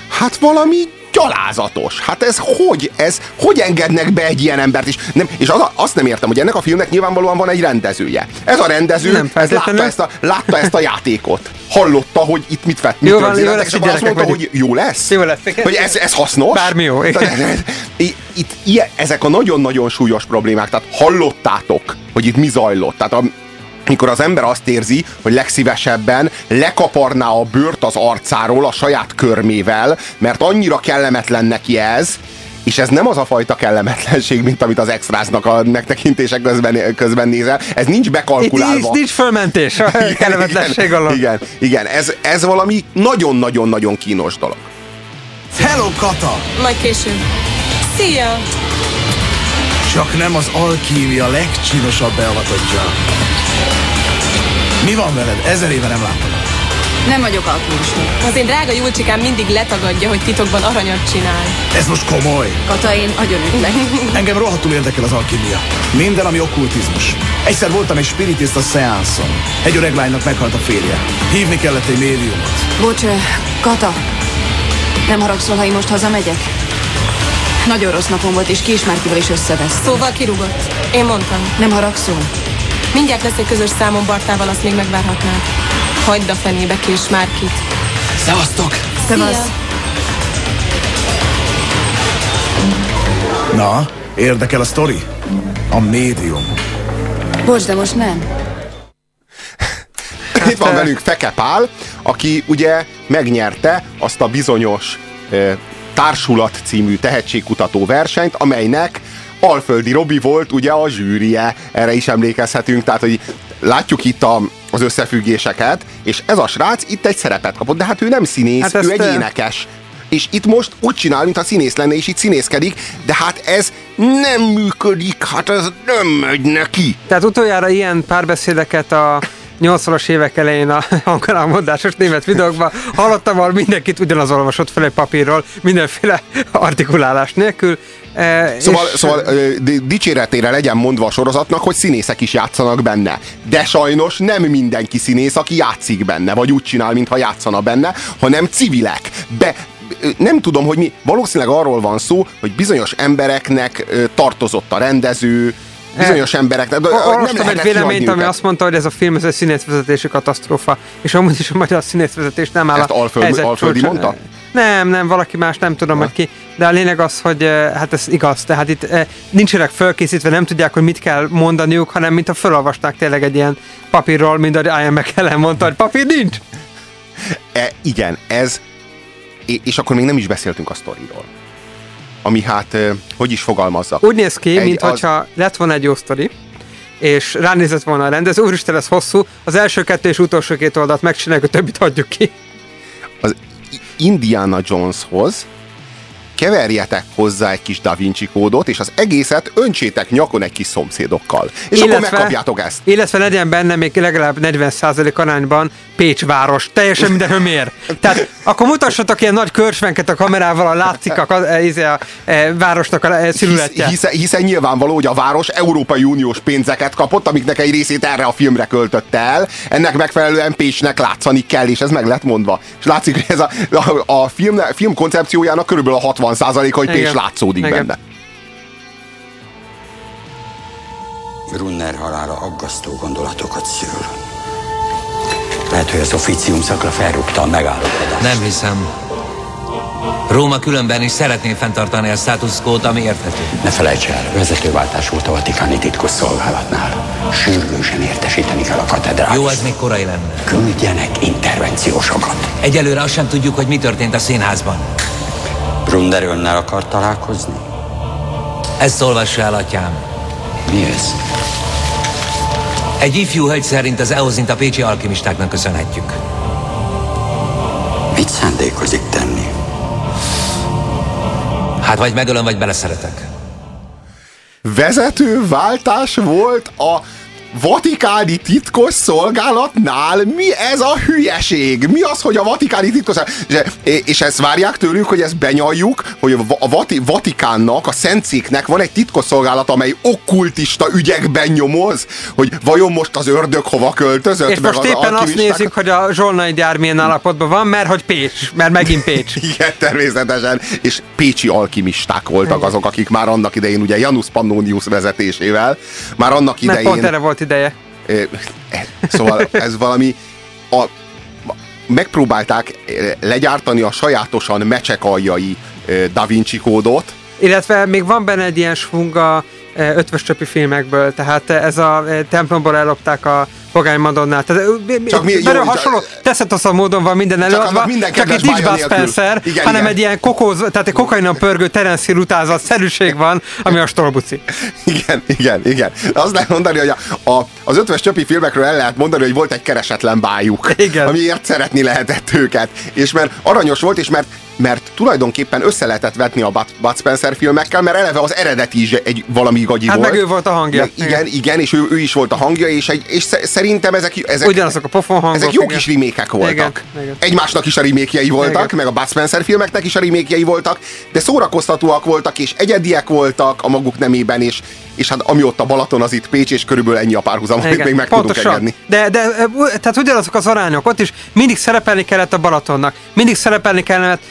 Speaker 2: Hát valami gyalázatos. Hát ez hogy? Ez hogy engednek be egy ilyen embert is? Nem, és az, azt nem értem, hogy ennek a filmnek nyilvánvalóan van egy rendezője. Ez a rendező nem ez látta, ezt a, látta ezt a játékot. Hallotta, hogy itt mit vett, mit
Speaker 3: jó, van, jó lesz,
Speaker 2: és azt mondta, vagyunk. hogy jó lesz.
Speaker 3: Jó lesz.
Speaker 2: Hogy ez, ez hasznos.
Speaker 3: Bármi jó.
Speaker 2: Itt, itt ilyen, ezek a nagyon-nagyon súlyos problémák, tehát hallottátok, hogy itt mi zajlott. Tehát a, mikor az ember azt érzi, hogy legszívesebben lekaparná a bőrt az arcáról a saját körmével, mert annyira kellemetlen neki ez, és ez nem az a fajta kellemetlenség, mint amit az extráznak a megtekintések közben, közben nézel. Ez nincs bekalkulálva.
Speaker 3: Itt, itt nincs fölmentés <laughs> a kellemetlenség alól.
Speaker 2: Igen, igen ez, ez valami nagyon-nagyon-nagyon kínos dolog.
Speaker 30: Hello, Kata!
Speaker 31: Majd később. Szia!
Speaker 30: Csak nem az alkímia legcsinosabb beavatottja. Mi van veled? Ezer éve nem láttam.
Speaker 31: Nem vagyok alkoholista. Az én drága Julcsikám mindig letagadja, hogy titokban aranyat csinál.
Speaker 30: Ez most komoly.
Speaker 31: Kata, én agyonütlek. <laughs>
Speaker 30: Engem rohadtul érdekel az alkimia. Minden, ami okkultizmus. Egyszer voltam egy spiritista szeánszon. Egy öreg lánynak meghalt a férje. Hívni kellett egy médiumot.
Speaker 31: Bocs, Kata. Nem haragszol, ha én most hazamegyek? Nagyon rossz napom volt, és Kismárkival is összevesz. Szóval kirúgott. Én mondtam. Nem haragszol? Mindjárt lesz egy közös számom Bartával, azt még megvárhatnád. Hagyd a fenébe Kismárkit.
Speaker 30: Szevasztok!
Speaker 31: Szevasz.
Speaker 30: Na, érdekel a sztori? A médium.
Speaker 31: Bocs, de most nem.
Speaker 2: Itt van velünk Feke Pál, aki ugye megnyerte azt a bizonyos e, Társulat című tehetségkutató versenyt, amelynek Alföldi Robi volt ugye a zsűrie, erre is emlékezhetünk, tehát hogy látjuk itt a, az összefüggéseket, és ez a srác itt egy szerepet kapott, de hát ő nem színész, hát ő egy énekes. És itt most úgy csinál, mintha színész lenne, és itt színészkedik, de hát ez nem működik, hát ez nem megy neki.
Speaker 3: Tehát utoljára ilyen párbeszédeket a 80-as évek elején a <laughs> hangolámondásos német videókban hallottam, ahol mindenkit ugyanaz olvasott fel egy papírról, mindenféle artikulálás nélkül.
Speaker 2: Szóval, szóval ö, di- dicséretére legyen mondva a sorozatnak, hogy színészek is játszanak benne. De sajnos nem mindenki színész, aki játszik benne, vagy úgy csinál, mintha játszana benne, hanem civilek. Be, nem tudom, hogy mi, valószínűleg arról van szó, hogy bizonyos embereknek tartozott a rendező, bizonyos embereknek. de,
Speaker 3: Olvastam egy véleményt, ami azt mondta, hogy ez a film ez egy színészvezetési katasztrófa, és amúgy is a magyar színészvezetés nem áll
Speaker 2: Ezt
Speaker 3: a helyzet
Speaker 2: Alföldi mondta?
Speaker 3: Nem, nem, valaki más, nem tudom, hogy ki. De a lényeg az, hogy hát ez igaz, tehát itt nincsenek fölkészítve, nem tudják, hogy mit kell mondaniuk, hanem mint a felolvasták tényleg egy ilyen papírról, mint ahogy Ian McKellen mondta, hogy papír nincs.
Speaker 2: E, igen, ez, és- akkor még nem is beszéltünk a sztoriról. Ami hát, hogy is fogalmazzak.
Speaker 3: Úgy néz ki,
Speaker 2: Egy
Speaker 3: mint
Speaker 2: az-
Speaker 3: lett volna egy jó sztori, és ránézett volna a rendező, úristen, ez hosszú, az első kettő és utolsó két oldalt megcsináljuk, a többit hagyjuk ki.
Speaker 2: az Indiana Joneshoz keverjetek hozzá egy kis Da Vinci kódot, és az egészet öntsétek nyakon egy kis szomszédokkal. És akkor megkapjátok ezt.
Speaker 3: Illetve legyen benne még legalább 40% arányban Pécs város. Teljesen mindenhol mér. Tehát akkor mutassatok ilyen nagy körsvenket a kamerával, a látszik a, a, a, a, a városnak a
Speaker 2: Hisz,
Speaker 3: szilülettje.
Speaker 2: hiszen, hiszen nyilvánvaló, hogy a város Európai Uniós pénzeket kapott, amiknek egy részét erre a filmre költötte el. Ennek megfelelően Pécsnek látszani kell, és ez meg lett mondva. És látszik, hogy ez a, a, a film, film koncepciójának körülbelül a 60 hogy Pécs
Speaker 32: Igen.
Speaker 2: látszódik
Speaker 32: Igen.
Speaker 2: benne.
Speaker 32: Brunner halála aggasztó gondolatokat szül. Lehet, hogy az officium szakra felrúgta a megállapodást.
Speaker 33: Nem hiszem. Róma különben is szeretné fenntartani a status quo-t, ami érthető.
Speaker 32: Ne felejts el, vezetőváltás volt a vatikáni titkos szolgálatnál. Sürgősen értesíteni kell a katedrális.
Speaker 33: Jó, ez még korai lenne.
Speaker 32: Küldjenek intervenciósokat.
Speaker 33: Egyelőre azt sem tudjuk, hogy mi történt a színházban.
Speaker 32: Brunder önnel akar találkozni?
Speaker 33: Ezt olvassa el, atyám.
Speaker 32: Mi ez?
Speaker 33: Egy ifjú hölgy szerint az EOZint a pécsi alkimistáknak köszönhetjük.
Speaker 32: Mit szándékozik tenni?
Speaker 33: Hát vagy megölöm, vagy beleszeretek.
Speaker 2: vezetőváltás volt a vatikáni titkos szolgálatnál? Mi ez a hülyeség? Mi az, hogy a vatikáni titkos. És- És ezt várják tőlünk, hogy ezt benyaljuk, hogy a Va- a Vati- Vatikánnak, a Szentszéknek van egy titkos szolgálat, amely okkultista ügyekben nyomoz, hogy vajon most az ördög hova költözött?
Speaker 3: És most
Speaker 2: az
Speaker 3: éppen azt nézik, hogy a zsolnai gyár milyen állapotban van, mert hogy Pécs, mert megint Pécs. <laughs>
Speaker 2: Igen, természetesen. És pécsi alkimisták voltak azok, akik már annak idején, ugye Janus Pannonius vezetésével, már annak
Speaker 3: Mert
Speaker 2: idején...
Speaker 3: pont erre volt ideje.
Speaker 2: Szóval ez valami a, megpróbálták legyártani a sajátosan mecsekaljai eh, Da Vinci kódot,
Speaker 3: Illetve még van benne egy ilyen svung a e, ötvös csöpi filmekből, tehát ez a templomból ellopták a Pogány Madonnát. Tehát,
Speaker 2: Csak mi- jó,
Speaker 3: hasonló, teszetoszal módon van minden előadva, csak
Speaker 2: kedves
Speaker 3: itt nincs Bud. Spencer,
Speaker 2: Igen,
Speaker 3: hanem
Speaker 2: igen.
Speaker 3: egy ilyen kokóz, tehát egy kokainon pörgő Terence Hill utázat szerűség van, ami a stolbuci. <laughs>
Speaker 2: Igen, igen, igen. Azt lehet mondani, hogy a, a, az ötves csöpi filmekről el lehet mondani, hogy volt egy keresetlen bájuk,
Speaker 3: Igen.
Speaker 2: amiért szeretni lehetett őket. És mert aranyos volt, és mert mert tulajdonképpen össze lehetett vetni a Bud, Spencer filmekkel, mert eleve az eredeti is egy valami gagyi
Speaker 3: Hát
Speaker 2: volt.
Speaker 3: meg ő volt a hangja.
Speaker 2: Meg, igen, igen, és ő, ő is volt a hangja, és, egy, és sze- szerintem ezek, ezek,
Speaker 3: Ugyanazok a pofon hangok.
Speaker 2: ezek jó
Speaker 3: igen.
Speaker 2: kis remékek voltak.
Speaker 3: Igen, igen.
Speaker 2: Egymásnak is a remékjei voltak,
Speaker 3: Igen.
Speaker 2: meg a Bud Spencer filmeknek is a remékjei voltak, de szórakoztatóak voltak, és egyediek voltak a maguk nemében, és, és hát ami ott a Balaton, az itt Pécs, és körülbelül ennyi a párhuzam, amit még meg
Speaker 3: pontosan.
Speaker 2: tudunk engedni.
Speaker 3: De, de tehát ugyanazok az arányok, ott is mindig szerepelni kellett a Balatonnak, mindig szerepelni kellett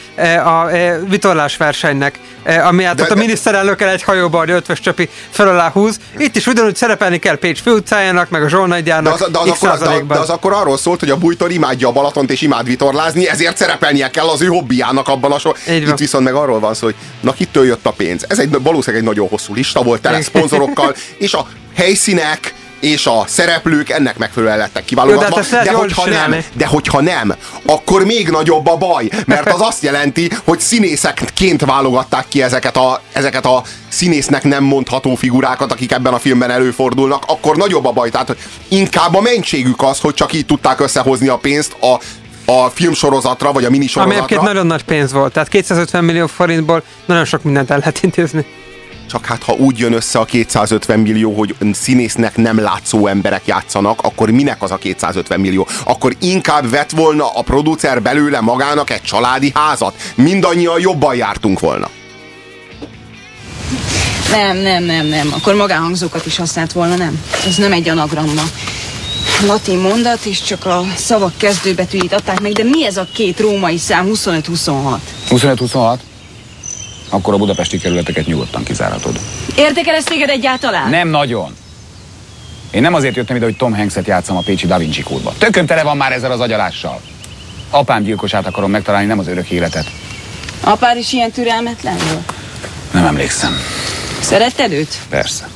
Speaker 3: a vitorlás versenynek, ami át
Speaker 2: De-
Speaker 3: ott a
Speaker 2: de-
Speaker 3: miniszterelnökkel egy hajóba, hogy ötvös csöpi fel alá húz. Itt is ugyanúgy szerepelni kell Pécs főutcájának, meg a
Speaker 2: De
Speaker 3: Zsolnagyárnak,
Speaker 2: az, de, az akkor, de, de az akkor arról szólt, hogy a Bújtor imádja a Balatont és imád vitorlázni, ezért szerepelnie kell az ő hobbiának abban a sor. Itt viszont meg arról van szó, hogy na kitől jött a pénz. Ez egy valószínűleg egy nagyon hosszú lista volt, tele. Szponzorokkal, és a helyszínek, és a szereplők ennek megfelelően lettek kiválogatva.
Speaker 3: Jó, de hát
Speaker 2: de, hogyha nem, de hogyha nem, akkor még nagyobb a baj, mert az azt jelenti, hogy színészekként válogatták ki ezeket a, ezeket a színésznek nem mondható figurákat, akik ebben a filmben előfordulnak, akkor nagyobb a baj. Tehát inkább a mentségük az, hogy csak így tudták összehozni a pénzt a, a filmsorozatra, vagy a
Speaker 3: Ami
Speaker 2: minisorozatra.
Speaker 3: egyébként nagyon nagy pénz volt, tehát 250 millió forintból nagyon sok mindent el lehet intézni.
Speaker 2: Csak hát ha úgy jön össze a 250 millió, hogy színésznek nem látszó emberek játszanak, akkor minek az a 250 millió? Akkor inkább vett volna a producer belőle magának egy családi házat. Mindannyian jobban jártunk volna.
Speaker 31: Nem, nem, nem, nem. Akkor magánhangzókat is használt volna, nem? Ez nem egy anagramma. Latin mondat, és csak a szavak kezdőbetűjét adták meg, de mi ez a két római szám 25-26?
Speaker 34: 25-26? Akkor a budapesti kerületeket nyugodtan kizárhatod.
Speaker 31: Érdekel ez téged egyáltalán?
Speaker 34: Nem nagyon. Én nem azért jöttem ide, hogy Tom Hanks-et játszam a Pécsi Da Vinci kódba. Tököm tele van már ezzel az agyalással. Apám gyilkosát akarom megtalálni, nem az örök életet.
Speaker 31: Apád is ilyen türelmetlen volt?
Speaker 34: Nem emlékszem.
Speaker 31: Szeretted őt?
Speaker 34: Persze.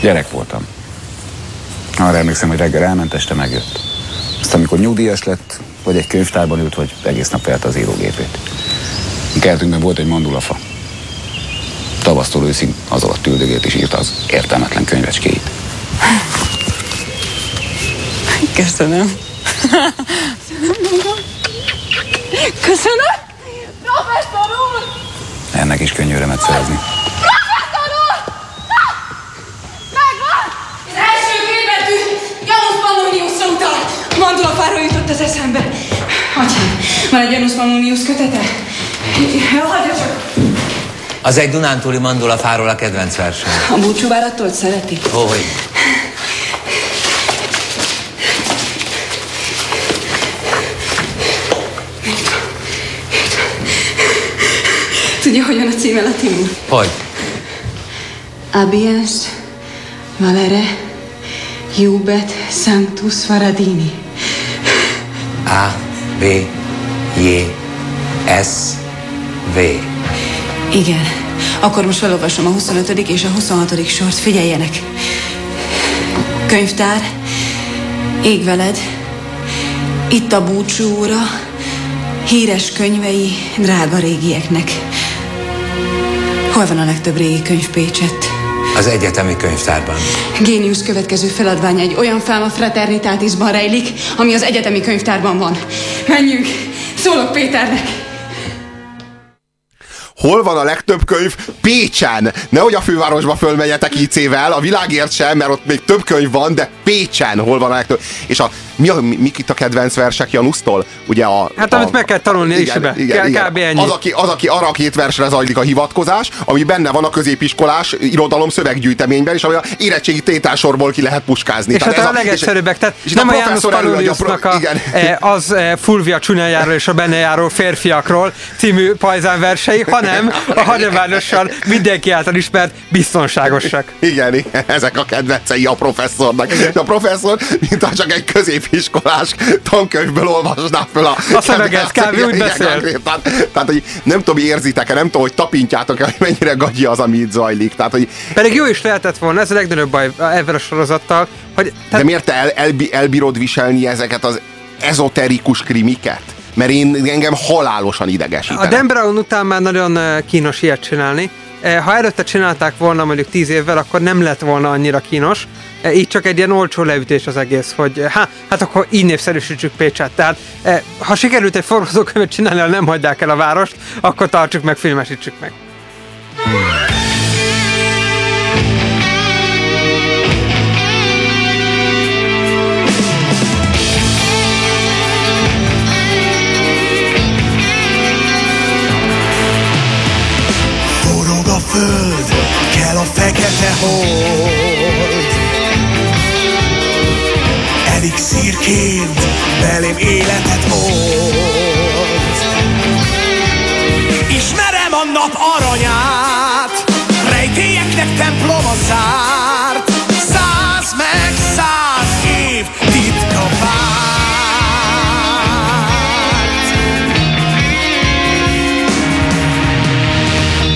Speaker 34: Gyerek voltam. Arra emlékszem, hogy reggel elment, este megjött. Aztán, amikor nyugdíjas lett, vagy egy könyvtárban ült, vagy egész nap felte az írógépét. A kertünkben volt egy mandulafa. Tavasztól őszig az alatt üldögélt és írta az értelmetlen könyvecskéit.
Speaker 31: Köszönöm. Köszönöm? Professzor úr!
Speaker 34: Ennek is könnyű örömet szerezni.
Speaker 31: Professzor úr! Megvan! Az első képetű Janus Pannoniusra utal. Mandulafáról jutott az eszembe. Atyám, van egy Janus Pannonius kötete? Csak.
Speaker 33: Az egy Dunántúli mandulafáról a kedvenc verseny.
Speaker 31: A búcsúvárattól szereti?
Speaker 33: Hogy?
Speaker 31: Tudja, hogyan a címe latinul?
Speaker 33: Hogy?
Speaker 31: Abiens valere jubet sanctus Faradini.
Speaker 33: A, B, J, S, V.
Speaker 31: Igen. Akkor most felolvasom a 25. és a 26. sort. Figyeljenek. Könyvtár. Ég veled. Itt a búcsú óra. Híres könyvei drága régieknek. Hol van a legtöbb régi könyv Pécsett?
Speaker 33: Az egyetemi könyvtárban.
Speaker 31: Géniusz következő feladványa egy olyan fáma fraternitatisban rejlik, ami az egyetemi könyvtárban van. Menjünk! Szólok Péternek!
Speaker 2: Hol van a legtöbb könyv? Pécsen! Nehogy a fővárosba fölmenjetek IC-vel, a világért sem, mert ott még több könyv van, de Pécsen hol van a legtöbb. És a, mi, a, mi, mik itt a kedvenc versek Janusztól? Ugye a,
Speaker 3: Hát
Speaker 2: a,
Speaker 3: amit meg kell tanulni
Speaker 2: igen,
Speaker 3: is be.
Speaker 2: igen, igen.
Speaker 3: Kb. ennyi.
Speaker 2: Az, aki, az, aki arra a két versre zajlik a hivatkozás, ami benne van a középiskolás irodalom szöveggyűjteményben, és ami a érettségi tételsorból ki lehet puskázni.
Speaker 3: És hát
Speaker 2: ez
Speaker 3: a legegyszerűbbek, tehát
Speaker 2: és
Speaker 3: nem
Speaker 2: itt
Speaker 3: a János
Speaker 2: előadja a
Speaker 3: a,
Speaker 2: igen.
Speaker 3: e, az e, Fulvia csúnyájáról és a benne járó férfiakról című pajzán versei, hanem a hagyományosan mindenki által ismert biztonságosak.
Speaker 2: Igen, igen, ezek a kedvencei a professzornak. És a professzor, mint csak egy közép, középiskolás tankönyvből olvasná fel a...
Speaker 3: A szöveget, kb. úgy beszél.
Speaker 2: Tehát, tehát, hogy nem tudom, érzítek-e, nem tudom, hogy tapintjátok-e, hogy mennyire gagyi az, ami itt zajlik. Tehát, hogy
Speaker 3: Pedig jó is lehetett volna, ez a legnagyobb baj ebben a sorozattal, hogy
Speaker 2: De miért te el, el, elbírod viselni ezeket az ezoterikus krimiket? Mert én engem halálosan
Speaker 3: a
Speaker 2: idegesítenek.
Speaker 3: Dan Brown után már nagyon eh, kínos ilyet csinálni. Eh, Ha előtte csinálták volna mondjuk 10 évvel, akkor nem lett volna annyira kínos. Eh, Így csak egy ilyen olcsó leütés az egész, hogy eh, há, hát akkor így népszerűsítsük Pécsát. Tehát eh, ha sikerült egy forgatókönyvet csinálni, nem hagyják el a várost, akkor tartsuk meg, filmesítsük meg.
Speaker 30: Elixírként belém életet volt Ismerem a nap aranyát Rejtélyeknek temploma zárt. Száz meg száz év titka várt.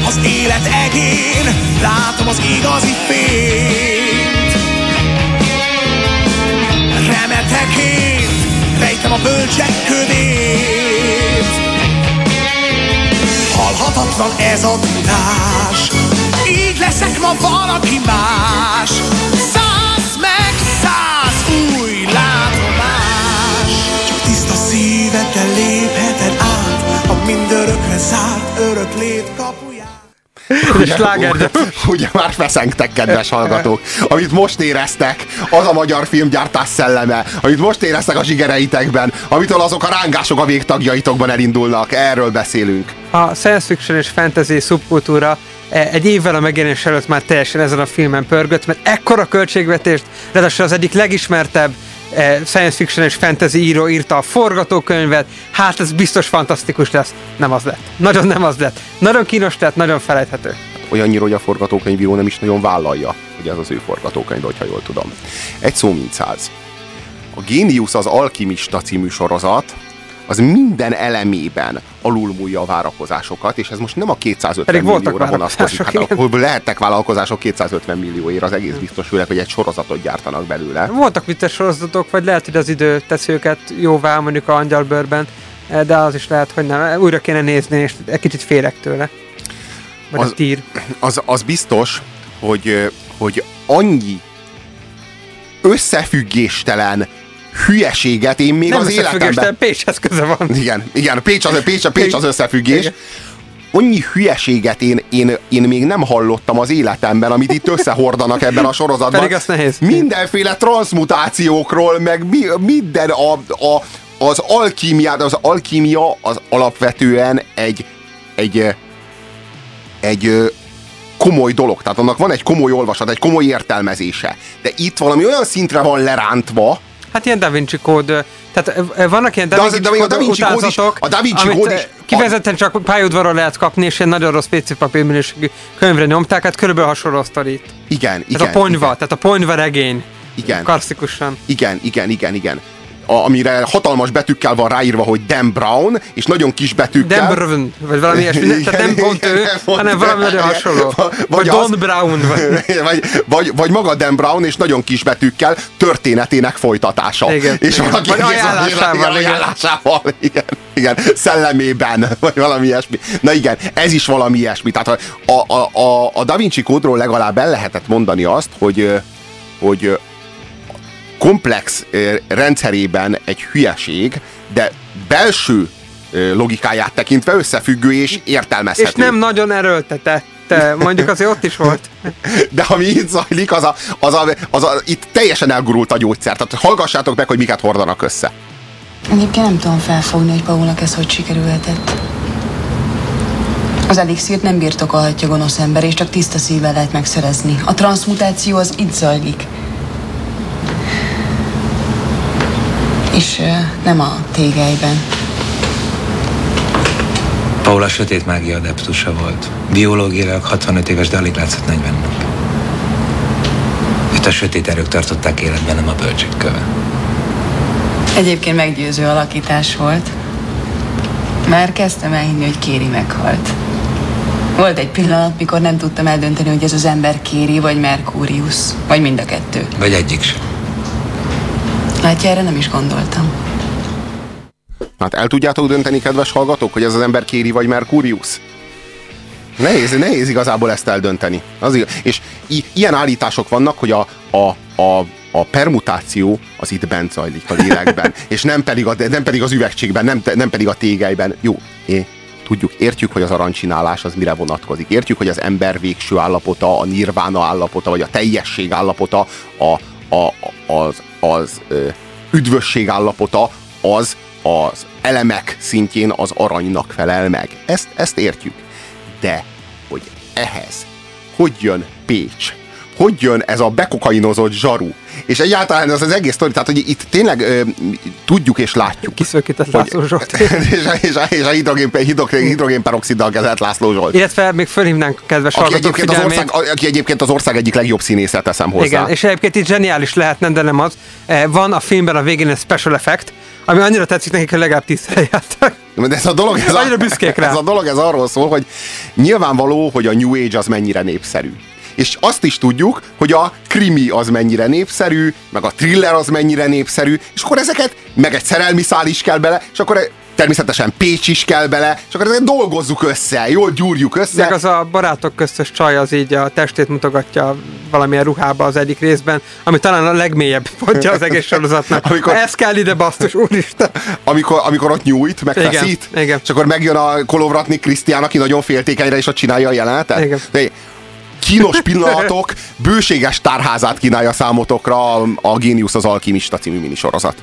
Speaker 30: Az élet egén látom az igazi fényt a bölcsek kövét Halhatatlan ez a tudás Így leszek ma valaki más. Száz meg száz új látomás. Csak tiszta szíveddel lépheted át A mindörökre zárt örök lét kapuját
Speaker 2: Ugye, ugye, ugye már feszengtek, kedves hallgatók. Amit most éreztek, az a magyar filmgyártás szelleme, amit most éreztek a zsigereitekben, amitől azok a rángások a végtagjaitokban elindulnak. Erről beszélünk.
Speaker 3: A science fiction és fantasy szubkultúra eh, egy évvel a megjelenés előtt már teljesen ezen a filmen pörgött, mert ekkora költségvetést, ráadásul az egyik legismertebb science fiction és fantasy író írta a forgatókönyvet, hát ez biztos fantasztikus lesz. Nem az lett. Nagyon nem az lett. Nagyon kínos lett, nagyon felejthető.
Speaker 2: Olyannyira, hogy a forgatókönyvíró nem is nagyon vállalja, hogy ez az ő forgatókönyv, hogyha jól tudom. Egy szó mint száz. A Génius az Alkimista című sorozat, az minden elemében alulmúlja a várakozásokat, és ez most nem a 250
Speaker 3: Pedig
Speaker 2: millióra vonatkozik. Hát, ahol lehetnek vállalkozások 250 millióért, az egész biztos, főleg, hogy egy sorozatot gyártanak belőle.
Speaker 3: Voltak vicces sorozatok, vagy lehet, hogy az idő teszi őket jóvá, mondjuk a angyalbőrben, de az is lehet, hogy nem. Újra kéne nézni, és egy kicsit félek tőle. Vagy
Speaker 2: Az-
Speaker 3: a tír.
Speaker 2: Az, az biztos, hogy, hogy annyi összefüggéstelen hülyeséget én még
Speaker 3: Nem
Speaker 2: az életemben...
Speaker 3: Pécshez köze van.
Speaker 2: Igen, igen, Pécs az, Pécs, Pécs az összefüggés.
Speaker 3: Igen.
Speaker 2: Annyi hülyeséget én, én, én még nem hallottam az életemben, amit itt összehordanak ebben a sorozatban.
Speaker 3: Pedig az nehéz.
Speaker 2: Mindenféle transmutációkról, meg mi, minden a, a, az alkímiát, az alkímia az alapvetően egy, egy, egy komoly dolog. Tehát annak van egy komoly olvasat, egy komoly értelmezése. De itt valami olyan szintre van lerántva,
Speaker 3: Hát ilyen Da Vinci kód, tehát vannak ilyen Da
Speaker 2: De az-
Speaker 3: Vinci,
Speaker 2: de a Da Vinci kód is- a Da Vinci kód is-
Speaker 3: Kifejezetten csak pályaudvaron lehet kapni, és ilyen nagyon rossz PC papír minőségű könyvre nyomták, hát körülbelül hasonló sztorit.
Speaker 2: igen,
Speaker 3: Ez
Speaker 2: igen.
Speaker 3: a ponyva, tehát a ponyva regény.
Speaker 2: Igen.
Speaker 3: Klasszikusan.
Speaker 2: Igen, igen, igen, igen. A, amire hatalmas betűkkel van ráírva, hogy Dan Brown, és nagyon kis betűkkel.
Speaker 3: Dan Brown, vagy valami ilyesmi, ne- tehát nem
Speaker 2: Igen,
Speaker 3: pont ő,
Speaker 2: igen,
Speaker 3: hanem valami nagyon hasonló. Vagy
Speaker 2: az-
Speaker 3: Don Brown, vagy... <laughs>
Speaker 2: vagy, vagy, vagy maga Dan Brown, és nagyon kis betűkkel történetének folytatása.
Speaker 3: Igen,
Speaker 2: és
Speaker 3: igen.
Speaker 2: valaki
Speaker 3: Vagy ajánlásával,
Speaker 2: igen,
Speaker 3: igen.
Speaker 2: ajánlásával, igen, igen, szellemében, <laughs> vagy valami ilyesmi. Na igen, ez is valami ilyesmi. Tehát a, a, a, a Da Vinci kódról legalább el lehetett mondani azt, hogy, hogy komplex rendszerében egy hülyeség, de belső logikáját tekintve összefüggő és értelmezhető.
Speaker 3: És nem nagyon erőltetett. Mondjuk azért ott is volt. <laughs>
Speaker 2: De ami itt zajlik, az a, az a, az a, itt teljesen elgurult a gyógyszer. Tehát hallgassátok meg, hogy miket hordanak össze.
Speaker 31: Egyébként nem tudom felfogni, hogy Paulnak ez hogy sikerülhetett. Az elixírt nem birtokolhatja gonosz ember, és csak tiszta szívvel lehet megszerezni. A transmutáció az itt zajlik. És nem a tégelyben.
Speaker 33: Paula sötét mágia adeptusa volt. Biológiailag 65 éves, de alig látszott 40 nap. Őt a sötét erők tartották életben, nem a bölcsek köve.
Speaker 31: Egyébként meggyőző alakítás volt. Már kezdtem elhinni, hogy Kéri meghalt. Volt egy pillanat, mikor nem tudtam eldönteni, hogy ez az ember Kéri vagy Merkúrius, vagy mind a kettő.
Speaker 33: Vagy egyik sem.
Speaker 31: Látja, erre nem is gondoltam.
Speaker 2: Hát el tudjátok dönteni, kedves hallgatók, hogy ez az ember Kéri vagy Merkurius? Nehéz, nehéz igazából ezt eldönteni. Az igaz. És i- ilyen állítások vannak, hogy a, a, a, a permutáció az itt bent zajlik a lélekben, <laughs> és nem pedig, a, nem pedig az üvegcségben, nem, nem pedig a tégelyben. Jó, é, tudjuk, értjük, hogy az arancsinálás az mire vonatkozik. Értjük, hogy az ember végső állapota, a nirvána állapota, vagy a teljesség állapota, a, a, az, az ö, üdvösség állapota, az az elemek szintjén az aranynak felel meg. Ezt, ezt értjük. De, hogy ehhez hogy jön Pécs, hogy jön ez a bekokainozott zsaru, és egyáltalán az az egész sztori, tehát hogy itt tényleg ö, tudjuk és látjuk.
Speaker 3: Kiszökített László Zsolt. <laughs>
Speaker 2: és, a- és, a- és a hidrogén, hidrogén, hidrogénperoxiddal kezelt László Zsolt.
Speaker 3: Illetve még fölhívnánk a kedves
Speaker 2: Aki
Speaker 3: hallgatók
Speaker 2: egyébként, az ország, aki egyébként az ország egyik legjobb színésze, teszem hozzá.
Speaker 3: Igen, és egyébként itt zseniális lehetne, de nem az. Eh, Van a filmben a végén egy special effect, ami annyira tetszik nekik, hogy legalább tízszer jártak.
Speaker 2: De ez a dolog, ez,
Speaker 3: rá.
Speaker 2: ez a dolog ez arról szól, hogy nyilvánvaló, hogy a New Age az mennyire népszerű. És azt is tudjuk, hogy a krimi az mennyire népszerű, meg a thriller az mennyire népszerű, és akkor ezeket, meg egy szerelmi szál is kell bele, és akkor természetesen Pécs is kell bele, és akkor ezeket dolgozzuk össze, jól gyúrjuk össze.
Speaker 3: Meg az a barátok köztes csaj az így a testét mutogatja valamilyen ruhába az egyik részben, ami talán a legmélyebb pontja az egész sorozatnak.
Speaker 2: Amikor-
Speaker 3: Ez kell ide, basztus, úristen!
Speaker 2: amikor, amikor ott nyújt, meg
Speaker 3: Igen,
Speaker 2: feszít,
Speaker 3: igen.
Speaker 2: és akkor megjön a Kolovratni Krisztián, aki nagyon féltékenyre, és ott csinálja a jelenetet.
Speaker 3: Igen.
Speaker 2: De kínos pillanatok, bőséges tárházát kínálja számotokra a, Géniusz az alkimista című minisorozat.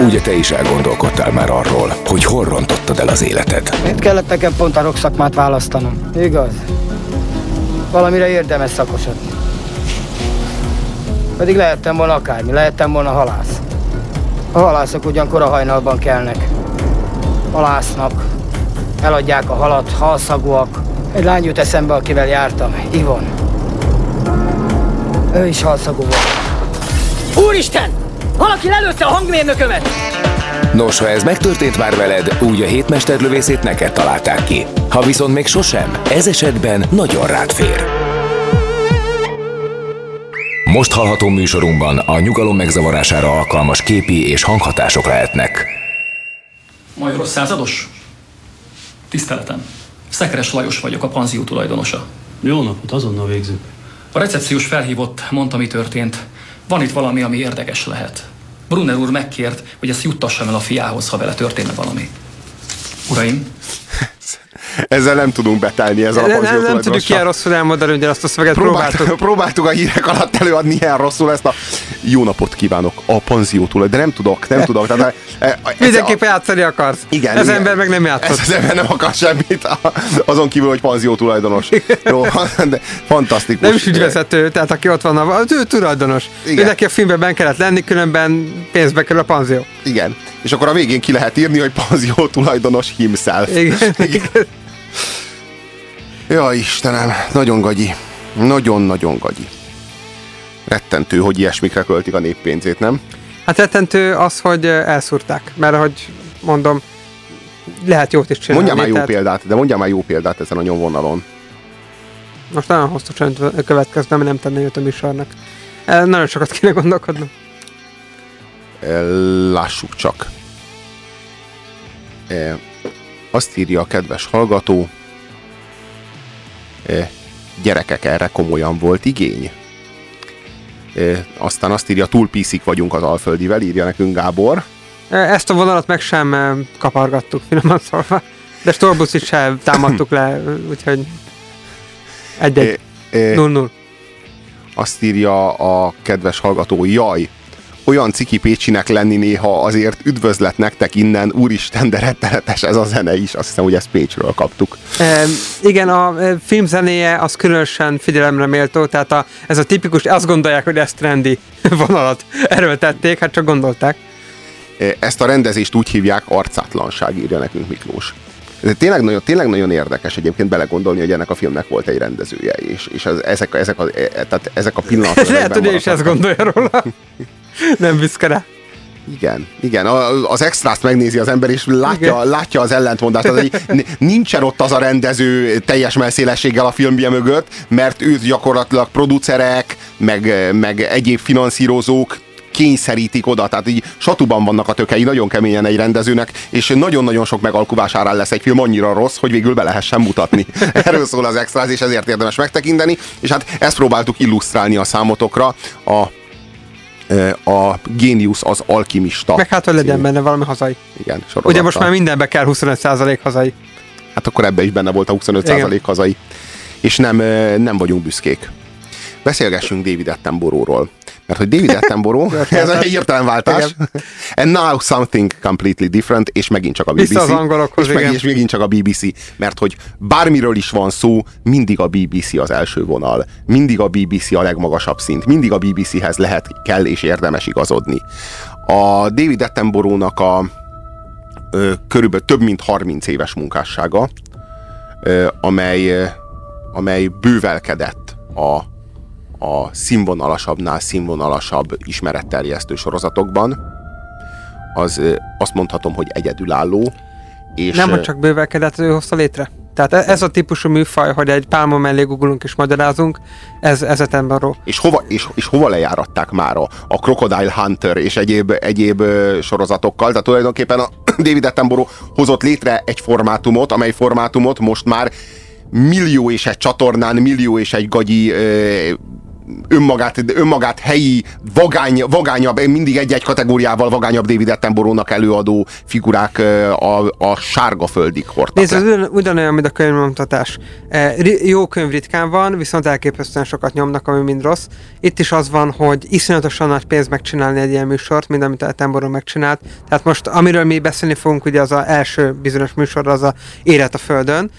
Speaker 27: Ugye te is elgondolkodtál már arról, hogy hol rontottad el az életed?
Speaker 35: Miért kellett nekem pont a szakmát választanom? Igaz? Valamire érdemes szakosodni. Pedig lehettem volna akármi, lehettem volna halász. A halászok ugyankor a hajnalban kelnek. Halásznak, eladják a halat, halszagúak. Egy lány jut eszembe, akivel jártam, Ivon. Ő is halszagú volt.
Speaker 36: Úristen! Valaki lelőtte a hangmérnökömet!
Speaker 27: Nos, ha ez megtörtént már veled, úgy a hétmesterlövészét neked találták ki. Ha viszont még sosem, ez esetben nagyon rád fér. Most hallható műsorunkban a nyugalom megzavarására alkalmas képi és hanghatások lehetnek.
Speaker 28: Majoros százados? Tiszteletem. Szekeres Lajos vagyok, a panzió tulajdonosa.
Speaker 29: Jó napot, azonnal végzünk.
Speaker 28: A recepciós felhívott, mondta, mi történt. Van itt valami, ami érdekes lehet. Brunner úr megkért, hogy ezt juttassam el a fiához, ha vele történne valami. Uraim, <laughs>
Speaker 2: Ezzel nem tudunk betelni ezzel a
Speaker 3: Nem, nem, nem tudjuk ilyen rosszul elmondani, hogy azt a szöveget próbáltuk.
Speaker 2: Próbáltuk, <laughs> próbáltuk a hírek alatt előadni ilyen rosszul ezt a jó napot kívánok a panzió tulaj, de nem tudok, nem tudok. Tehát, e, e,
Speaker 3: Mindenképpen játszani akarsz.
Speaker 2: Igen,
Speaker 3: Ez
Speaker 2: igen.
Speaker 3: ember meg nem játszott.
Speaker 2: Ez az ember nem akar semmit, a- azon kívül, hogy panzió tulajdonos. Jó, de fantasztikus.
Speaker 3: Nem is ügyvezető, tehát aki ott van, az ő tulajdonos.
Speaker 2: Igen.
Speaker 3: Neki a filmben ben kellett lenni, különben pénzbe kerül a panzió.
Speaker 2: Igen. És akkor a végén ki lehet írni, hogy panzió tulajdonos himself.
Speaker 3: Igen.
Speaker 2: Igen. Ja, Istenem, nagyon gagyi. Nagyon-nagyon gagyi. Rettentő, hogy ilyesmikre költik a néppénzét, nem?
Speaker 3: Hát rettentő az, hogy elszúrták, mert ahogy mondom, lehet jót is csinálni.
Speaker 2: Mondjál már jó
Speaker 3: tehát
Speaker 2: példát, de mondjál már jó példát ezen a nyomvonalon.
Speaker 3: Most nagyon hosszú csönd következne, nem tenne jót a műsornak. E, Nagyon sokat kéne gondolkodnom.
Speaker 2: E, Lássuk csak. E, Azt írja a kedves hallgató, gyerekek, erre komolyan volt igény. Aztán azt írja, túl piszik vagyunk az Alföldivel, írja nekünk Gábor.
Speaker 3: Ezt a vonalat meg sem kapargattuk, finoman szólva. De Storbuszit sem támadtuk le, úgyhogy egy-egy. Null-null.
Speaker 2: Azt írja a kedves hallgató, jaj, olyan ciki Pécsinek lenni néha azért üdvözlet nektek innen, úristen, de rettenetes ez a zene is, azt hiszem, hogy ezt Pécsről kaptuk.
Speaker 3: E, igen, a e, film zenéje az különösen figyelemre méltó, tehát a, ez a tipikus, azt gondolják, hogy ez trendi <laughs> vonalat erőltették, hát csak gondolták.
Speaker 2: E, Ezt a rendezést úgy hívják, arcátlanság, írja nekünk Miklós. Ez tényleg nagyon, tényleg nagyon érdekes egyébként belegondolni, hogy ennek a filmnek volt egy rendezője, és, és az, ezek, ezek, a, e, tehát ezek a <laughs> pillanatok.
Speaker 3: Lehet, hogy ő is ezt gondolja róla. <laughs> Nem büszke rá.
Speaker 2: Igen, igen. A- Az extrát megnézi az ember, és látja, látja az ellentmondást. Az, hogy n- nincsen ott az a rendező teljes melszélességgel a filmje mögött, mert őt gyakorlatilag producerek, meg, meg egyéb finanszírozók kényszerítik oda, tehát így satuban vannak a tökei nagyon keményen egy rendezőnek, és nagyon-nagyon sok megalkuvás árán lesz egy film annyira rossz, hogy végül be lehessen mutatni. <laughs> Erről szól az extráz, és ezért érdemes megtekinteni, és hát ezt próbáltuk illusztrálni a számotokra a a Génius az alkimista.
Speaker 3: Meg hát, hogy legyen benne valami hazai.
Speaker 2: Igen, sorozattal.
Speaker 3: Ugye most már mindenbe kell 25% hazai.
Speaker 2: Hát akkor ebbe is benne volt a 25%
Speaker 3: Igen.
Speaker 2: hazai. És nem, nem vagyunk büszkék. Beszélgessünk David Attenborough-ról. Mert hogy David Attenborough, <laughs> ez egy hirtelen váltás. And now something completely different, és megint csak a BBC.
Speaker 3: Vissza az angolokhoz,
Speaker 2: és, meg,
Speaker 3: igen.
Speaker 2: és megint csak a BBC. Mert hogy bármiről is van szó, mindig a BBC az első vonal. Mindig a BBC a legmagasabb szint. Mindig a BBC-hez lehet, kell és érdemes igazodni. A David Attenborough-nak a ö, körülbelül több mint 30 éves munkássága, ö, amely, amely bővelkedett a, a színvonalasabbnál színvonalasabb ismeretterjesztő sorozatokban, az azt mondhatom, hogy egyedülálló. És,
Speaker 3: Nem, hogy csak bővelkedett, ő hozta létre. Tehát e- ez a típusú műfaj, hogy egy pálma mellé googolunk és magyarázunk, ez, ez Attenborough.
Speaker 2: és hova, és, és hova lejáratták már a, a Crocodile Hunter és egyéb, egyéb sorozatokkal. Tehát tulajdonképpen a <clears throat> David Attenborough hozott létre egy formátumot, amely formátumot most már millió és egy csatornán, millió és egy gagyi ö, önmagát, önmagát helyi, vagány, vagányabb, mindig egy-egy kategóriával vagányabb David Attenborough-nak előadó figurák a, a sárga földig hordtak
Speaker 3: ez ugyan, ugyanolyan, mint a könyvmutatás. E, jó könyv ritkán van, viszont elképesztően sokat nyomnak, ami mind rossz. Itt is az van, hogy iszonyatosan nagy pénz megcsinálni egy ilyen műsort, mint amit Attenborough megcsinált. Tehát most, amiről mi beszélni fogunk, ugye az a első bizonyos műsor, az a Élet a Földön,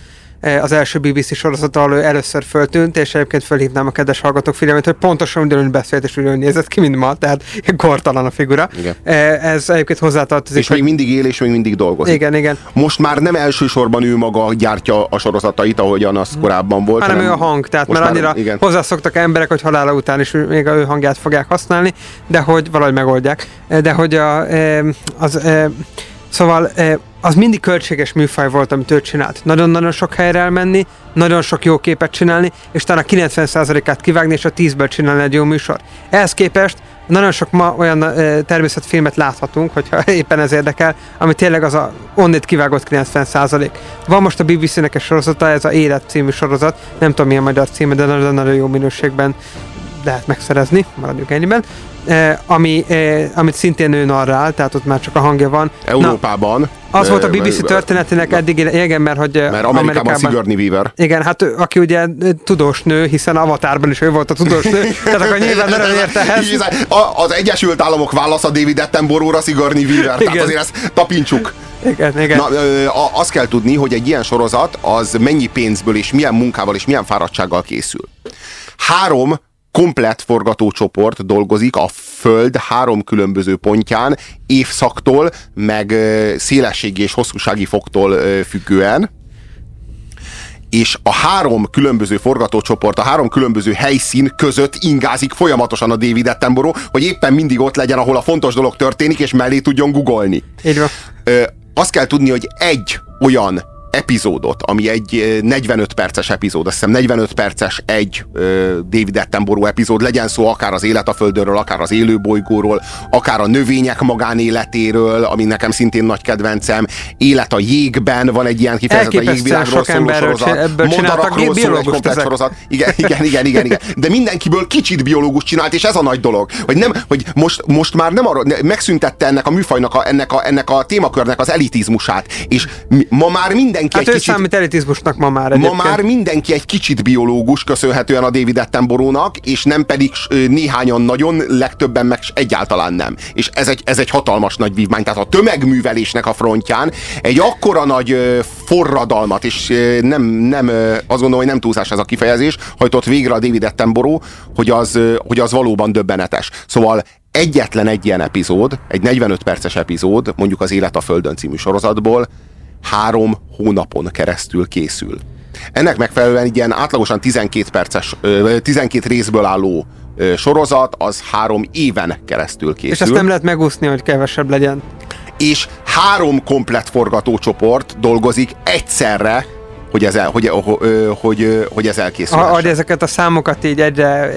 Speaker 3: az első BBC sorozat, ő először föltűnt, és egyébként fölhívnám a kedves hallgatók figyelmét, hogy pontosan ugyanúgy beszélt, és ugyanúgy nézett ki, mint ma, tehát kortalan a figura.
Speaker 2: Igen.
Speaker 3: E, Ez egyébként hozzátartozik.
Speaker 2: És még mindig él, és még mindig dolgozik.
Speaker 3: Igen, igen.
Speaker 2: Most már nem elsősorban ő maga gyártja a sorozatait, ahogyan az korábban volt.
Speaker 3: hanem ő a hang, tehát
Speaker 2: már-
Speaker 3: annyira
Speaker 2: igen.
Speaker 3: hozzászoktak emberek, hogy halála után is még a ő hangját fogják használni, de hogy valahogy megoldják, de hogy a, eh, az, eh, szóval eh, az mindig költséges műfaj volt, amit ő csinált. Nagyon-nagyon sok helyre elmenni, nagyon sok jó képet csinálni, és talán a 90%-át kivágni, és a 10-ből csinálni egy jó műsor. Ehhez képest nagyon sok ma olyan eh, természetfilmet láthatunk, hogyha <laughs> éppen ez érdekel, ami tényleg az a onnét kivágott 90%. Van most a BBC-nek egy sorozata, ez a Élet című sorozat, nem tudom milyen magyar címe, de nagyon-nagyon jó minőségben lehet megszerezni, maradjunk ennyiben, ami, eh, amit szintén ő narrál, tehát ott már csak a hangja van.
Speaker 2: Európában.
Speaker 3: Na, az volt a
Speaker 2: ö,
Speaker 3: BBC történetének eddig, igen, mert hogy eh,
Speaker 2: Mert Amerikában Sigourney Weaver.
Speaker 3: igen, hát ő, aki ugye tudós nő, hiszen Avatárban is ő volt a tudós nő, <laughs> tehát akkor nyilván nagyon ért ehhez.
Speaker 2: A- Az Egyesült Államok válasz a David Attenborough-ra Sigourney Weaver. Tehát
Speaker 3: Igen.
Speaker 2: azért ezt tapintsuk.
Speaker 3: Igen, igen.
Speaker 2: Na, ö, azt kell tudni, hogy egy ilyen sorozat az mennyi pénzből és milyen munkával és milyen fáradtsággal készül. Három komplett forgatócsoport dolgozik a Föld három különböző pontján, évszaktól, meg szélességi és hosszúsági foktól függően és a három különböző forgatócsoport, a három különböző helyszín között ingázik folyamatosan a David Attenborough, hogy éppen mindig ott legyen, ahol a fontos dolog történik, és mellé tudjon googolni.
Speaker 3: Így van.
Speaker 2: Ö, azt kell tudni, hogy egy olyan epizódot, ami egy ö, 45 perces epizód, azt hiszem 45 perces egy David Attenborough epizód, legyen szó akár az élet a földönről, akár az élőbolygóról, akár a növények magánéletéről, ami nekem szintén nagy kedvencem, élet a jégben, van egy ilyen kifejezet a jégvilágról szóló sorozat,
Speaker 3: csin- ebből csináltak
Speaker 2: Madarakról szól egy komplet
Speaker 3: ezek.
Speaker 2: sorozat. Igen, igen, igen, igen, igen. De mindenkiből kicsit biológus csinált, és ez a nagy dolog. Hogy, nem, hogy most, most már nem arra, megszüntette ennek a műfajnak, a, ennek, a, ennek a témakörnek az elitizmusát, és ma már mindenki
Speaker 3: Hát
Speaker 2: egy
Speaker 3: ő
Speaker 2: kicsit...
Speaker 3: számít elitizmusnak ma már
Speaker 2: Ma
Speaker 3: egyébként.
Speaker 2: már mindenki egy kicsit biológus, köszönhetően a David Attenborough-nak, és nem pedig néhányan nagyon, legtöbben meg egyáltalán nem. És ez egy, ez egy hatalmas nagy vívmány. Tehát a tömegművelésnek a frontján egy akkora nagy forradalmat, és nem, nem, azt gondolom, hogy nem túlzás ez a kifejezés, hajtott végre a David Attenborough, hogy az, hogy az valóban döbbenetes. Szóval egyetlen egy ilyen epizód, egy 45 perces epizód, mondjuk az Élet a Földön című sorozatból, három hónapon keresztül készül. Ennek megfelelően ilyen átlagosan 12 perces, ö, 12 részből álló sorozat az három éven keresztül készül.
Speaker 3: És ezt nem lehet megúszni, hogy kevesebb legyen.
Speaker 2: És három komplet forgatócsoport dolgozik egyszerre, hogy ez, el, hogy, hogy, hogy, hogy ez elkészül.
Speaker 3: Ahogy ezeket a számokat így egyre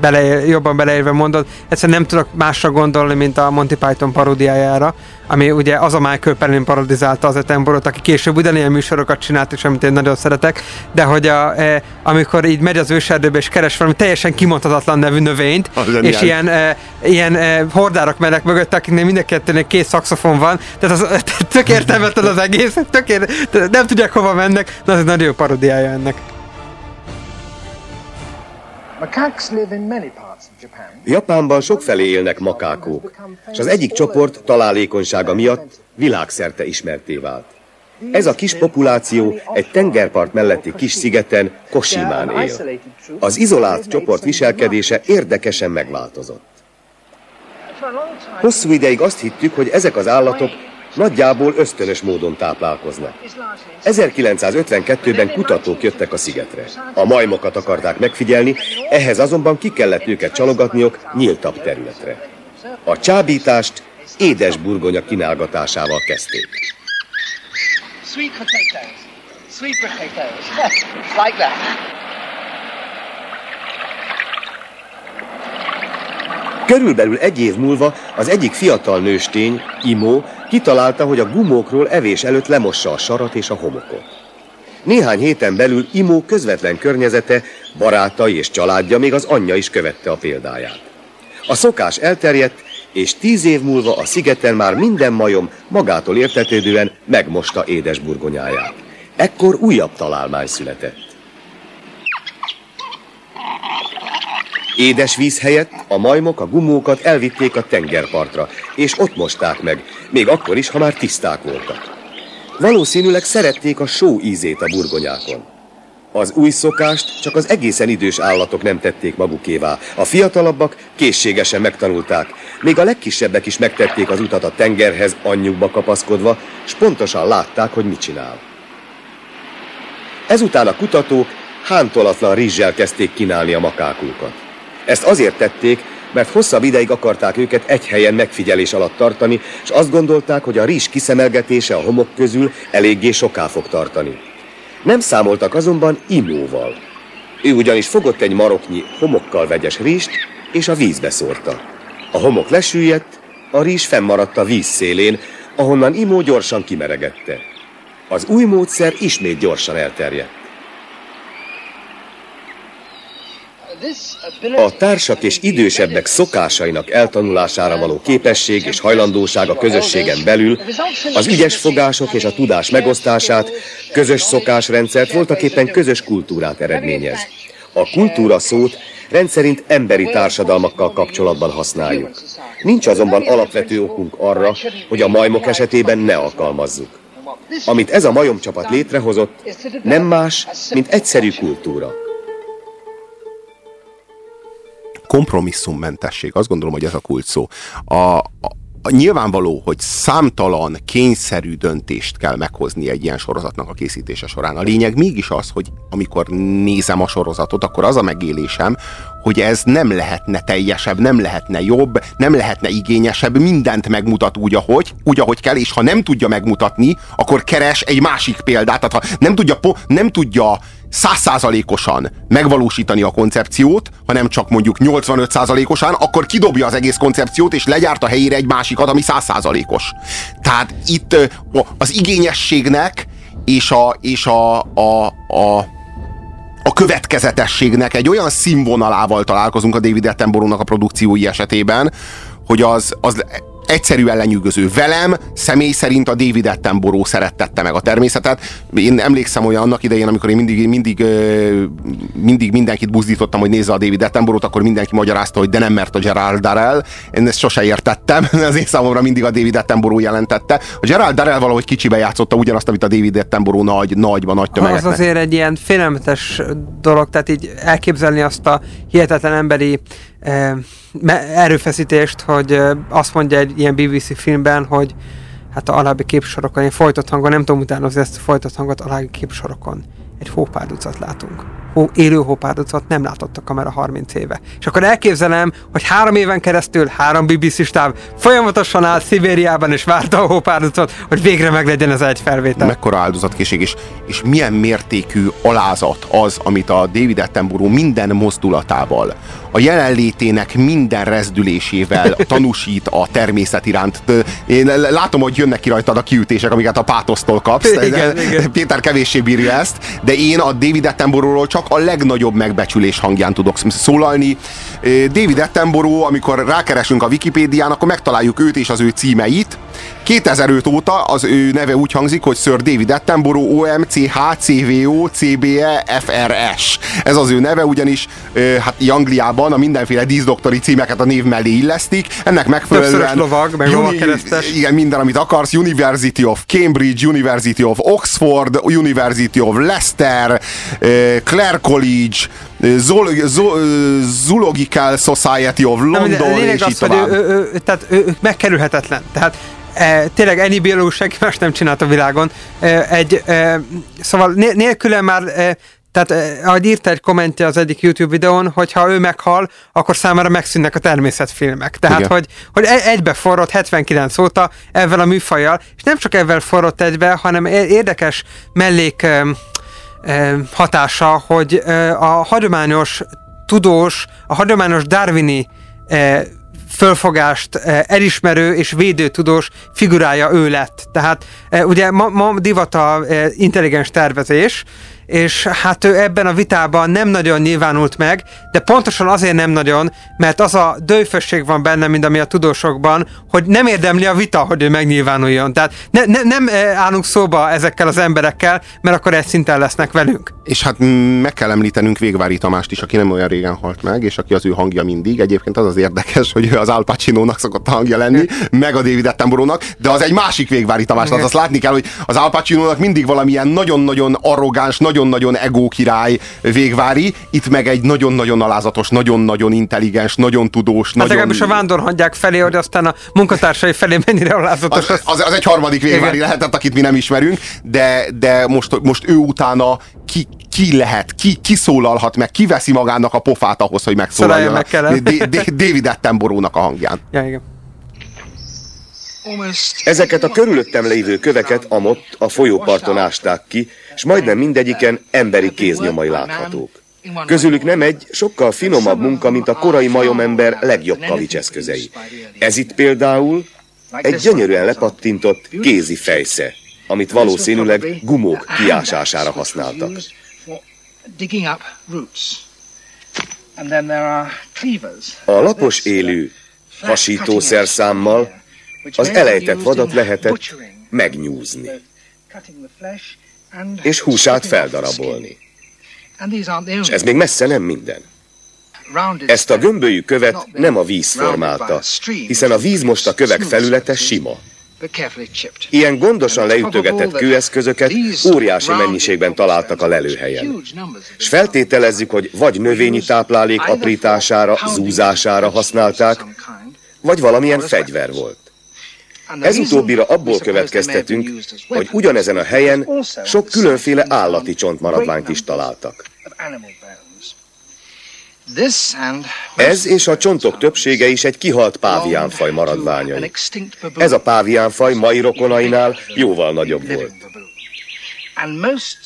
Speaker 3: bele, jobban beleérve mondod, egyszerűen nem tudok másra gondolni, mint a Monty Python paródiájára, ami ugye az a Michael Perlin parodizálta az Etenborot, aki később ugyanilyen műsorokat csinált, és amit én nagyon szeretek, de hogy a, e, amikor így megy az őserdőbe és keres valami teljesen kimondhatatlan nevű növényt, és ilyen, e, ilyen e, hordárak mennek mögött, akiknél mind a kettőnél két szaxofon van, tehát az, <laughs> tök értelmetlen az egész, tök ér, nem tudják hova mennek, na az egy nagyon jó parodiája ennek.
Speaker 37: Macaques live in many parts.
Speaker 38: Japánban sokfelé élnek makákók, és az egyik csoport találékonysága miatt világszerte ismerté vált. Ez a kis populáció egy tengerpart melletti kis szigeten, Koshimán él. Az izolált csoport viselkedése érdekesen megváltozott. Hosszú ideig azt hittük, hogy ezek az állatok nagyjából ösztönös módon táplálkoznak. 1952-ben kutatók jöttek a szigetre. A majmokat akarták megfigyelni, ehhez azonban ki kellett őket csalogatniok nyíltabb területre. A csábítást édes burgonya kínálgatásával kezdték.
Speaker 37: Sweet potatoes. Sweet potatoes. <laughs> like that.
Speaker 38: Körülbelül egy év múlva az egyik fiatal nőstény, Imo, kitalálta, hogy a gumókról evés előtt lemossa a sarat és a homokot. Néhány héten belül Imo közvetlen környezete, barátai és családja, még az anyja is követte a példáját. A szokás elterjedt, és tíz év múlva a szigeten már minden majom magától értetődően megmosta édes burgonyáját. Ekkor újabb találmány született. Édes víz helyett a majmok a gumókat elvitték a tengerpartra, és ott mosták meg, még akkor is, ha már tiszták voltak. Valószínűleg szerették a só ízét a burgonyákon. Az új szokást csak az egészen idős állatok nem tették magukévá. A fiatalabbak készségesen megtanulták, még a legkisebbek is megtették az utat a tengerhez anyjukba kapaszkodva, és pontosan látták, hogy mit csinál. Ezután a kutatók hántolatlan rizssel kezdték kínálni a makákulkat. Ezt azért tették, mert hosszabb ideig akarták őket egy helyen megfigyelés alatt tartani, és azt gondolták, hogy a rizs kiszemelgetése a homok közül eléggé soká fog tartani. Nem számoltak azonban imóval. Ő ugyanis fogott egy maroknyi homokkal vegyes rizst, és a vízbe szórta. A homok lesüllyedt, a rizs fennmaradt a víz szélén, ahonnan imó gyorsan kimeregette. Az új módszer ismét gyorsan elterjedt. A társak és idősebbek szokásainak eltanulására való képesség és hajlandóság a közösségen belül az ügyes fogások és a tudás megosztását, közös szokásrendszert voltaképpen közös kultúrát eredményez. A kultúra szót rendszerint emberi társadalmakkal kapcsolatban használjuk. Nincs azonban alapvető okunk arra, hogy a majmok esetében ne alkalmazzuk. Amit ez a majomcsapat létrehozott, nem más, mint egyszerű kultúra
Speaker 2: kompromisszummentesség. Azt gondolom, hogy ez a kult szó. A, a, a nyilvánvaló, hogy számtalan kényszerű döntést kell meghozni egy ilyen sorozatnak a készítése során. A lényeg mégis az, hogy amikor nézem a sorozatot, akkor az a megélésem, hogy ez nem lehetne teljesebb, nem lehetne jobb, nem lehetne igényesebb, mindent megmutat úgy, ahogy, úgy, ahogy kell, és ha nem tudja megmutatni, akkor keres egy másik példát. Tehát ha nem tudja, nem tudja százszázalékosan megvalósítani a koncepciót, hanem csak mondjuk 85 százalékosan, akkor kidobja az egész koncepciót, és legyárt a helyére egy másikat, ami százszázalékos. Tehát itt az igényességnek és a, és a, a, a a következetességnek egy olyan színvonalával találkozunk a David Attenborough-nak a produkciói esetében, hogy az, az egyszerűen lenyűgöző. Velem személy szerint a David Attenborough szerettette meg a természetet. Én emlékszem olyan annak idején, amikor én mindig, mindig, mindig mindenkit buzdítottam, hogy nézze a David Attenborough-t, akkor mindenki magyarázta, hogy de nem mert a Gerald Darrell. Én ezt sose értettem, <laughs> az én számomra mindig a David Attenborough jelentette. A Gerald Darrell valahogy kicsibe játszotta ugyanazt, amit a David Attenborough nagy, nagyban, nagy tömegeknek.
Speaker 3: Az azért egy ilyen félelmetes dolog, tehát így elképzelni azt a hihetetlen emberi erőfeszítést, hogy azt mondja egy ilyen BBC filmben, hogy hát a alábbi képsorokon, egy folytott hangon, nem tudom utánozni ezt a folytott hangot, alábbi képsorokon egy hópárducat látunk. hó, élő hópárdocot nem látott a kamera 30 éve. És akkor elképzelem, hogy három éven keresztül három BBC stáb folyamatosan áll Szibériában és várta a hópárdocot, hogy végre meglegyen ez egy felvétel.
Speaker 2: Mekkora áldozatkészség, és, és milyen mértékű alázat az, amit a David Attenborough minden mozdulatával, a jelenlétének minden rezdülésével tanúsít a természet iránt. Én látom, hogy jönnek ki rajtad a kiütések, amiket a pátosztól kapsz.
Speaker 3: Igen, igen.
Speaker 2: Péter kevéssé bírja ezt, de én a David Attenborough-ról csak a legnagyobb megbecsülés hangján tudok szólalni. David Attenborough, amikor rákeresünk a Wikipédián, akkor megtaláljuk őt és az ő címeit. 2005 óta az ő neve úgy hangzik, hogy Sir David Attenborough OMCH CVO CBE FRS. Ez az ő neve, ugyanis hát Angliában a mindenféle díszdoktori címeket a név mellé illesztik. Ennek megfelelően...
Speaker 3: Többszörös lovag, meg lovagkeresztes.
Speaker 2: Igen, minden, amit akarsz. University of Cambridge, University of Oxford, University of Leicester, Clare College, Zoological Society of London,
Speaker 3: Nem,
Speaker 2: és így
Speaker 3: az,
Speaker 2: tovább.
Speaker 3: Hogy ő, ő, ő, tehát ő, ő megkerülhetetlen. Tehát e, tényleg ennyi biológus senki más nem csinált a világon. E, egy, e, szóval né, nélküle már e, tehát, eh, ahogy írta egy kommentje az egyik YouTube videón, hogy ha ő meghal, akkor számára megszűnnek a természetfilmek. Tehát,
Speaker 2: Igen.
Speaker 3: hogy, hogy e- egybe forrott 79 óta ezzel a műfajjal, és nem csak ezzel forrott egybe, hanem érdekes mellék hatása, hogy a hagyományos tudós, a hagyományos darwini eh, fölfogást eh, elismerő és védő tudós figurája ő lett. Tehát eh, ugye ma, ma divat a intelligens tervezés, és hát ő ebben a vitában nem nagyon nyilvánult meg, de pontosan azért nem nagyon, mert az a dőfösség van benne, mint ami a tudósokban, hogy nem érdemli a vita, hogy ő megnyilvánuljon. Tehát ne, ne, nem eh, állunk szóba ezekkel az emberekkel, mert akkor egy szinten lesznek velünk.
Speaker 2: És hát meg kell említenünk Végvári Tamást is, aki nem olyan régen halt meg, és aki az ő hangja mindig. Egyébként az az érdekes, hogy ő az Al Pacino-nak szokott a hangja lenni, meg a David Attenborough-nak, de az egy másik Végvári Tamás. Tehát azt látni kell, hogy az Al Pacino-nak mindig valamilyen nagyon-nagyon arrogáns, nagyon-nagyon egó király Végvári, itt meg egy nagyon-nagyon alázatos, nagyon-nagyon intelligens, nagyon tudós,
Speaker 3: Hát
Speaker 2: nagyon...
Speaker 3: legalábbis a vándorhangyák felé, hogy aztán a munkatársai felé mennyire alázatos.
Speaker 2: Az, az, az egy harmadik végvári
Speaker 3: Igen.
Speaker 2: lehetett, akit mi nem ismerünk, de, de most, most ő utána ki, ki lehet, ki, ki szólalhat meg, ki veszi magának a pofát ahhoz, hogy megszólaljon.
Speaker 3: Meg kellett.
Speaker 2: D- D- David Attenborough-nak a hangján.
Speaker 3: Ja, igen.
Speaker 38: Ezeket a körülöttem lévő köveket amott a folyóparton ásták ki, és majdnem mindegyiken emberi kéznyomai láthatók. Közülük nem egy, sokkal finomabb munka, mint a korai majomember legjobb kavicseszközei. Ez itt például egy gyönyörűen lepattintott kézi fejsze, amit valószínűleg gumók kiásására használtak. A lapos élő hasítószerszámmal az elejtett vadat lehetett megnyúzni, És húsát feldarabolni. És ez még messze nem minden. Ezt a gömbölyű követ nem a víz formálta, hiszen a víz most a kövek felülete sima. Ilyen gondosan leütögetett kőeszközöket óriási mennyiségben találtak a lelőhelyen. És feltételezzük, hogy vagy növényi táplálék aprítására, zúzására használták, vagy valamilyen fegyver volt. Ez utóbbira abból következtetünk, hogy ugyanezen a helyen sok különféle állati csontmaradványt is találtak. Ez és a csontok többsége is egy kihalt páviánfaj maradványai. Ez a páviánfaj mai rokonainál jóval nagyobb volt.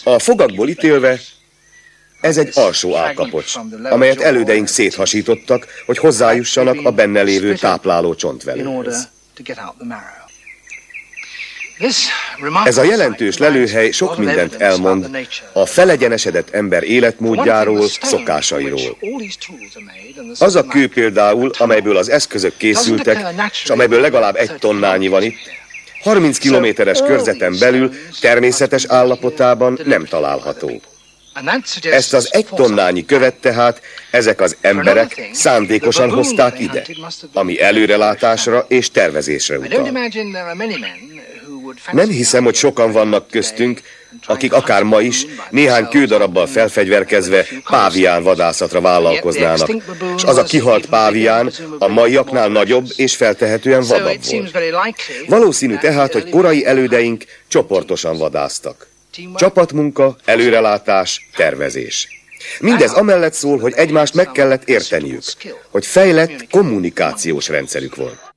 Speaker 38: A fogakból ítélve ez egy alsó állkapocs, amelyet elődeink széthasítottak, hogy hozzájussanak a benne lévő tápláló csontvelőhöz. Ez a jelentős lelőhely sok mindent elmond a felegyenesedett ember életmódjáról, szokásairól. Az a kő például, amelyből az eszközök készültek, és amelyből legalább egy tonnányi van itt, 30 kilométeres körzeten belül természetes állapotában nem található. Ezt az egy tonnányi követ tehát ezek az emberek szándékosan hozták ide, ami előrelátásra és tervezésre utal. Nem hiszem, hogy sokan vannak köztünk, akik akár ma is néhány kődarabbal felfegyverkezve pávián vadászatra vállalkoznának, és az a kihalt pávián a maiaknál nagyobb és feltehetően vadabb volt. Valószínű tehát, hogy korai elődeink csoportosan vadáztak. Csapatmunka, előrelátás, tervezés. Mindez amellett szól, hogy egymást meg kellett érteniük, hogy fejlett kommunikációs rendszerük volt.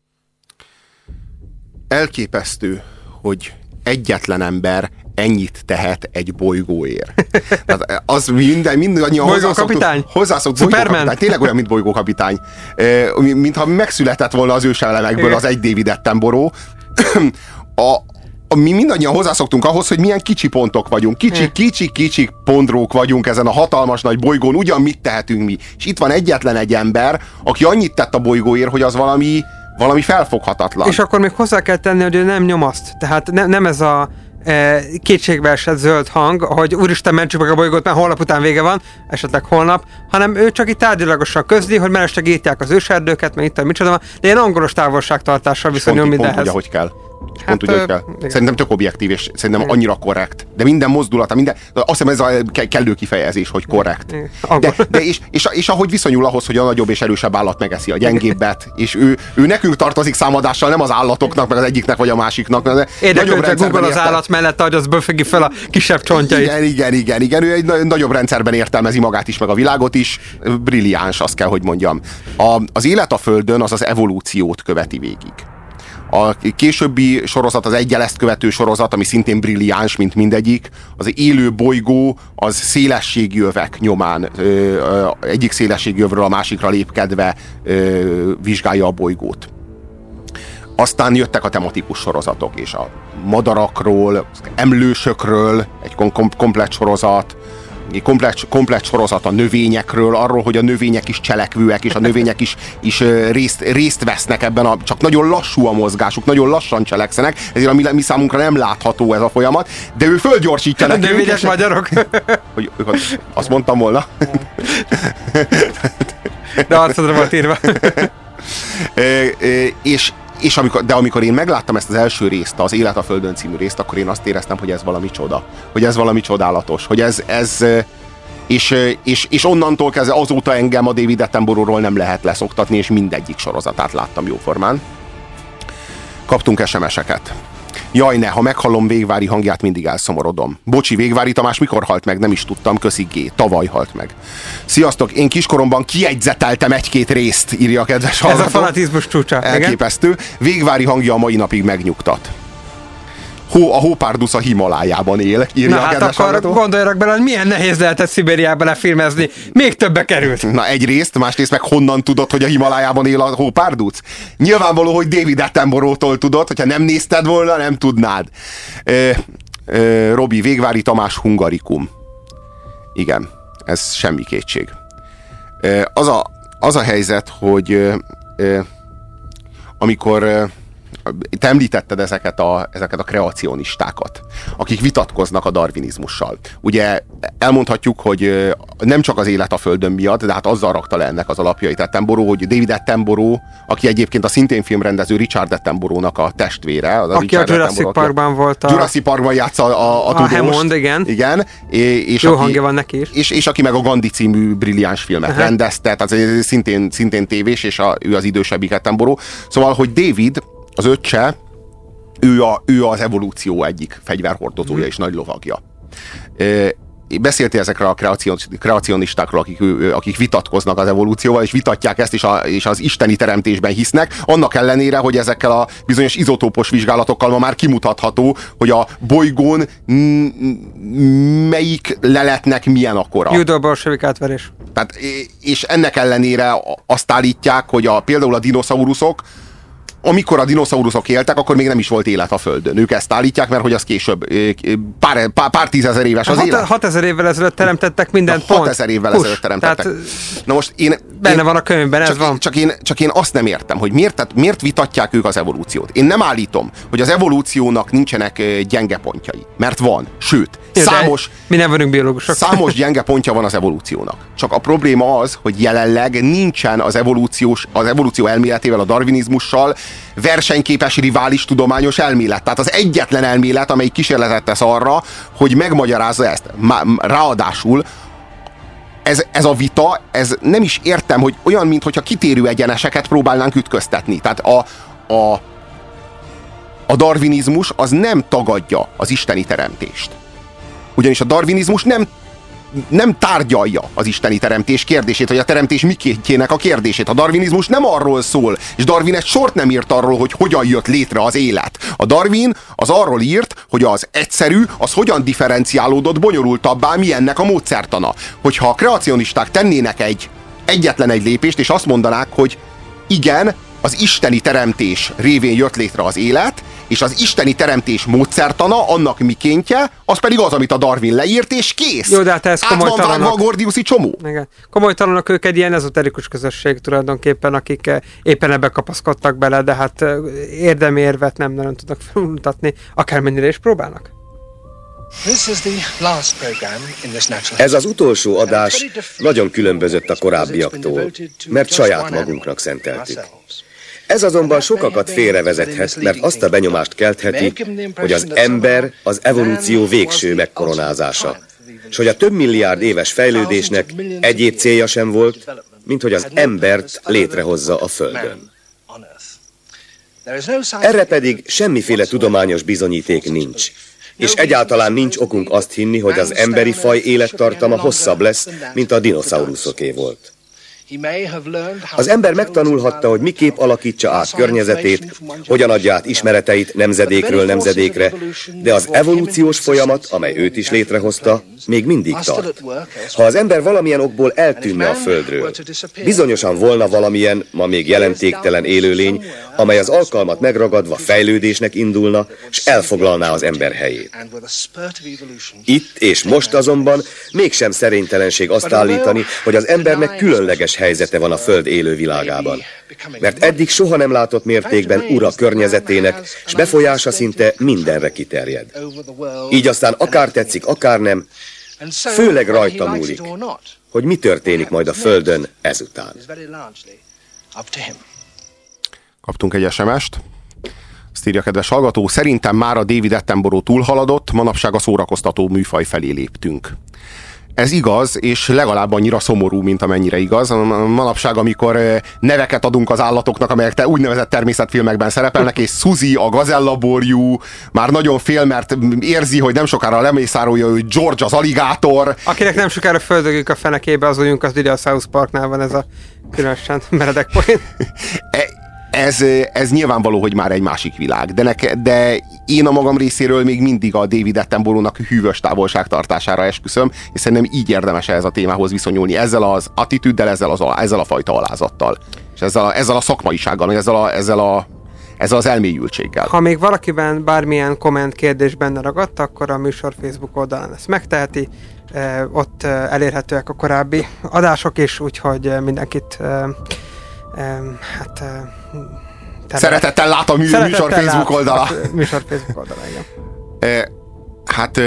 Speaker 2: Elképesztő, hogy egyetlen ember ennyit tehet egy bolygóért. <laughs> Tehát az minden, mindannyian
Speaker 3: Bolygókapitány?
Speaker 2: Hozzászoktuk.
Speaker 3: Superman?
Speaker 2: Tényleg olyan, mint bolygókapitány. E, mintha megszületett volna az ősellemekből az egy David Attenborough. <clears throat> A, mi mindannyian hozzászoktunk ahhoz, hogy milyen kicsi pontok vagyunk. Kicsi, kicsi, kicsi pondrók vagyunk ezen a hatalmas nagy bolygón, ugyan mit tehetünk mi. És itt van egyetlen egy ember, aki annyit tett a bolygóért, hogy az valami, valami felfoghatatlan.
Speaker 3: És akkor még hozzá kell tenni, hogy ő nem nyomaszt. Tehát ne, nem ez a e, kétségbe esett zöld hang, hogy úristen, mentsük meg a bolygót, mert holnap után vége van, esetleg holnap, hanem ő csak itt tárgyilagosan közli, hogy mellesleg írtják az őserdőket, meg itt a micsoda van, de ilyen angolos távolságtartással viszonyul mindenhez.
Speaker 2: Pont, hogy kell. Pont
Speaker 3: Hát,
Speaker 2: úgy, hogy kell.
Speaker 3: igen.
Speaker 2: Szerintem tök objektív, és szerintem
Speaker 3: Igen.
Speaker 2: annyira korrekt. De minden mozdulata, minden, azt hiszem ez a ke- kellő kifejezés, hogy korrekt. De, de és, és, és, ahogy viszonyul ahhoz, hogy a nagyobb és erősebb állat megeszi a gyengébbet, és ő, ő nekünk tartozik számadással, nem az állatoknak, meg az egyiknek vagy a másiknak. De nagyobb
Speaker 3: Érdekel, hogy Google az állat mellett, hogy az böfögi fel a kisebb csontjait.
Speaker 2: Igen, igen, igen, igen. Ő egy na- nagyobb rendszerben értelmezi magát is, meg a világot is. Brilliáns, azt kell, hogy mondjam. A, az élet a Földön az az evolúciót követi végig. A későbbi sorozat, az egyel ezt követő sorozat, ami szintén brilliáns, mint mindegyik, az élő bolygó, az szélességi övek nyomán ö, ö, egyik szélességi övről a másikra lépkedve ö, vizsgálja a bolygót. Aztán jöttek a tematikus sorozatok, és a madarakról, emlősökről, egy kom- kom- komplett sorozat, egy komplett, komplett sorozat a növényekről, arról, hogy a növények is cselekvőek, és a növények is, is részt, részt vesznek ebben, a, csak nagyon lassú a mozgásuk, nagyon lassan cselekszenek, ezért a mi, mi számunkra nem látható ez a folyamat, de ő fölgyorsítja nekünk.
Speaker 3: Növények
Speaker 2: és-
Speaker 3: magyarok. <laughs>
Speaker 2: Hogy, azt mondtam volna.
Speaker 3: De arcodra volt írva. <laughs>
Speaker 2: És, és amikor, de amikor én megláttam ezt az első részt, az Élet a Földön című részt, akkor én azt éreztem, hogy ez valami csoda. Hogy ez valami csodálatos. Hogy ez, ez és, és, és onnantól kezdve azóta engem a David Attenborough-ról nem lehet leszoktatni, és mindegyik sorozatát láttam jóformán. Kaptunk SMS-eket. Jaj, ne, ha meghallom Végvári hangját, mindig elszomorodom. Bocsi, Végvári Tamás mikor halt meg? Nem is tudtam, köszi G. Tavaly halt meg. Sziasztok, én kiskoromban kiegyzeteltem egy-két részt, írja a kedves
Speaker 3: Ez a
Speaker 2: hallgató.
Speaker 3: fanatizmus csúcsa. Igen?
Speaker 2: Elképesztő. Végvári hangja a mai napig megnyugtat. Hó, a hópárdusz a Himalájában él, írja
Speaker 3: Na
Speaker 2: a
Speaker 3: hát akkor
Speaker 2: hallgató.
Speaker 3: gondoljanak bele, hogy milyen nehéz lehetett Szibériába lefilmezni. Még többe került.
Speaker 2: Na egyrészt, másrészt meg honnan tudod, hogy a Himalájában él a hópárduc? Nyilvánvaló, hogy David Attenborough-tól tudod, hogyha nem nézted volna, nem tudnád. Ö, ö, Robi, Végvári Tamás Hungarikum. Igen, ez semmi kétség. Ö, az, a, az a helyzet, hogy ö, amikor te említetted ezeket a, ezeket a kreacionistákat, akik vitatkoznak a darwinizmussal. Ugye elmondhatjuk, hogy nem csak az élet a Földön miatt, de hát azzal rakta le ennek az alapjait Attenborough, hogy David Attenborough, aki egyébként a szintén filmrendező Richard Attenborough-nak a testvére. Az
Speaker 3: Aki a
Speaker 2: Richard
Speaker 3: Jurassic
Speaker 2: Attenborough, aki
Speaker 3: Parkban volt a...
Speaker 2: Jurassic Parkban játsza a, a,
Speaker 3: A. Hammond, igen.
Speaker 2: Igen. És
Speaker 3: Jó
Speaker 2: aki,
Speaker 3: hangja van neki is.
Speaker 2: És, és aki meg a Gandhi című brilliáns filmet
Speaker 3: Aha.
Speaker 2: rendezte, tehát szintén, szintén tévés, és a, ő az idősebbik Attenborough. Szóval, hogy David, az öccse, ő, a, ő az evolúció egyik fegyverhordozója és nagy lovagja. Beszéltél ezekről a kreacion, kreacionistákról, akik, akik vitatkoznak az evolúcióval, és vitatják ezt, és, a, és az isteni teremtésben hisznek, annak ellenére, hogy ezekkel a bizonyos izotópos vizsgálatokkal ma már kimutatható, hogy a bolygón melyik leletnek milyen akora.
Speaker 3: Judo bolsevik átverés.
Speaker 2: Tehát, és ennek ellenére azt állítják, hogy a, például a dinoszauruszok, amikor a dinoszauruszok éltek, akkor még nem is volt élet a Földön. Ők ezt állítják, mert hogy az később ö, pár, pár, pár tízezer éves az
Speaker 3: Hat-
Speaker 2: élet.
Speaker 3: 6000 évvel ezelőtt teremtettek mindent pont.
Speaker 2: 6000 évvel
Speaker 3: Push.
Speaker 2: ezelőtt teremtettek.
Speaker 3: Tehát
Speaker 2: Na most én...
Speaker 3: benne
Speaker 2: én,
Speaker 3: van a könyvben, ez
Speaker 2: csak
Speaker 3: van.
Speaker 2: Én, csak, én, csak én azt nem értem, hogy miért, tehát miért vitatják ők az evolúciót. Én nem állítom, hogy az evolúciónak nincsenek ö, gyenge pontjai. Mert van. Sőt,
Speaker 3: Jó,
Speaker 2: számos,
Speaker 3: Mi nem vagyunk biológusok.
Speaker 2: Számos gyenge pontja van az evolúciónak. Csak a probléma az, hogy jelenleg nincsen az, evolúciós, az evolúció elméletével, a darwinizmussal versenyképes rivális tudományos elmélet. Tehát az egyetlen elmélet, amely kísérletet tesz arra, hogy megmagyarázza ezt. Ráadásul ez, ez a vita, ez nem is értem, hogy olyan, mintha kitérő egyeneseket próbálnánk ütköztetni. Tehát a, a, a darwinizmus az nem tagadja az isteni teremtést. Ugyanis a darwinizmus nem nem tárgyalja az isteni teremtés kérdését, vagy a teremtés mikéntjének a kérdését. A darwinizmus nem arról szól, és Darwin egy sort nem írt arról, hogy hogyan jött létre az élet. A Darwin az arról írt, hogy az egyszerű, az hogyan differenciálódott bonyolultabbá, mi ennek a módszertana. Hogyha a kreacionisták tennének egy egyetlen egy lépést, és azt mondanák, hogy igen, az isteni teremtés révén jött létre az élet, és az isteni teremtés módszertana, annak mikéntje, az pedig az, amit a Darwin leírt, és kész.
Speaker 3: Jó, de hát ez
Speaker 2: Át van a Gordiuszi csomó.
Speaker 3: Igen. Komolytalanok ők egy ilyen ezoterikus közösség tulajdonképpen, akik eh, éppen ebbe kapaszkodtak bele, de hát eh, érdemi érvet nem nagyon tudnak felmutatni, akármennyire is próbálnak.
Speaker 38: Ez az utolsó adás nagyon különbözött a korábbiaktól, mert saját magunknak szenteltük. Ez azonban sokakat félrevezethet, mert azt a benyomást keltheti, hogy az ember az evolúció végső megkoronázása, és hogy a több milliárd éves fejlődésnek egyéb célja sem volt, mint hogy az embert létrehozza a Földön. Erre pedig semmiféle tudományos bizonyíték nincs. És egyáltalán nincs okunk azt hinni, hogy az emberi faj élettartama hosszabb lesz, mint a dinoszauruszoké volt. Az ember megtanulhatta, hogy miképp alakítsa át környezetét, hogyan adja át ismereteit nemzedékről nemzedékre, de az evolúciós folyamat, amely őt is létrehozta, még mindig tart. Ha az ember valamilyen okból eltűnne a Földről, bizonyosan volna valamilyen, ma még jelentéktelen élőlény, amely az alkalmat megragadva fejlődésnek indulna, és elfoglalná az ember helyét. Itt és most azonban mégsem szerénytelenség azt állítani, hogy az embernek különleges helyzete van a Föld élő világában. Mert eddig soha nem látott mértékben ura környezetének, és befolyása szinte mindenre kiterjed. Így aztán akár tetszik, akár nem, főleg rajta múlik, hogy mi történik majd a Földön ezután.
Speaker 2: Kaptunk egy SMS-t. Azt írja kedves hallgató, szerintem már a David Attenborough túlhaladott, manapság a szórakoztató műfaj felé léptünk. Ez igaz, és legalább annyira szomorú, mint amennyire igaz. Manapság, amikor neveket adunk az állatoknak, amelyek te úgynevezett természetfilmekben szerepelnek, és Suzy, a gazellaborjú, már nagyon fél, mert érzi, hogy nem sokára lemészárolja, hogy George az aligátor.
Speaker 3: Akinek nem sokára földögük a fenekébe, az ujjunk, az ugye a South Parknál van ez a különösen meredek poén. <laughs>
Speaker 2: ez, ez nyilvánvaló, hogy már egy másik világ, de, neke, de én a magam részéről még mindig a David Attenborough-nak hűvös távolságtartására esküszöm, és szerintem így érdemes ez a témához viszonyulni, ezzel az attitűddel, ezzel, az, ezzel a fajta alázattal, és ezzel a, ezzel a szakmaisággal, ezzel a, ezzel a ezzel az elmélyültséggel.
Speaker 3: Ha még valakiben bármilyen komment kérdés benne ragadt, akkor a műsor Facebook oldalán ezt megteheti. ott elérhetőek a korábbi adások is, úgyhogy mindenkit hát
Speaker 2: Terület. Szeretettel lát a mű, műsor Facebook oldala. <laughs>
Speaker 3: Műsor Facebook oldala, igen.
Speaker 2: E, hát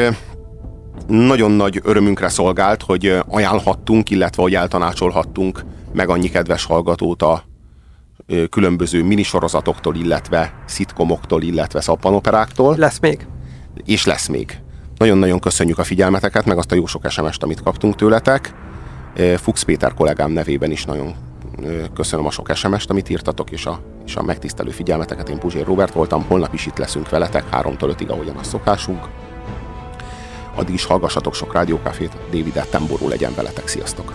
Speaker 2: nagyon nagy örömünkre szolgált, hogy ajánlhattunk, illetve hogy eltanácsolhattunk meg annyi kedves hallgatót a különböző minisorozatoktól, illetve szitkomoktól, illetve szappanoperáktól.
Speaker 3: Lesz még.
Speaker 2: És lesz még. Nagyon-nagyon köszönjük a figyelmeteket, meg azt a jó sok SMS-t, amit kaptunk tőletek. Fuchs Péter kollégám nevében is nagyon köszönöm a sok SMS-t, amit írtatok, és a, és a megtisztelő figyelmeteket. Én Puzsér Robert voltam, holnap is itt leszünk veletek, 3-tól 5-ig, ahogyan a szokásunk. Addig is hallgassatok sok rádiókafét, David Attenborough legyen veletek, sziasztok!